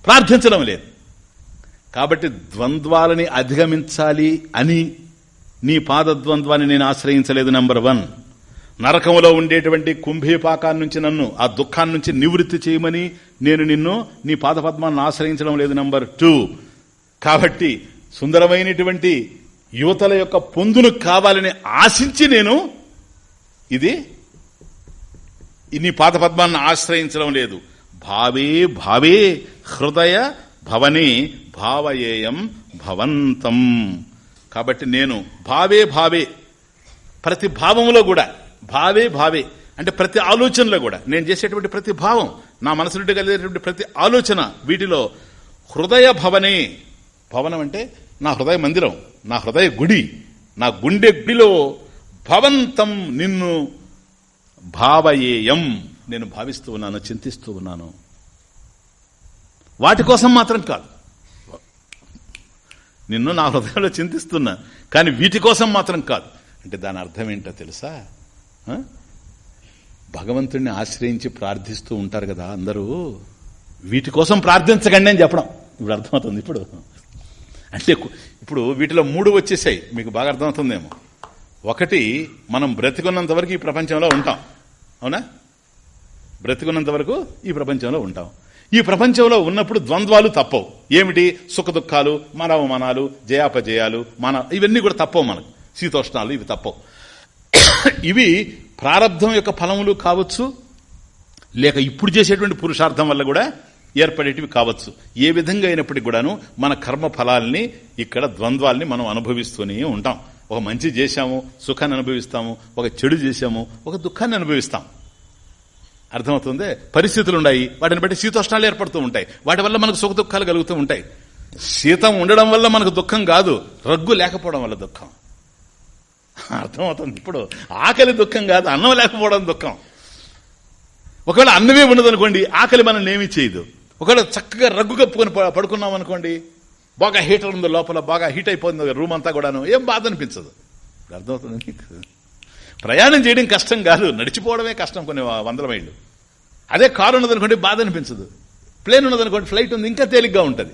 ప్రార్థించడం లేదు. కాబట్టి ద్వంద్వాలని అధిగమించాలి అని నీ పాదద్వంద్వాన్ని నేను ఆశ్రయించలేదు నంబర్ వన్. నరకంలో ఉండేటువంటి కుంభీపాకాన్ని నుంచి నన్ను ఆ దుఃఖాన్ని నుంచి నివృత్తి చేయమని నేను నిన్ను నీ పాదపద్మాన్ని ఆశ్రయించడం లేదు నంబర్ టూ. కాబట్టి సుందరమైనటువంటి యువతల యొక్క పొందును కావాలని ఆశించి నేను ఇది నీ పాదపద్మాన్ని ఆశ్రయించడం లేదు. భావే భావే హృదయ భవనే భావయేయం భవంతం. కాబట్టి నేను భావే భావే ప్రతి భావంలో కూడా భావే భావే. అంటే ప్రతి ఆలోచనలో కూడా నేను చేసేటువంటి ప్రతి భావం నా మనసు నుండి కలిగేటువంటి ప్రతి ఆలోచన వీటిలో హృదయ భవనే. భవనం అంటే నా హృదయ మందిరం నా హృదయ గుడి నా గుండె గుడిలో భవంతం నిన్ను భావయేయం. నేను భావిస్తూ ఉన్నాను చింతిస్తూ ఉన్నాను. వాటి కోసం మాత్రం కాదు. నిన్ను నా హృదయంలో చింతిస్తున్నా కానీ వీటి కోసం మాత్రం కాదు. అంటే దాని అర్థం ఏంటో తెలుసా? భగవంతుడిని ఆశ్రయించి ప్రార్థిస్తూ ఉంటారు కదా అందరూ వీటి కోసం ప్రార్థించకండి అని చెప్పడం. ఇప్పుడు అర్థమవుతుంది ఇప్పుడు. అంటే ఇప్పుడు వీటిలో మూడు వచ్చేసాయి. మీకు బాగా అర్థమవుతుందేమో. ఒకటి మనం బ్రతికున్నంత వరకు ఈ ప్రపంచంలో ఉంటాం. అవునా? బ్రతికున్నంత వరకు ఈ ప్రపంచంలో ఉంటాం. ఈ ప్రపంచంలో ఉన్నప్పుడు ద్వంద్వాలు తప్పవు. ఏమిటి? సుఖ దుఃఖాలు మానవమానాలు జయాపజయాలు మన ఇవన్నీ కూడా తప్పవు మనకు. శీతోష్ణాలు ఇవి తప్పవు. ఇవి ప్రారంధం యొక్క ఫలములు కావచ్చు లేక ఇప్పుడు చేసేటువంటి పురుషార్థం వల్ల కూడా ఏర్పడేటివి కావచ్చు. ఏ విధంగా అయినప్పటికీ కూడాను మన కర్మ ఫలాల్ని ఇక్కడ ద్వంద్వాల్ని మనం అనుభవిస్తూనే ఉంటాం. ఒక మంచి చేశాము సుఖాన్ని అనుభవిస్తాము ఒక చెడు చేశాము ఒక దుఃఖాన్ని అనుభవిస్తాం. అర్థమవుతుంది? పరిస్థితులు ఉన్నాయి వాటిని బట్టి శీతోష్ణాలు ఏర్పడుతూ ఉంటాయి. వాటి వల్ల మనకు సుఖ దుఃఖాలు కలుగుతూ ఉంటాయి. శీతం ఉండడం వల్ల మనకు దుఃఖం కాదు రగ్గు లేకపోవడం వల్ల దుఃఖం. అర్థమవుతుంది. ఇప్పుడు ఆకలి దుఃఖం కాదు అన్నం లేకపోవడం దుఃఖం. ఒకవేళ అన్నమే ఉండదనుకోండి ఆకలి మనల్ని ఏమీ చేయదు. ఒకవేళ చక్కగా రగ్గు కప్పుకొని పడుకున్నాం అనుకోండి బాగా హీటర్ ఉంది లోపల బాగా హీట్ అయిపోయింది రూమ్ అంతా కూడాను ఏం బాధ అనిపించదు. అర్థమవుతుంది మీకు ప్రయాణం చేయడం కష్టం కాదు నడిచిపోవడమే కష్టం కొన్ని వందల మైళ్ళు. అదే కారు ఉన్నదనుకోండి బాధ అనిపించదు. ప్లేన్ ఉన్నదనుకోండి ఫ్లైట్ ఉంది ఇంకా తేలిగ్గా ఉంటుంది.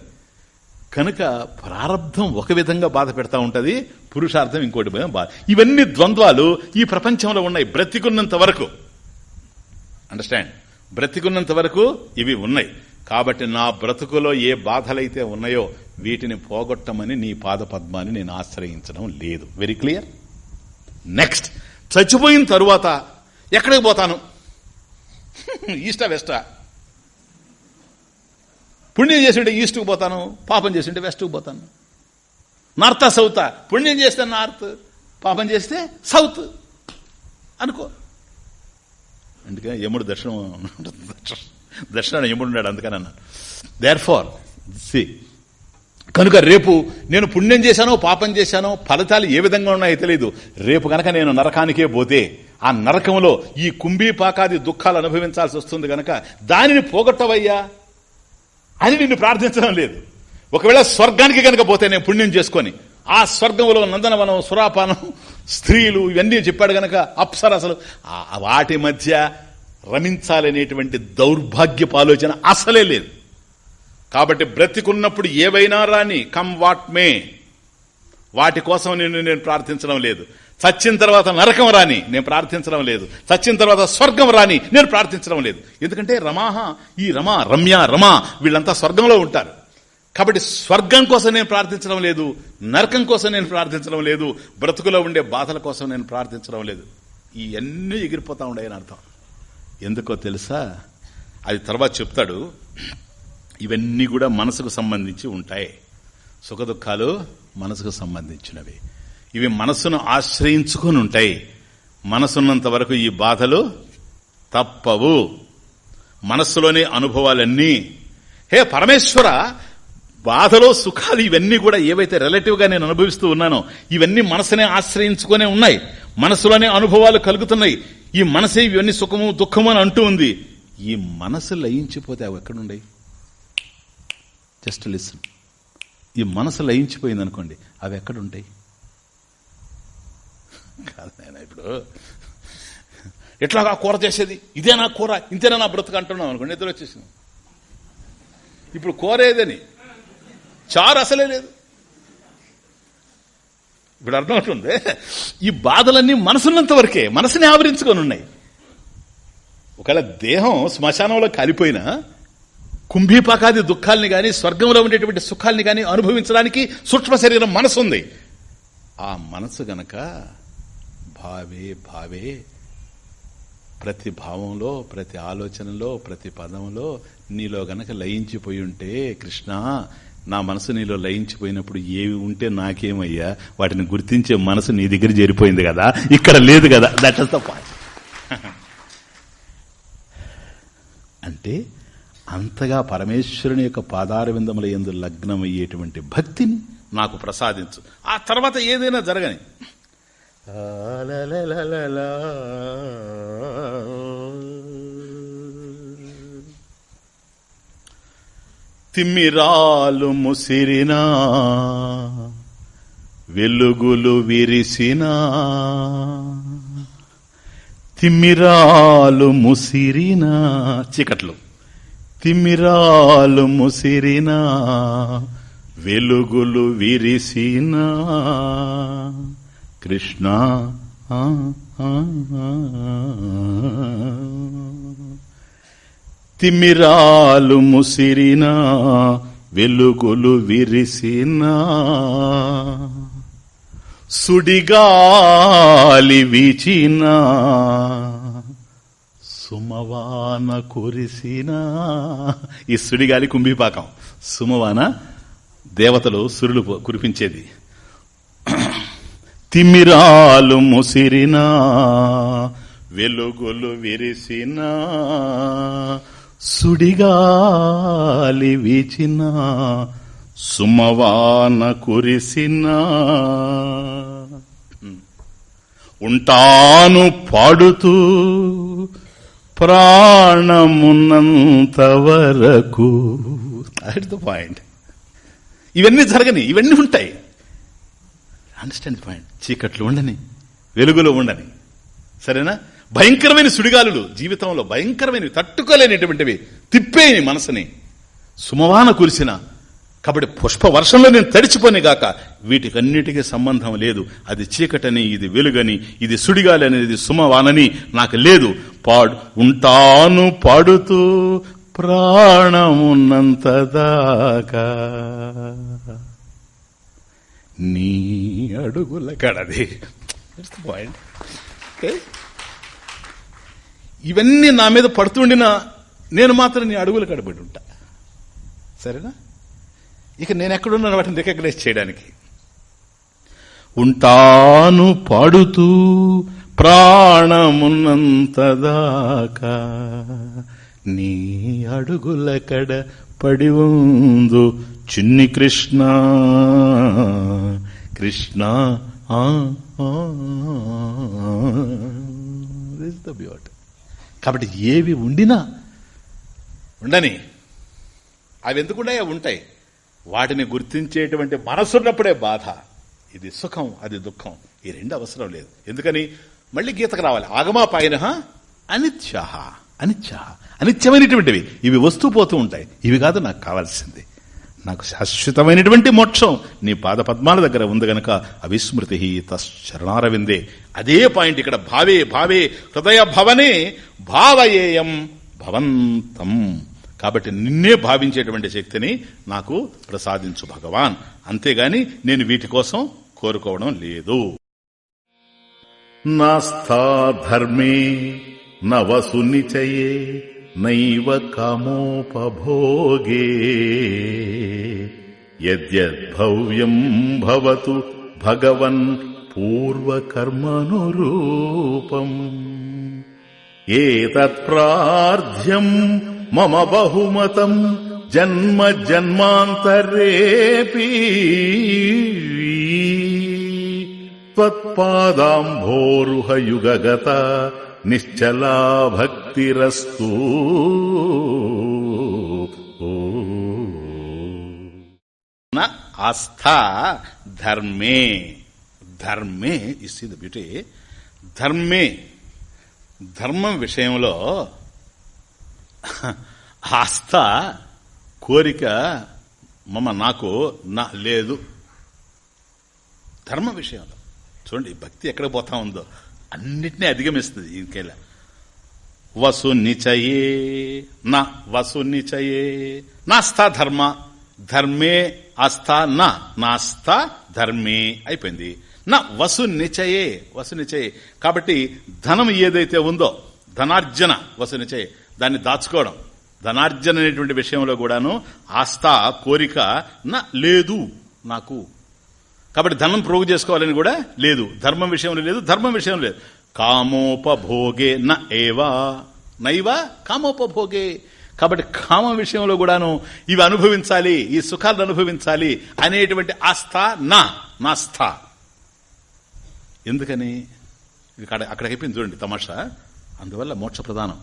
కనుక ప్రారంధం ఒక విధంగా బాధ పెడతా ఉంటుంది పురుషార్థం ఇంకోటి బాధ. ఇవన్నీ ద్వంద్వాలు ఈ ప్రపంచంలో ఉన్నాయి బ్రతికున్నంత వరకు. అండర్స్టాండ్ బ్రతికున్నంత వరకు ఇవి ఉన్నాయి. కాబట్టి నా బ్రతుకులో ఏ బాధలైతే ఉన్నాయో వీటిని పోగొట్టమని నీ పాద పద్మాన్ని నేను ఆశ్రయించడం లేదు. వెరీ క్లియర్ నెక్స్ట్ చచ్చిపోయిన తరువాత ఎక్కడికి పోతాను? ఈస్టా వెస్టా? పుణ్యం చేసింటే ఈస్ట్కి పోతాను పాపం చేసింటే వెస్ట్కి పోతాను. నార్తా సౌతా పుణ్యం చేస్తే నార్త్ పాపం చేస్తే సౌత్. అనుకో. అందుకని యముడు దర్శనం దర్శనం యముడు ఉన్నాడు అందుకని అన్న దేర్ ఫార్ సి కనుక రేపు నేను పుణ్యం చేశానో పాపం చేశానో ఫలితాలు ఏ విధంగా ఉన్నాయో తెలియదు రేపు గనక నేను నరకానికే పోతే ఆ నరకంలో ఈ కుంభీ పాకాది దుఃఖాలు అనుభవించాల్సి వస్తుంది గనక దానిని పోగొట్టవయ్యా. అని నిన్ను ప్రార్థించడం లేదు. ఒకవేళ స్వర్గానికి కనుక పోతే నేను పుణ్యం చేసుకొని ఆ స్వర్గంలో నందనవనం సురాపానం స్త్రీలు ఇవన్నీ చెప్పాడు గనక అప్సరసలు అసలు వాటి మధ్య రమించాలనేటువంటి దౌర్భాగ్యపు ఆలోచన అసలే లేదు. కాబట్టి బ్రతికున్నప్పుడు ఏవైనా రాని కమ్ వాట్ మే వాటి కోసం నేను నేను ప్రార్థించడం లేదు. చచ్చిన తర్వాత నరకం రాని నేను ప్రార్థించడం లేదు. చచ్చిన తర్వాత స్వర్గం రాని నేను ప్రార్థించడం లేదు. ఎందుకంటే రమాహ ఈ రమ రమ్య రమ వీళ్ళంతా స్వర్గంలో ఉంటారు. కాబట్టి స్వర్గం కోసం నేను ప్రార్థించడం లేదు నరకం కోసం నేను ప్రార్థించడం లేదు బ్రతుకులో ఉండే బాధల కోసం నేను ప్రార్థించడం లేదు. ఇవన్నీ ఎగిరిపోతా ఉండేయని అర్థం. ఎందుకో తెలుసా? అది తర్వాత చెప్తాడు. ఇవన్నీ కూడా మనసుకు సంబంధించి ఉంటాయి. సుఖ దుఃఖాలు మనసుకు సంబంధించినవి. ఇవి మనసును ఆశ్రయించుకొని ఉంటాయి. మనసున్నంత వరకు ఈ బాధలు తప్పవు. మనస్సులోని అనుభవాలన్నీ హే పరమేశ్వర బాధలో సుఖాలు ఇవన్నీ కూడా ఏవైతే రిలేటివ్గా నేను అనుభవిస్తూ ఉన్నానో ఇవన్నీ మనసునే ఆశ్రయించుకునే ఉన్నాయి. మనసులోనే అనుభవాలు కలుగుతున్నాయి. ఈ మనసే ఇవన్నీ సుఖము దుఃఖము అని అంటూ ఉంది. ఈ మనసు లయించిపోతే అవి ఎక్కడుండయి? జస్ట్ లిసన్ ఈ మనసు లయించిపోయింది అనుకోండి అవి ఎక్కడుంటాయి? కాదు నేను ఇప్పుడు ఎట్లాగా కూర చేసేది? ఇదే నా కూర? ఇంతేనా నా బ్రతుకు అంటున్నాం అనుకోండి నిద్ర వచ్చేసింది. ఇప్పుడు కూర ఏదని? చారు అసలే లేదు. ఇప్పుడు అర్థమవుతుంది. ఈ బాధలన్నీ మనసున్నంత వరకే మనసుని ఆవరించుకొని ఉన్నాయి. ఒకవేళ దేహం శ్మశానంలో కాలిపోయినా కుంభీపాకాది దుఃఖాల్ని కానీ స్వర్గంలో ఉండేటువంటి సుఖాలని కానీ అనుభవించడానికి సూక్ష్మ శరీరం మనసు ఉంది ఆ మనసు గనక భావే భావే. ప్రతి భావంలో ప్రతి ఆలోచనలో ప్రతి పదంలో నీలో గనక లయించిపోయి ఉంటే కృష్ణ నా మనసు నీలో లయించిపోయినప్పుడు ఏవి ఉంటే నాకేమయ్యా? వాటిని గుర్తించే మనసు నీ దగ్గర చేరిపోయింది కదా? ఇక్కడ లేదు కదా? దట్ ఇస్ ద పాయింట్ అంటే అంతగా పరమేశ్వరుని యొక్క పాదార విందముల ఎందు లగ్నమయ్యేటువంటి భక్తిని నాకు ప్రసాదించు. ఆ తర్వాత ఏదైనా జరగని. తిమ్మిరాలు ముసిరినా వెలుగులు విరిసినా. తిమ్మిరాలు ముసిరినా చీకట్లు. తిమ్మిరాలు ముసిరినా వెలుగులు విరిసినా. కృష్ణ. తిమిరాలు తిమ్మిరాలు ముసిరినా వెలుగులు విరిసినా. సుడిగాలి వీచినా సుమవాన కురిసినా. ఈ సుడిగాలి కుంభిపాకం సుమవాన దేవతలు సురులు కురిపించేది. తిమిరాలు ముసిరినా వెలుగులు విరిసినా సుడిగాలి వీచినా సుమవాన కురిసినా. ఉంటాను పాడుతూ ప్రాణమున్నంత వరకు. పాయింట్ ఇవన్నీ జరగని ఇవన్నీ ఉంటాయి. అండర్స్టాండ్ పాయింట్ చీకట్లు ఉండని వెలుగులో ఉండని. సరేనా? భయంకరమైన సుడిగాలులు జీవితంలో భయంకరమైనవి తట్టుకోలేనిటువంటివి తిప్పేని మనసుని. సుమవాన కురిసిన కాబట్టి పుష్ప వర్షంలో నేను తడిచిపోని గాక వీటికన్నిటికీ సంబంధం లేదు. అది చీకటని ఇది వెలుగని ఇది సుడిగాలి అనేది సుమవానని నాకు లేదు. పాడు ఉంటాను పాడుతూ ప్రాణమున్నంత దాకా నీ అడుగుల కడది. పాయింట్ ఇవన్నీ నా మీద పడుతుండినా నేను మాత్రం నీ అడుగులు కడబడి ఉంటా. సరేనా? ఇక నేను ఎక్కడున్నాను వాటిని రికగ్నైజ్ చేయడానికి. ఉంటాను పాడుతూ ప్రాణమున్నంతదాకా నీ అడుగుల కడ పడి ఉందు. చిన్ని కృష్ణ కృష్ణ ఆ, ఆ, కాబట్టి ఏవి ఉండినా ఉండని అవి ఎందుకున్నాయో ఉంటాయి. వాటిని గుర్తించేటువంటి మనసున్నప్పుడే బాధ. ఇది సుఖం అది దుఃఖం. ఈ రెండు అవసరం లేదు. ఎందుకని? మళ్ళీ గీతకు రావాలి. ఆగమా పైన అనిత్య. అనిత్య. అనిత్యమైనటువంటివి. ఇవి వస్తూ పోతూ ఉంటాయి. ఇవి కాదు నాకు కావాల్సింది. నాకు శాశ్వతమైనటువంటి మోక్షం. నీ పాద పద్మాల దగ్గర ఉంది గనక అవిస్మృతి తరణారవిందే అదే పాయింట్ ఇక్కడ. భావే భావే హృదయ భవనే భావయేయం భవంతం. కాబట్టి నిన్నే భావించేటువంటి శక్తిని నాకు ప్రసాదించు భగవాన్. అంతేగాని నేను వీటి కోసం కోరుకోవడం లేదు. నాస్థా ధర్మే నవసు నిచయే నైవ కామోపభోగే యద్యద్భవ్యం భవతు భగవన్ పూర్వకర్మనురూపం ఏతత్ప్రార్థ్యం మమ బహుమతం జన్మ జన్మాంతరేపి త్వత్పాదాంభోరుహయుగగత నిశ్చలా భక్తిరస్తు నా ఆస్థా ధర్మే. ధర్మే ఇస్ ద బ్యూటీ ధర్మే. ధర్మం విషయంలో ఆస్థ కోరిక మమ నాకు నా లేదు. ధర్మ విషయంలో. చూడండి భక్తి ఎక్కడ పోతా ఉందో. అన్నిటినీ అధిగమిస్తుంది ఇంకెలా వసు నిచయే నా వసు నిచయే నాస్తా ధర్మ ధర్మే ఆస్థా నా నాస్తా ధర్మే అయిపోయింది. నా వసు నిచయే వసు నిచయే. కాబట్టి ధనం ఏదైతే ఉందో ధనార్జన వసు నిచయే. దాన్ని దాచుకోవడం. ధనార్జన అనేటువంటి విషయంలో కూడాను ఆస్థా కోరిక నా లేదు నాకు. కాబట్టి ధనం ప్రోగు చేసుకోవాలని కూడా లేదు. ధర్మం విషయంలో లేదు ధర్మం విషయంలో లేదు. కామోపభోగే న ఏవా. నైవా కామోపభోగే. కాబట్టి కామ విషయంలో కూడాను ఇవి అనుభవించాలి ఈ సుఖాలను అనుభవించాలి అనేటువంటి ఆస్థ నా నాస్థ. ఎందుకని? ఇక్కడ అక్కడ అయిపోయింది చూడండి తమాషా. అందువల్ల మోక్ష ప్రధానం.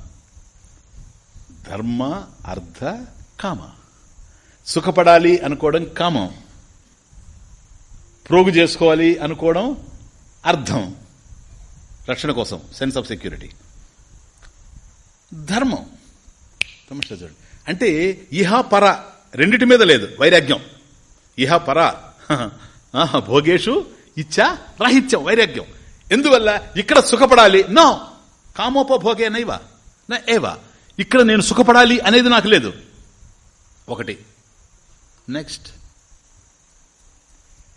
ధర్మ అర్థ కామ. సుఖపడాలి అనుకోవడం కామం. ప్రోగు చేసుకోవాలి అనుకోవడం అర్థం. రక్షణ కోసం సెన్స్ ఆఫ్ సెక్యూరిటీ ధర్మం. చూడండి. అంటే ఇహ పర రెండిటి మీద లేదు వైరాగ్యం. ఇహ పర ఆహా, భోగేషు ఇచ్చా రాహిత్యం వైరాగ్యం. ఎందువల్ల? ఇక్కడ సుఖపడాలి నో. కామోపభోగే నైవా నా ఏవా. ఇక్కడ నేను సుఖపడాలి అనేది నాకు లేదు. ఒకటి. నెక్స్ట్.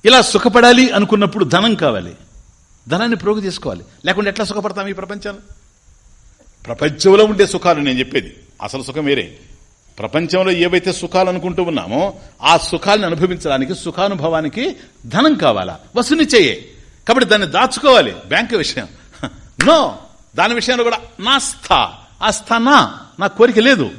ఇలా సుఖపడాలి అనుకున్నప్పుడు ధనం కావాలి. ధనాన్ని ప్రోగు చేసుకోవాలి. లేకుంటే ఎట్లా సుఖపడతాం ఈ ప్రపంచాన్ని? ప్రపంచంలో ఉండే సుఖాలు నేను చెప్పేది. అసలు సుఖం వేరే. ప్రపంచంలో ఏవైతే సుఖాలు అనుకుంటూ ఉన్నామో ఆ సుఖాలను అనుభవించడానికి సుఖానుభవానికి ధనం కావాలా? వసూలు చేయే. కాబట్టి దాన్ని దాచుకోవాలి. బ్యాంకు విషయం. నో! దాని విషయంలో కూడా నా స్థా. ఆ స్థా నా. నా కోరిక లేదు.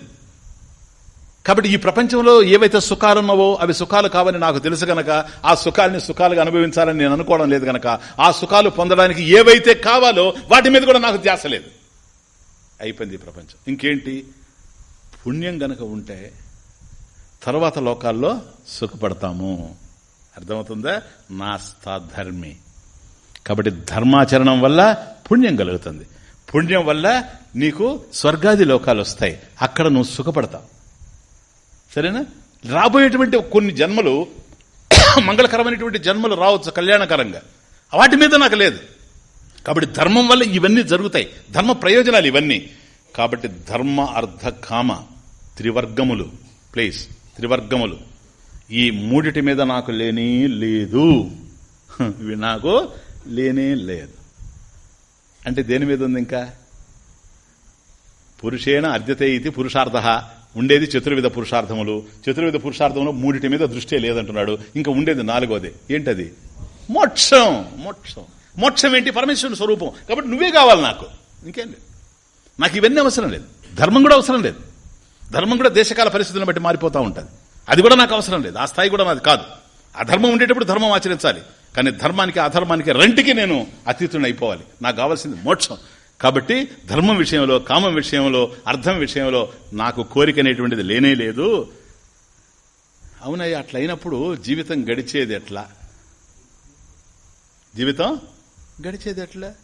కాబట్టి ఈ ప్రపంచంలో ఏవైతే సుఖాలు ఉన్నావో అవి సుఖాలు కావని నాకు తెలుసు గనక ఆ సుఖాలని సుఖాలుగా అనుభవించాలని నేను అనుకోవడం లేదు గనక ఆ సుఖాలు పొందడానికి ఏవైతే కావాలో వాటి మీద కూడా నాకు ధ్యాస లేదు. అయిపోయింది ఈ ప్రపంచం. ఇంకేంటి? పుణ్యం గనక ఉంటే తర్వాత లోకాల్లో సుఖపడతాము. అర్థమవుతుందా? నాస్తా ధర్మి కాబట్టి ధర్మాచరణం వల్ల పుణ్యం కలుగుతుంది. పుణ్యం వల్ల నీకు స్వర్గాది లోకాలు వస్తాయి. అక్కడ నువ్వు సుఖపడతావు. సరేనా? రాబోయేటువంటి కొన్ని జన్మలు మంగళకరమైనటువంటి జన్మలు రావచ్చు కళ్యాణకరంగా. వాటి మీద నాకు లేదు. కాబట్టి ధర్మం వల్ల ఇవన్నీ జరుగుతాయి. ధర్మ ప్రయోజనాలు ఇవన్నీ. కాబట్టి ధర్మ అర్థ కామ త్రివర్గములు. ప్లీజ్ త్రివర్గములు. ఈ మూడిటి మీద నాకు లేనే లేదు. ఇవి నాకు లేనే లేదు. అంటే దేని మీద ఉంది ఇంకా? పురుషేణ అర్ధ్యతే ఇది పురుషార్థ. ఉండేది చతుర్విధ పురుషార్థములు. చతుర్విధ పురుషార్థములు మూడిటి మీద దృష్టే లేదంటున్నాడు. ఇంకా ఉండేది నాలుగోది. ఏంటది? మోక్షం. మోక్షం. మోక్షం ఏంటి? పరమేశ్వరుని స్వరూపం. కాబట్టి నువ్వే కావాలి నాకు. ఇంకేం లేదు. నాకు ఇవన్నీ అవసరం లేదు. ధర్మం కూడా అవసరం లేదు. ధర్మం కూడా దేశకాల పరిస్థితులను బట్టి మారిపోతూ ఉంటుంది. అది కూడా నాకు అవసరం లేదు. ఆ స్థాయి కూడా నాది కాదు. అధర్మం ఉండేటప్పుడు ధర్మం ఆచరించాలి. కానీ ధర్మానికి అధర్మానికి రెంటికి నేను అతీతుని అయిపోవాలి. నాకు కావాల్సింది మోక్షం. కాబట్టి ధర్మం విషయంలో కామం విషయంలో అర్థం విషయంలో నాకు కోరిక అనేటువంటిది లేనే లేదు. అవునయ్య అట్లయినప్పుడు జీవితం గడిచేది ఎట్లా? జీవితం గడిచేది ఎట్లా?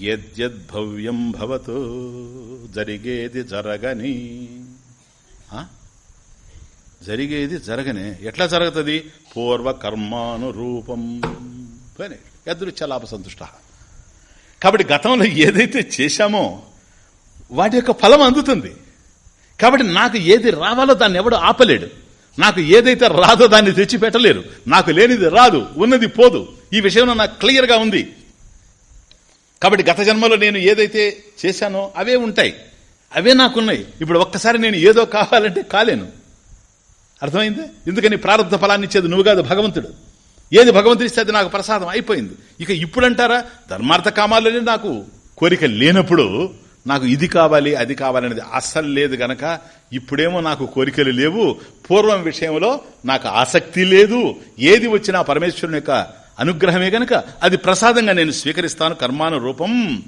యద్యద్భవ్యం భవతు జరిగేది జరగని. జరిగేది జరగనే. ఎట్లా జరుగుతుంది? పూర్వ కర్మానురూపం పోనీ యదృచ్ఛలాభ సంతుష్ట. కాబట్టి గతంలో ఏదైతే చేశామో వాటి యొక్క ఫలం అందుతుంది. కాబట్టి నాకు ఏది రావాలో దాన్ని ఎవడు ఆపలేడు. నాకు ఏదైతే రాదో దాన్ని తెచ్చిపెట్టలేరు. నాకు లేనిది రాదు ఉన్నది పోదు. ఈ విషయంలో నాకు క్లియర్గా ఉంది. కాబట్టి గత జన్మలో నేను ఏదైతే చేశానో అవే ఉంటాయి. అవే నాకున్నాయి. ఇప్పుడు ఒక్కసారి నేను ఏదో కావాలంటే కాలేను. అర్థమైంది? ఎందుకని ప్రారంభ ఫలాన్ని ఇచ్చేది నువ్వు కాదు భగవంతుడు. ఏది భగవంతుడు ఇస్తే అది నాకు ప్రసాదం అయిపోయింది. ఇక ఇప్పుడంటారా? ధర్మార్థ కామాలని నాకు కోరిక లేనప్పుడు నాకు ఇది కావాలి అది కావాలనేది అస్సలు లేదు గనక. ఇప్పుడేమో నాకు కోరికలు లేవు. పూర్వం విషయంలో నాకు ఆసక్తి లేదు. ఏది వచ్చినా పరమేశ్వరుని యొక్క అనుగ్రహమే గనక అది ప్రసాదంగా నేను స్వీకరిస్తాను కర్మాను రూపం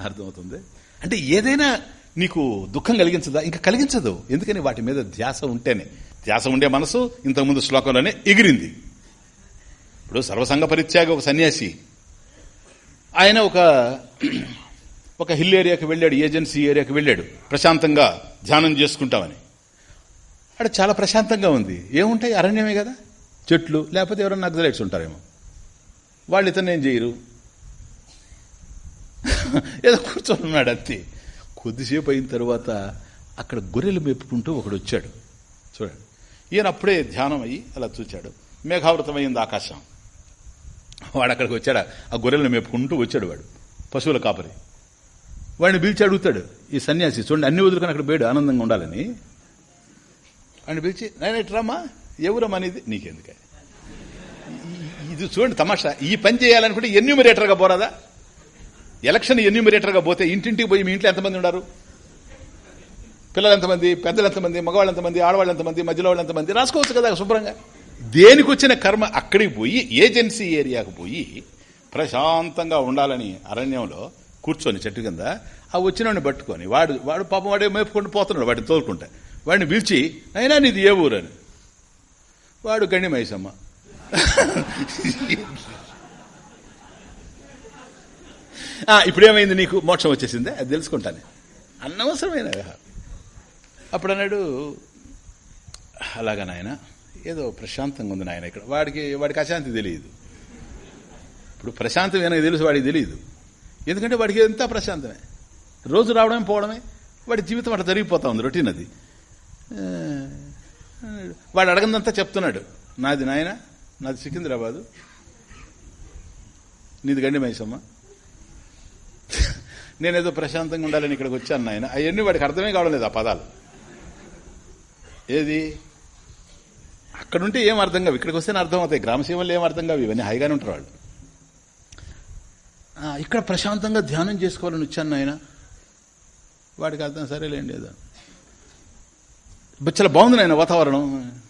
అర్థమవుతుంది? అంటే ఏదైనా నీకు దుఃఖం కలిగించదా? ఇంకా కలిగించదు. ఎందుకని వాటి మీద ధ్యాస ఉంటేనే. ధ్యాస ఉండే మనసు ఇంతకుముందు శ్లోకంలోనే ఎగిరింది. ఇప్పుడు సర్వసంగ పరిత్యాగ ఒక సన్యాసి. ఆయన ఒక ఒక హిల్ ఏరియాకి వెళ్ళాడు ఏజెన్సీ ఏరియాకి వెళ్ళాడు. ప్రశాంతంగా ధ్యానం చేసుకుంటామని. అక్కడ చాలా ప్రశాంతంగా ఉంది. ఏముంటాయి? అరణ్యమే కదా. చెట్లు లేకపోతే ఎవరైనా నక్సలైట్స్ ఉంటారేమో. వాళ్ళు ఇతను ఏం చేయరు? ఏదో కూర్చొని అంతే. కొద్దిసేపు అయిన తర్వాత అక్కడ గొర్రెలు మెప్పుకుంటూ ఒకడు వచ్చాడు. చూడండి. ఈయన అప్పుడే ధ్యానం అయ్యి అలా చూచాడు. మేఘావృతమైంది ఆకాశం. వాడు అక్కడికి వచ్చాడు? ఆ గొర్రెలను మేపుకుంటూ వచ్చాడు వాడు. పశువుల కాపరి. వాడిని పిలిచి అడుగుతాడు ఈ సన్యాసి చూడండి అన్ని వదులుకొని అక్కడ పోయాడు ఆనందంగా ఉండాలని. వాడిని పిలిచి నేను ఎట్రామా ఎవరమ్మా అనేది నీకెందుకే. ఇది చూడండి తమాషా ఈ పని చేయాలనుకుంటే ఎన్యూమరేటర్గా పోరాదా? ఎలక్షన్ ఎన్యూమరేటర్గా పోతే ఇంటింటికి పోయి మీ ఇంట్లో ఎంతమంది ఉన్నారు పిల్లలు ఎంతమంది పెద్దలు ఎంతమంది మగవాళ్ళు ఎంతమంది ఆడవాళ్ళు ఎంతమంది మధ్యలో వాళ్ళు ఎంతమంది రాసుకోవచ్చు కదా శుభ్రంగా. దేనికి వచ్చిన కర్మ అక్కడికి పోయి ఏజెన్సీ ఏరియాకు పోయి ప్రశాంతంగా ఉండాలని అరణ్యంలో కూర్చొని చెట్టు కింద ఆ వచ్చినవాడిని పట్టుకొని వాడు వాడు పాపం వాడే మేపుకుంటూ పోతున్నాడు వాడిని తోలుకుంటే. వాడిని పిలిచి అయినా నీది ఏ ఊరు అని వాడు గండి మైసమ్మ ఇప్పుడేమైంది నీకు? మోక్షం వచ్చేసిందే? అది తెలుసుకుంటాను. అనవసరమైన వ్యవహారం అప్పుడు అన్నాడు అలాగా నాయన ఏదో ప్రశాంతంగా ఉంది నాయన ఇక్కడ. వాడికి వాడికి అశాంతి తెలియదు. ఇప్పుడు ప్రశాంతం ఏమైనా తెలుసు వాడికి తెలియదు. ఎందుకంటే వాడికి ఎంత ప్రశాంతమే. రోజు రావడమే పోవడమే వాడి జీవితం అట్లా జరిగిపోతా ఉంది రొటీన్ అది. వాడు అడగందంతా చెప్తున్నాడు. నాది నాయన నాది సికింద్రాబాదు. నీది గండి మైసమ్మ నేనేదో ప్రశాంతంగా ఉండాలని ఇక్కడికి వచ్చాను నాయన. అవన్నీ వాడికి అర్థమే కావడం లేదు ఆ పదాలు. ఏది? అక్కడుంటే ఏం అర్థం కావు. ఇక్కడికి వస్తేనే అర్థం అవుతాయి. గ్రామసీమలు ఏం అర్థం కావు. ఇవన్నీ హాయిగానే ఉంటారు వాళ్ళు. ఇక్కడ ప్రశాంతంగా ధ్యానం చేసుకోవాలని వచ్చాను ఆయన వాడికి అర్థం సరేలేండి ఏదో. చాలా బాగుంది నాయన వాతావరణం.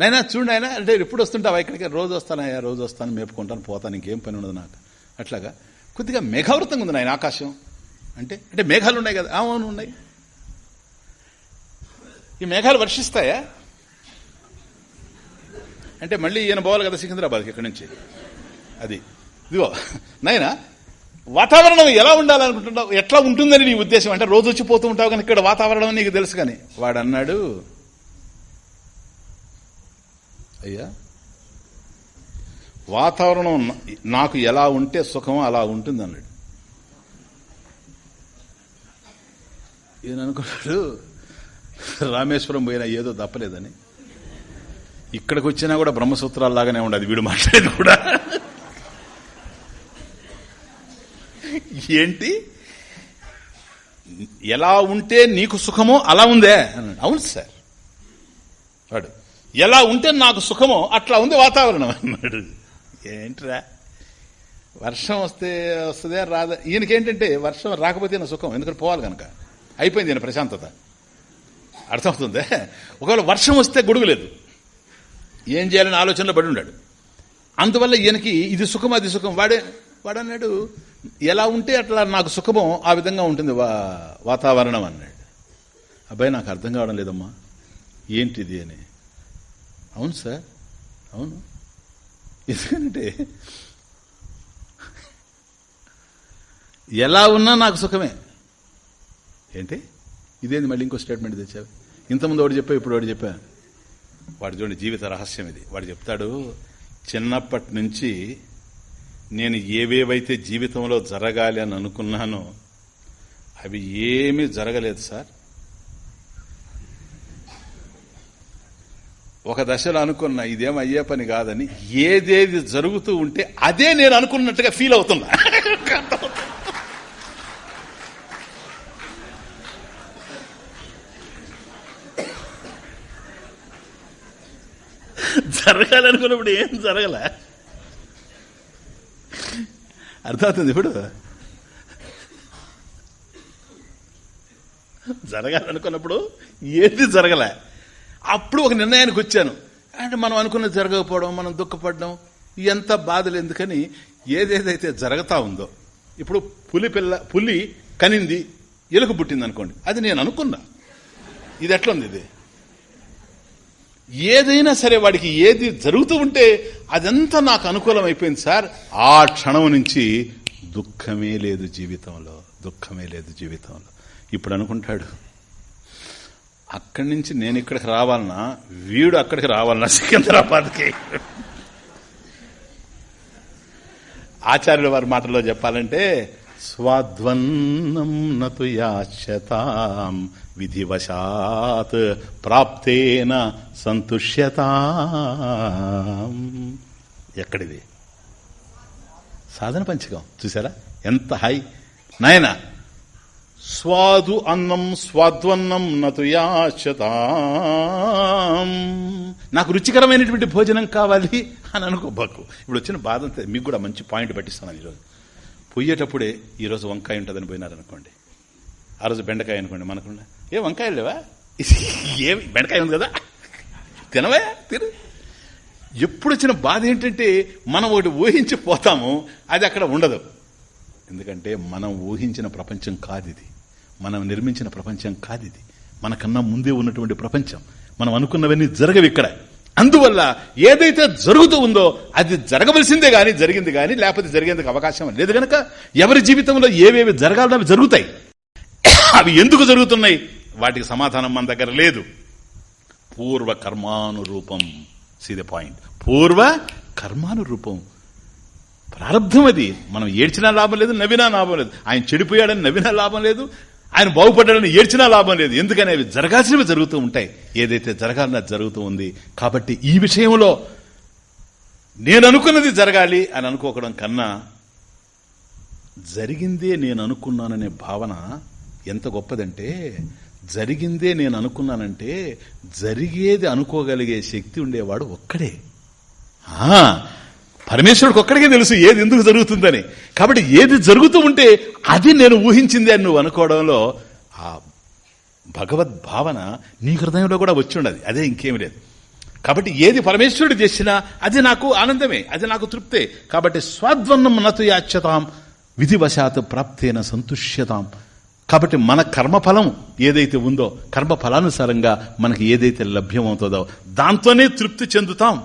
నైనా చూడండి ఆయన అంటే ఎప్పుడు వస్తుంటావా? ఇక్కడికి రోజు వస్తానయ్యా రోజు వస్తాను మేపుకుంటాను పోతాను ఇంకేం పని ఉండదు నాకు. అట్లాగా కొద్దిగా మేఘావృతంగా ఉంది నాయన ఆకాశం. అంటే అంటే మేఘాలు ఉన్నాయి కదా. ఆ, అవును ఉన్నాయి. ఈ మేఘాలు వర్షిస్తాయా? అంటే మళ్ళీ ఈయన పోవాలి కదా సికింద్రాబాద్కి ఇక్కడి నుంచి. అది. ఇదిగో నాయనా వాతావరణం ఎలా ఉండాలనుకుంటున్నావు? ఎట్లా ఉంటుందని నీ ఉద్దేశం? అంటే రోజు వచ్చి పోతూ ఉంటావు కానీ ఇక్కడ వాతావరణం నీకు తెలుసు కానీ. వాడు అన్నాడు అయ్యా వాతావరణం నాకు ఎలా ఉంటే సుఖం అలా ఉంటుంది అన్నాడు ఈయన అనుకున్నాడు రామేశ్వరం పోయినా ఏదో తప్పలేదని. ఇక్కడికి వచ్చినా కూడా బ్రహ్మసూత్రాల్లాగానే ఉండదు వీడు మాట్లాడేది కూడా. ఏంటి? ఎలా ఉంటే నీకు సుఖమో అలా ఉందే అవును సార్. వాడు ఎలా ఉంటే నాకు సుఖమో అట్లా ఉంది వాతావరణం అన్నాడు. ఏంట్రా? వర్షం వస్తే వస్తుందే రాదా. ఈయనకేంటంటే వర్షం రాకపోతే నా సుఖం ఎందుకంటే పోవాలి కనుక. అయిపోయింది ఈయన ప్రశాంతత. అర్థమవుతుంది? ఒకవేళ వర్షం వస్తే గొడుగులేదు. ఏం చేయాలని ఆలోచనలో పడి ఉన్నాడు. అందువల్ల ఈయనకి ఇది సుఖం అది సుఖం. వాడే వాడన్నాడు ఎలా ఉంటే అట్లా నాకు సుఖమో ఆ విధంగా ఉంటుంది వా వాతావరణం అన్నాడు. అబ్బాయి నాకు అర్థం కావడం లేదమ్మా. ఏంటిది అని? అవును సార్ అవును. ఎందుకంటే ఎలా ఉన్నా నాకు సుఖమే. ఏంటి? ఇదేంది మళ్ళీ ఇంకో స్టేట్మెంట్ తెచ్చావు? ఇంతకుముందు వాడు చెప్పా ఇప్పుడు వాడు చెప్పా? వాడు చూడండి జీవిత రహస్యం ఇది. వాడు చెప్తాడు చిన్నప్పటి నుంచి నేను ఏవేవైతే జీవితంలో జరగాలి అని అనుకున్నానో అవి ఏమీ జరగలేదు సార్. ఒక దశలో అనుకున్నా ఇదేం అయ్యే పని కాదని ఏదేది జరుగుతూ ఉంటే అదే నేను అనుకున్నట్టుగా ఫీల్ అవుతున్నా. జరగాలనుకున్నప్పుడు ఏం జరగల? అర్థమవుతుంది ఇప్పుడు? జరగాలనుకున్నప్పుడు ఏది జరగలే? అప్పుడు ఒక నిర్ణయానికి వచ్చాను. అంటే మనం అనుకున్నది జరగకపోవడం మనం దుఃఖపడడం ఎంత బాధలు ఎందుకని ఏదేదైతే జరుగుతా ఉందో ఇప్పుడు పులి పిల్ల పులి కనింది ఎలుక పుట్టింది అనుకోండి అది నేను అనుకున్నా. ఇది ఎట్లుంది ఇది? ఏదైనా సరే వాడికి ఏది జరుగుతూ ఉంటే అదంతా నాకు అనుకూలం అయిపోయింది సార్. ఆ క్షణం నుంచి దుఃఖమే లేదు జీవితంలో దుఃఖమే లేదు జీవితంలో. ఇప్పుడు అనుకుంటాడు అక్కడి నుంచి నేను ఇక్కడికి రావాలన్నా వీడు అక్కడికి రావాలన్నా సికింద్రాబాద్కి. ఆచార్యుల వారి మాటలో చెప్పాలంటే స్వాధ్వన్నం నతు యాచ్యతాం విధివశాత్ ప్రాప్తేన సంతుష్యతాం. ఎక్కడిది? సాధన పంచకం చూసారా ఎంత హై. నాయన స్వాదు అన్నం స్వాద్వన్నం నతు యాచతాం నాకు రుచికరమైనటువంటి భోజనం కావాలి అని అనుకోబాకు. ఇప్పుడు వచ్చిన బాధ మీకు కూడా మంచి పాయింట్ పట్టిస్తాను ఈరోజు. పొయ్యేటప్పుడే ఈరోజు వంకాయ ఉంటుందని పోయినారనుకోండి. ఆ రోజు బెండకాయ అనుకోండి మనకుండా. ఏ వంకాయలు లేవా? ఏ బెండకాయ ఉంది కదా. తినవా? తిను. ఎప్పుడు వచ్చిన బాధ ఏంటంటే మనం ఒకటి ఊహించి పోతాము అది అక్కడ ఉండదు. ఎందుకంటే మనం ఊహించిన ప్రపంచం కాదు ఇది మనం నిర్మించిన ప్రపంచం కాదు ఇది మనకన్నా ముందే ఉన్నటువంటి ప్రపంచం. మనం అనుకున్నవన్నీ జరగవు ఇక్కడ. అందువల్ల ఏదైతే జరుగుతూ ఉందో అది జరగవలసిందే గాని జరిగింది గాని లేకపోతే జరిగేందుకు అవకాశం లేదు గనక ఎవరి జీవితంలో ఏవేవి జరగాలో అవి జరుగుతాయి. అవి ఎందుకు జరుగుతున్నాయి? వాటికి సమాధానం మన దగ్గర లేదు. పూర్వ కర్మానురూపం. సీ ద పాయింట్ పూర్వ కర్మానురూపం. ప్రారంధం అది. మనం ఏడ్చినా లాభం లేదు నవ్వినా లాభం లేదు. ఆయన చెడిపోయాడని నవ్వినా లాభం లేదు ఆయన బాగుపడ్డాడని ఏడ్చినా లాభం లేదు. ఎందుకని అవి జరగాల్సినవి జరుగుతూ ఉంటాయి. ఏదైతే జరగాలన్నా జరుగుతూ ఉంది. కాబట్టి ఈ విషయంలో నేను అనుకున్నది జరగాలి అని అనుకోకడం కన్నా జరిగిందే నేను అనుకున్నాననే భావన ఎంత గొప్పదంటే జరిగిందే నేను అనుకున్నానంటే జరిగేది అనుకోగలిగే శక్తి ఉండేవాడు ఒక్కడే. ఆ పరమేశ్వరుడికి ఒక్కడికే తెలుసు ఏది ఎందుకు జరుగుతుందని. కాబట్టి ఏది జరుగుతూ ఉంటే అది నేను ఊహించింది అని నువ్వు అనుకోవడంలో ఆ భగవద్ భావన నీ హృదయంలో కూడా వచ్చి ఉండదు అదే ఇంకేమి లేదు. కాబట్టి ఏది పరమేశ్వరుడు చేసినా అది నాకు ఆనందమే అది నాకు తృప్తే. కాబట్టి స్వాద్వన్నం నతు యాచ్యతాం విధివశాత్ ప్రాప్తేన సంతుష్యతాం. కాబట్టి మన కర్మఫలం ఏదైతే ఉందో కర్మ ఫలానుసారంగా మనకి ఏదైతే లభ్యమవుతుందో దాంతోనే తృప్తి చెందుతాం.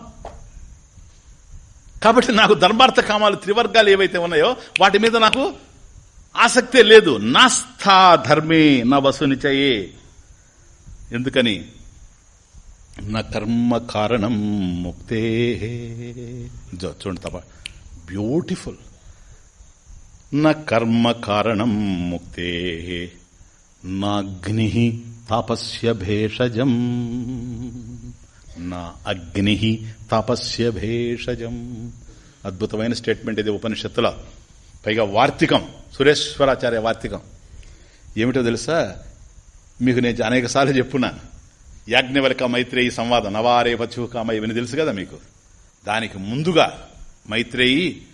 కాబట్టి నాకు ధర్మార్థ కామాలు త్రివర్గాలు ఏవైతే ఉన్నాయో వాటి మీద నాకు ఆసక్తే లేదు. నాస్థా ధర్మే నా వసునిచయే ఎందుకని? నా కర్మ కారణం ముక్తే. చూడండి తప్ప బ్యూటిఫుల్ నా కర్మ కారణం ముక్తే. నాగ్ని తాపస్య భేషజం. నా అగ్ని తాపస్య భేషజం. అద్భుతమైన స్టేట్మెంట్ ఇది ఉపనిషత్తుల. పైగా వార్తికం. సురేశ్వరాచార్య వార్తికం. ఏమిటో తెలుసా? మీకు నేను అనేక సార్లు చెప్పున్నాను. యాజ్ఞవల్క మైత్రేయి సంవాదం నవారే పచ్చుకామ ఇవన్నీ తెలుసు కదా మీకు? దానికి ముందుగా మైత్రేయి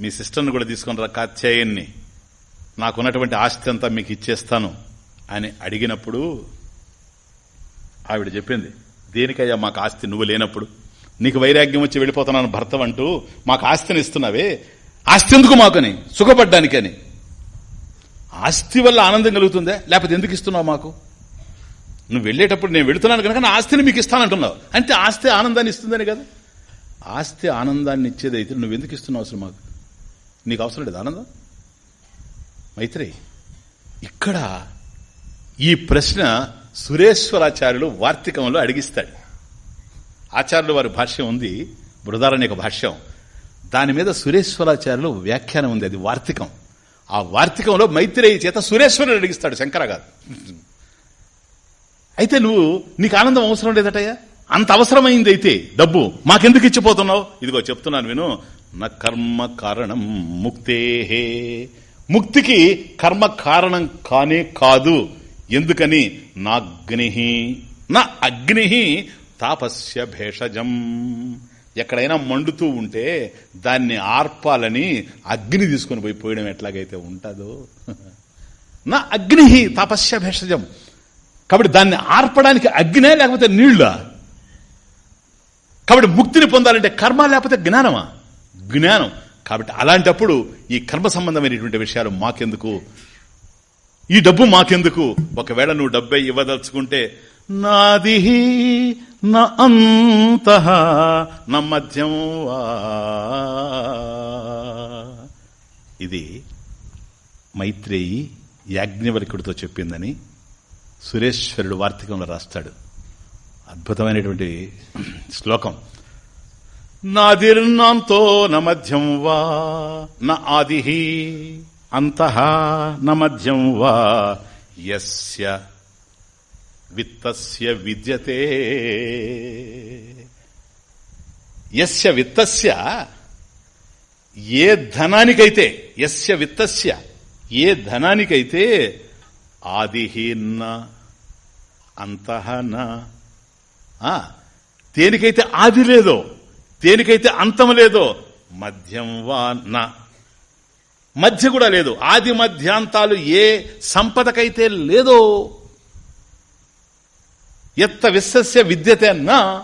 మీ సిస్టర్ను కూడా తీసుకుని రా కాత్యాయన్ని. నాకున్నటువంటి ఆస్తి అంతా మీకు ఇచ్చేస్తాను అని అడిగినప్పుడు ఆవిడ చెప్పింది దేనికయ్యా మాకు ఆస్తి నువ్వు లేనప్పుడు? నీకు వైరాగ్యం వచ్చి వెళ్ళిపోతున్నాను భర్త అంటూ మాకు ఆస్తిని ఇస్తున్నావే? ఆస్తి ఎందుకు మాకని? సుఖపడ్డానికని. ఆస్తి వల్ల ఆనందం కలుగుతుందే? లేకపోతే ఎందుకు ఇస్తున్నావు మాకు? నువ్వు వెళ్ళేటప్పుడు నేను వెళుతున్నాను కనుక నా ఆస్తిని మీకు ఇస్తానంటున్నావు. అంటే ఆస్తి ఆనందాన్ని ఇస్తుందని కదా. ఆస్తి ఆనందాన్ని ఇచ్చేదైతే నువ్వు ఎందుకు ఇస్తున్నావు అసలు మాకు? నీకు అవసరం లేదు ఆనందం? మైత్రి ఇక్కడ ఈ ప్రశ్న సురేశ్వరాచార్యులు వార్తికంలో అడిగిస్తాడు. ఆచార్యులు వారి భాష్యం ఉంది బృదారణ్యక భాష్యం. దాని మీద సురేశ్వరాచార్యులు వ్యాఖ్యానం ఉంది అది వార్తికం. ఆ వార్తికంలో మైత్రేయి చేత సురేశ్వరుడు అడిగిస్తాడు శంకర గారు. అయితే నువ్వు నీకు ఆనందం అవసరం లేదటయ్యా? అంత అవసరమైంది అయితే డబ్బు మాకెందుకు ఇచ్చిపోతున్నావు? ఇదిగో చెప్తున్నాను విను. నా కర్మ కారణం ముక్తేహే ముక్తికి కర్మ కారణం కానే కాదు. ఎందుకని? నాగ్ని నా అగ్ని తాపస్య భేషజం. ఎక్కడైనా మండుతూ ఉంటే దాన్ని ఆర్పాలని అగ్ని తీసుకుని పోయి పోయడం ఎట్లాగైతే ఉంటుందో. నా అగ్ని తపస్య భేషజం. కాబట్టి దాన్ని ఆర్పడానికి అగ్నే లేకపోతే నీళ్ళ? కాబట్టి ముక్తిని పొందాలంటే కర్మ లేకపోతే జ్ఞానమా? జ్ఞానం. కాబట్టి అలాంటప్పుడు ఈ కర్మ సంబంధమైనటువంటి విషయాలు మాకెందుకు? ఈ డబ్బు మాకెందుకు? ఒకవేళ నువ్వు డబ్బే ఇవ్వదలుచుకుంటే నాది నా అంత నా మధ్యం వా. ఇది మైత్రేయి యాజ్ఞవల్కుడితో చెప్పిందని సురేశ్వరుడు వార్తికంలో రాస్తాడు. అద్భుతమైనటువంటి శ్లోకం. నాదిర్నాంతో న మధ్యం వా న ఆదిహీ అంత న మధ్యం వా యస్య విత్తస్య విద్యతే. యస్య విత్తస్య ఏ ధనానికైతే యస్య విత్తస్య ఏ ధనానికైతే ఆదిహీన్న అంతఃన ఆ, దేనికైతే ఆది లేదో దేనికైతే అంతం లేదో మధ్యం వా నా. మధ్య కూడా లేదు. ఆది మధ్యాంతాలు ఏ సంపదకైతే లేదో ఎత్త విశ్వస్య విద్యతే అన్నా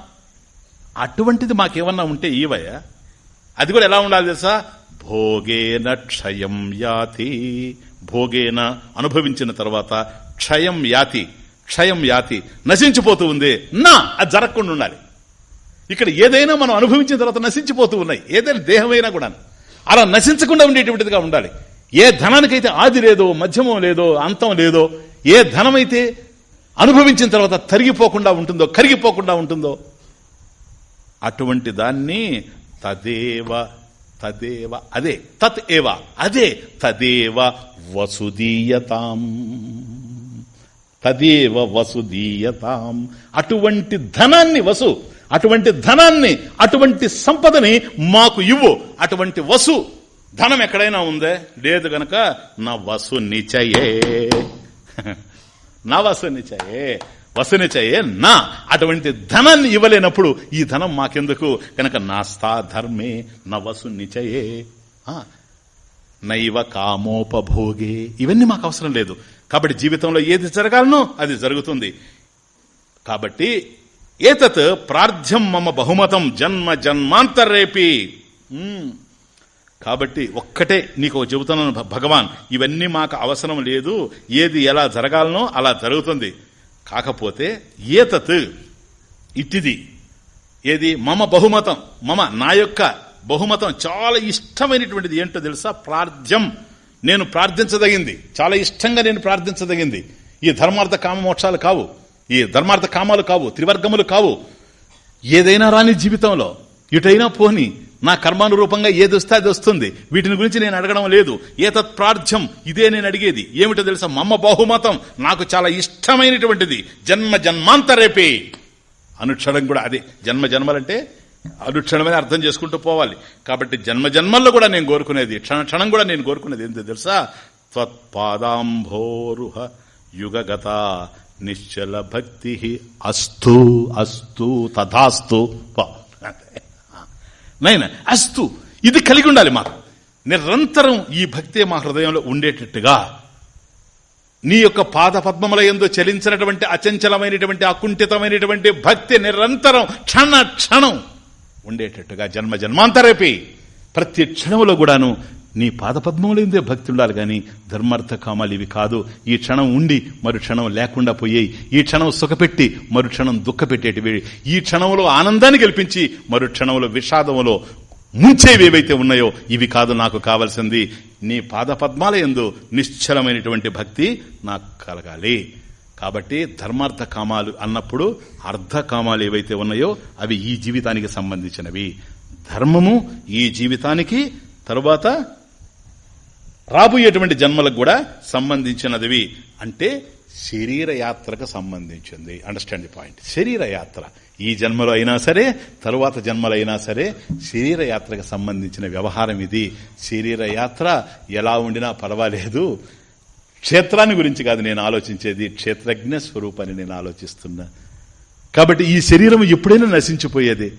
అటువంటిది మాకేమన్నా ఉంటే ఈవయ అది కూడా ఎలా ఉండాలి తెలుసా? భోగేన క్షయం యాతి. భోగేన అనుభవించిన తర్వాత క్షయం యాతి క్షయం యాతి. నశించిపోతూ ఉంది. నా అది జరగకుండా ఉండాలి. ఇక్కడ ఏదైనా మనం అనుభవించిన తర్వాత నశించిపోతూ ఉన్నాయి. ఏదైనా దేహమైనా కూడా అలా నశించకుండా ఉండేటువంటిదిగా ఉండాలి. ఏ ధనానికైతే ఆది లేదో మధ్యమం లేదో అంతం లేదో ఏ ధనమైతే అనుభవించిన తర్వాత తరిగిపోకుండా ఉంటుందో కరిగిపోకుండా ఉంటుందో అటువంటి దాన్ని తదేవ తదేవ అదే తత్ ఏవ అదే తదేవ వసుదీయతాం. తదేవ వసుదీయతాం. అటువంటి ధనాన్ని వసు అటువంటి ధనాన్ని అటువంటి సంపదని మాకు ఇవ్వు. అటువంటి వసు ధనం ఎక్కడైనా ఉందే? లేదు గనక నా వసు నిచయే. నా వసు నిచయే. వసు నిచయే నా. అటువంటి ధనాన్ని ఇవ్వలేనప్పుడు ఈ ధనం మాకెందుకు? కనుక నాస్తా ధర్మే నా వసు నిచయే. నైవ కామోపభోగే. ఇవన్నీ మాకు అవసరం లేదు. కాబట్టి జీవితంలో ఏది జరగాలనో అది జరుగుతుంది. కాబట్టి ఏతత్ ప్రార్థ్యం మమ బహుమతం జన్మ జన్మాంతరేపి. కాబట్టి ఒక్కటే నీకు చెబుతున్నాను భగవాన్ ఇవన్నీ మాకు అవసరం లేదు. ఏది ఎలా జరగాలనో అలా జరుగుతుంది. కాకపోతే ఏతత్ ఇట్టిది. ఏది? మమ బహుమతం. మమ నా యొక్క బహుమతం చాలా ఇష్టమైనటువంటిది ఏంటో తెలుసా? ప్రార్థ్యం. నేను ప్రార్థించదగింది. చాలా ఇష్టంగా నేను ప్రార్థించదగింది. ఈ ధర్మార్థ కామమోక్షాలు కావు. ఈ ధర్మార్థ కామాలు కావు త్రివర్గములు కావు. ఏదైనా రాని జీవితంలో ఇటైనా పోని నా కర్మానురూపంగా ఏది వస్తే అది వస్తుంది. వీటిని గురించి నేను అడగడం లేదు. ఏతత్ ప్రార్థ్యం? ఇదే నేను అడిగేది. ఏమిటో తెలుసా? మమ్మ బహుమతం. నాకు చాలా ఇష్టమైనటువంటిది. జన్మ జన్మాంతరేపే. అనుక్షణం కూడా అదే. జన్మ జన్మలంటే అనుక్షణమని అర్థం చేసుకుంటూ పోవాలి. కాబట్టి జన్మ జన్మల్లో కూడా నేను కోరుకునేది క్షణ క్షణం కూడా నేను కోరుకునేది ఏంటో తెలుసా? త్వత్పాదాంభోరుహ యుగగత నిశ్చల భక్తి అస్తు అస్తు తథాస్తు. నైనా అస్తు. ఇది కలిగి ఉండాలి మాకు. నిరంతరం ఈ భక్తే మా హృదయంలో ఉండేటట్టుగా నీ యొక్క పాద పద్మముల ఎందు చలించినటువంటి అచంచలమైనటువంటి అకుంఠితమైనటువంటి భక్తి నిరంతరం క్షణ క్షణం ఉండేటట్టుగా జన్మ జన్మాంతరేపి. ప్రతి క్షణములో కూడాను నీ పాదపద్మములందే భక్తి ఉండాలి కానీ ధర్మార్థ కామాలు ఇవి కాదు. ఈ క్షణం ఉండి మరు క్షణం లేకుండా పోయాయి. ఈ క్షణం సుఖపెట్టి మరు క్షణం దుఃఖపెట్టేటివి. ఈ క్షణంలో ఆనందాన్ని గెలిపించి మరు క్షణంలో విషాదములో ముంచేవి ఏవైతే ఉన్నాయో ఇవి కాదు నాకు కావలసింది. నీ పాదపద్మాల ఎందు నిశ్చలమైనటువంటి భక్తి నాకు కలగాలి. కాబట్టి ధర్మార్థ కామాలు అన్నప్పుడు అర్ధ కామాలు ఏవైతే ఉన్నాయో అవి ఈ జీవితానికి సంబంధించినవి. ధర్మము ఈ జీవితానికి తరువాత రాబోయేటువంటి జన్మలకు కూడా సంబంధించినదివి. అంటే శరీర యాత్రకు సంబంధించింది. అండర్స్టాండ్ ది పాయింట్ శరీర యాత్ర. ఈ జన్మలో అయినా సరే తరువాత జన్మలో అయినా సరే శరీర యాత్రకు సంబంధించిన వ్యవహారం ఇది. శరీర యాత్ర ఎలా ఉండినా పర్వాలేదు. క్షేత్రాన్ని గురించి కాదు నేను ఆలోచించేది. క్షేత్రజ్ఞ స్వరూపాన్ని నేను ఆలోచిస్తున్నా. కాబట్టి ఈ శరీరం ఎప్పుడైనా నశించిపోయేది.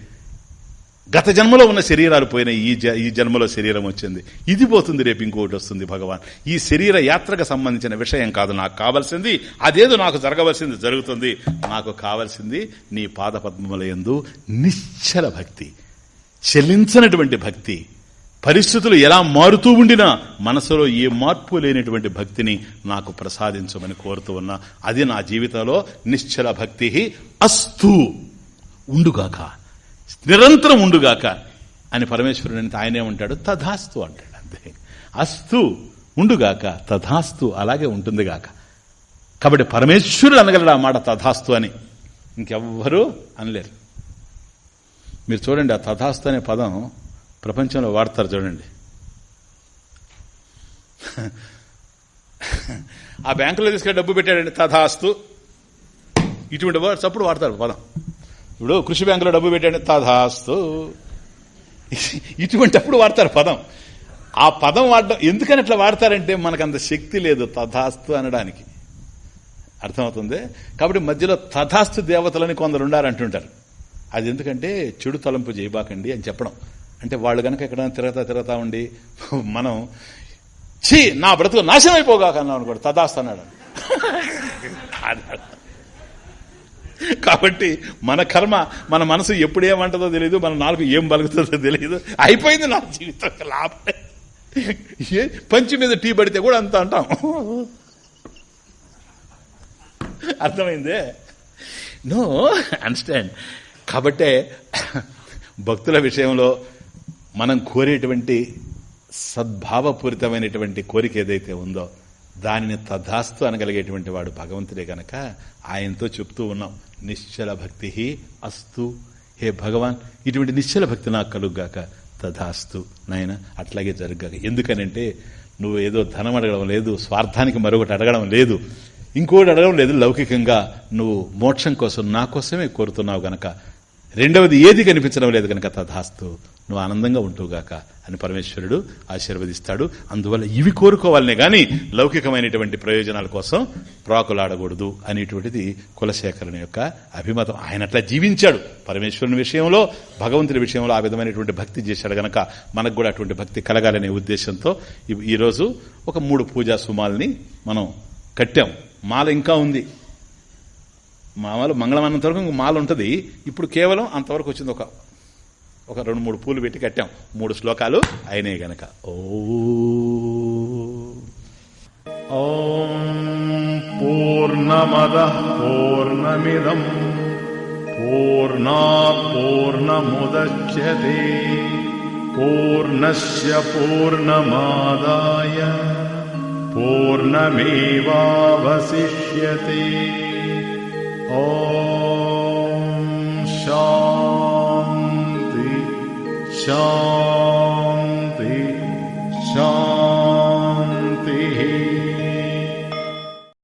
గత జన్మలో ఉన్న శరీరాలు పోయినాయి ఈ జ- ఈ జన్మలో శరీరం వచ్చింది. ఇది పోతుంది రేపు ఇంకొకటి వస్తుంది భగవాన్. ఈ శరీర యాత్రకు సంబంధించిన విషయం కాదు నాకు కావలసింది అదేదో నాకు జరగవలసింది జరుగుతుంది. నాకు కావలసింది నీ పాద పద్మముల యందు నిశ్చల భక్తి చెల్లించనటువంటి భక్తి. పరిస్థితులు ఎలా మారుతూ ఉండినా మనసులో ఏ మార్పు లేనటువంటి భక్తిని నాకు ప్రసాదించమని కోరుతూ ఉన్నా. అది నా జీవితంలో నిశ్చల భక్తి. అస్తు. ఉండుగాక. నిరంతరం ఉండుగాక అని పరమేశ్వరుడు అంటే ఆయనే ఉంటాడు. తథాస్తు అంటాడు అంతే. అస్తు ఉండుగాక తథాస్తు అలాగే ఉంటుందిగాక. కాబట్టి పరమేశ్వరుడు అనగలడు ఆ మాట తథాస్తు అని. ఇంకెవ్వరూ అనలేరు. మీరు చూడండి ఆ తథాస్తు అనే పదం ప్రపంచంలో వాడతారు చూడండి. ఆ బ్యాంకులో తీసుకెళ్ళి డబ్బు పెట్టాడండి తథాస్తు. ఇటువంటి వర్డ్స్ అప్పుడు వాడతారు పదం. ఇప్పుడు కృషి బ్యాంకులో డబ్బు పెట్టాడు తథాస్తు. ఇటువంటి అప్పుడు వాడతారు పదం. ఆ పదం వాడడం ఎందుకని అట్లా వాడతారంటే మనకు అంత శక్తి లేదు తథాస్తు అనడానికి. అర్థమవుతుంది? కాబట్టి మధ్యలో తథాస్తు దేవతలని కొందరు ఉండారంటుంటారు అది ఎందుకంటే చెడు తలంపు చేయబాకండి అని చెప్పడం. అంటే వాళ్ళు గనక ఎక్కడ తిరగతా తిరగతా ఉండి మనం ఛీ నా బ్రతుకు నాశనం అయిపోగాక అన్నాం అనుకోండి తథాస్తు అన్నాడు. అన్నాడు. కాబట్టి మన కర్మ మన మనసు ఎప్పుడు ఏమంటుందో తెలియదు మన నాలుగు ఏం బలుగుతుందో తెలియదు అయిపోయింది నా జీవితం లాభం. ఏ పంచి మీద టీ పడితే కూడా అంత అంటాం. అర్థమైందే? నో అండర్స్టాండ్ కాబట్టే భక్తుల విషయంలో మనం కోరేటువంటి సద్భావపూరితమైనటువంటి కోరిక ఏదైతే ఉందో దానిని తధాస్తు అనగలిగేటువంటి వాడు భగవంతుడే గనక ఆయనతో చెప్తూ ఉన్నాం. నిశ్చల భక్తి అస్తు. హే భగవాన్ ఇటువంటి నిశ్చల భక్తి నాకు కలుగ్గాక. తథాస్తు. నాయన అట్లాగే జరగగా ఎందుకనంటే నువ్వు ఏదో ధనం అడగడం లేదు స్వార్థానికి మరొకటి అడగడం లేదు. ఇంకోటి అడగడం లేదు లౌకికంగా నువ్వు మోక్షం కోసం నా కోసమే కోరుతున్నావు గనక. రెండవది ఏది కనిపించడం లేదు కనుక తథాస్తు నువ్వు ఆనందంగా ఉంటూగాక అని పరమేశ్వరుడు ఆశీర్వదిస్తాడు. అందువల్ల ఇవి కోరుకోవాలనే గాని లౌకికమైనటువంటి ప్రయోజనాల కోసం ప్రాకులాడకూడదు అనేటువంటిది కులశేఖరుని యొక్క అభిమతం. ఆయన అట్లా జీవించాడు. పరమేశ్వరుని విషయంలో భగవంతుని విషయంలో ఆ విధమైనటువంటి భక్తి చేశాడు గనక మనకు కూడా అటువంటి భక్తి కలగాలనే ఉద్దేశంతో ఈరోజు ఒక మూడు పూజా సుమాల్ని మనం కట్టాం. మాల ఇంకా ఉంది. మామలు మంగళమన్నంత వరకు మాల ఉంటుంది. ఇప్పుడు కేవలం అంతవరకు వచ్చింది ఒక ఒక రెండు మూడు పూలు పెట్టి కట్టాం. మూడు శ్లోకాలు అయినాయి గనక. ఓం. పూర్ణమద పూర్ణమిదం. పూర్ణా పూర్ణముద్య పూర్ణస్ పూర్ణమాదాయ. పూర్ణమేవాశిష్యే ॐ शान्ति शान्ति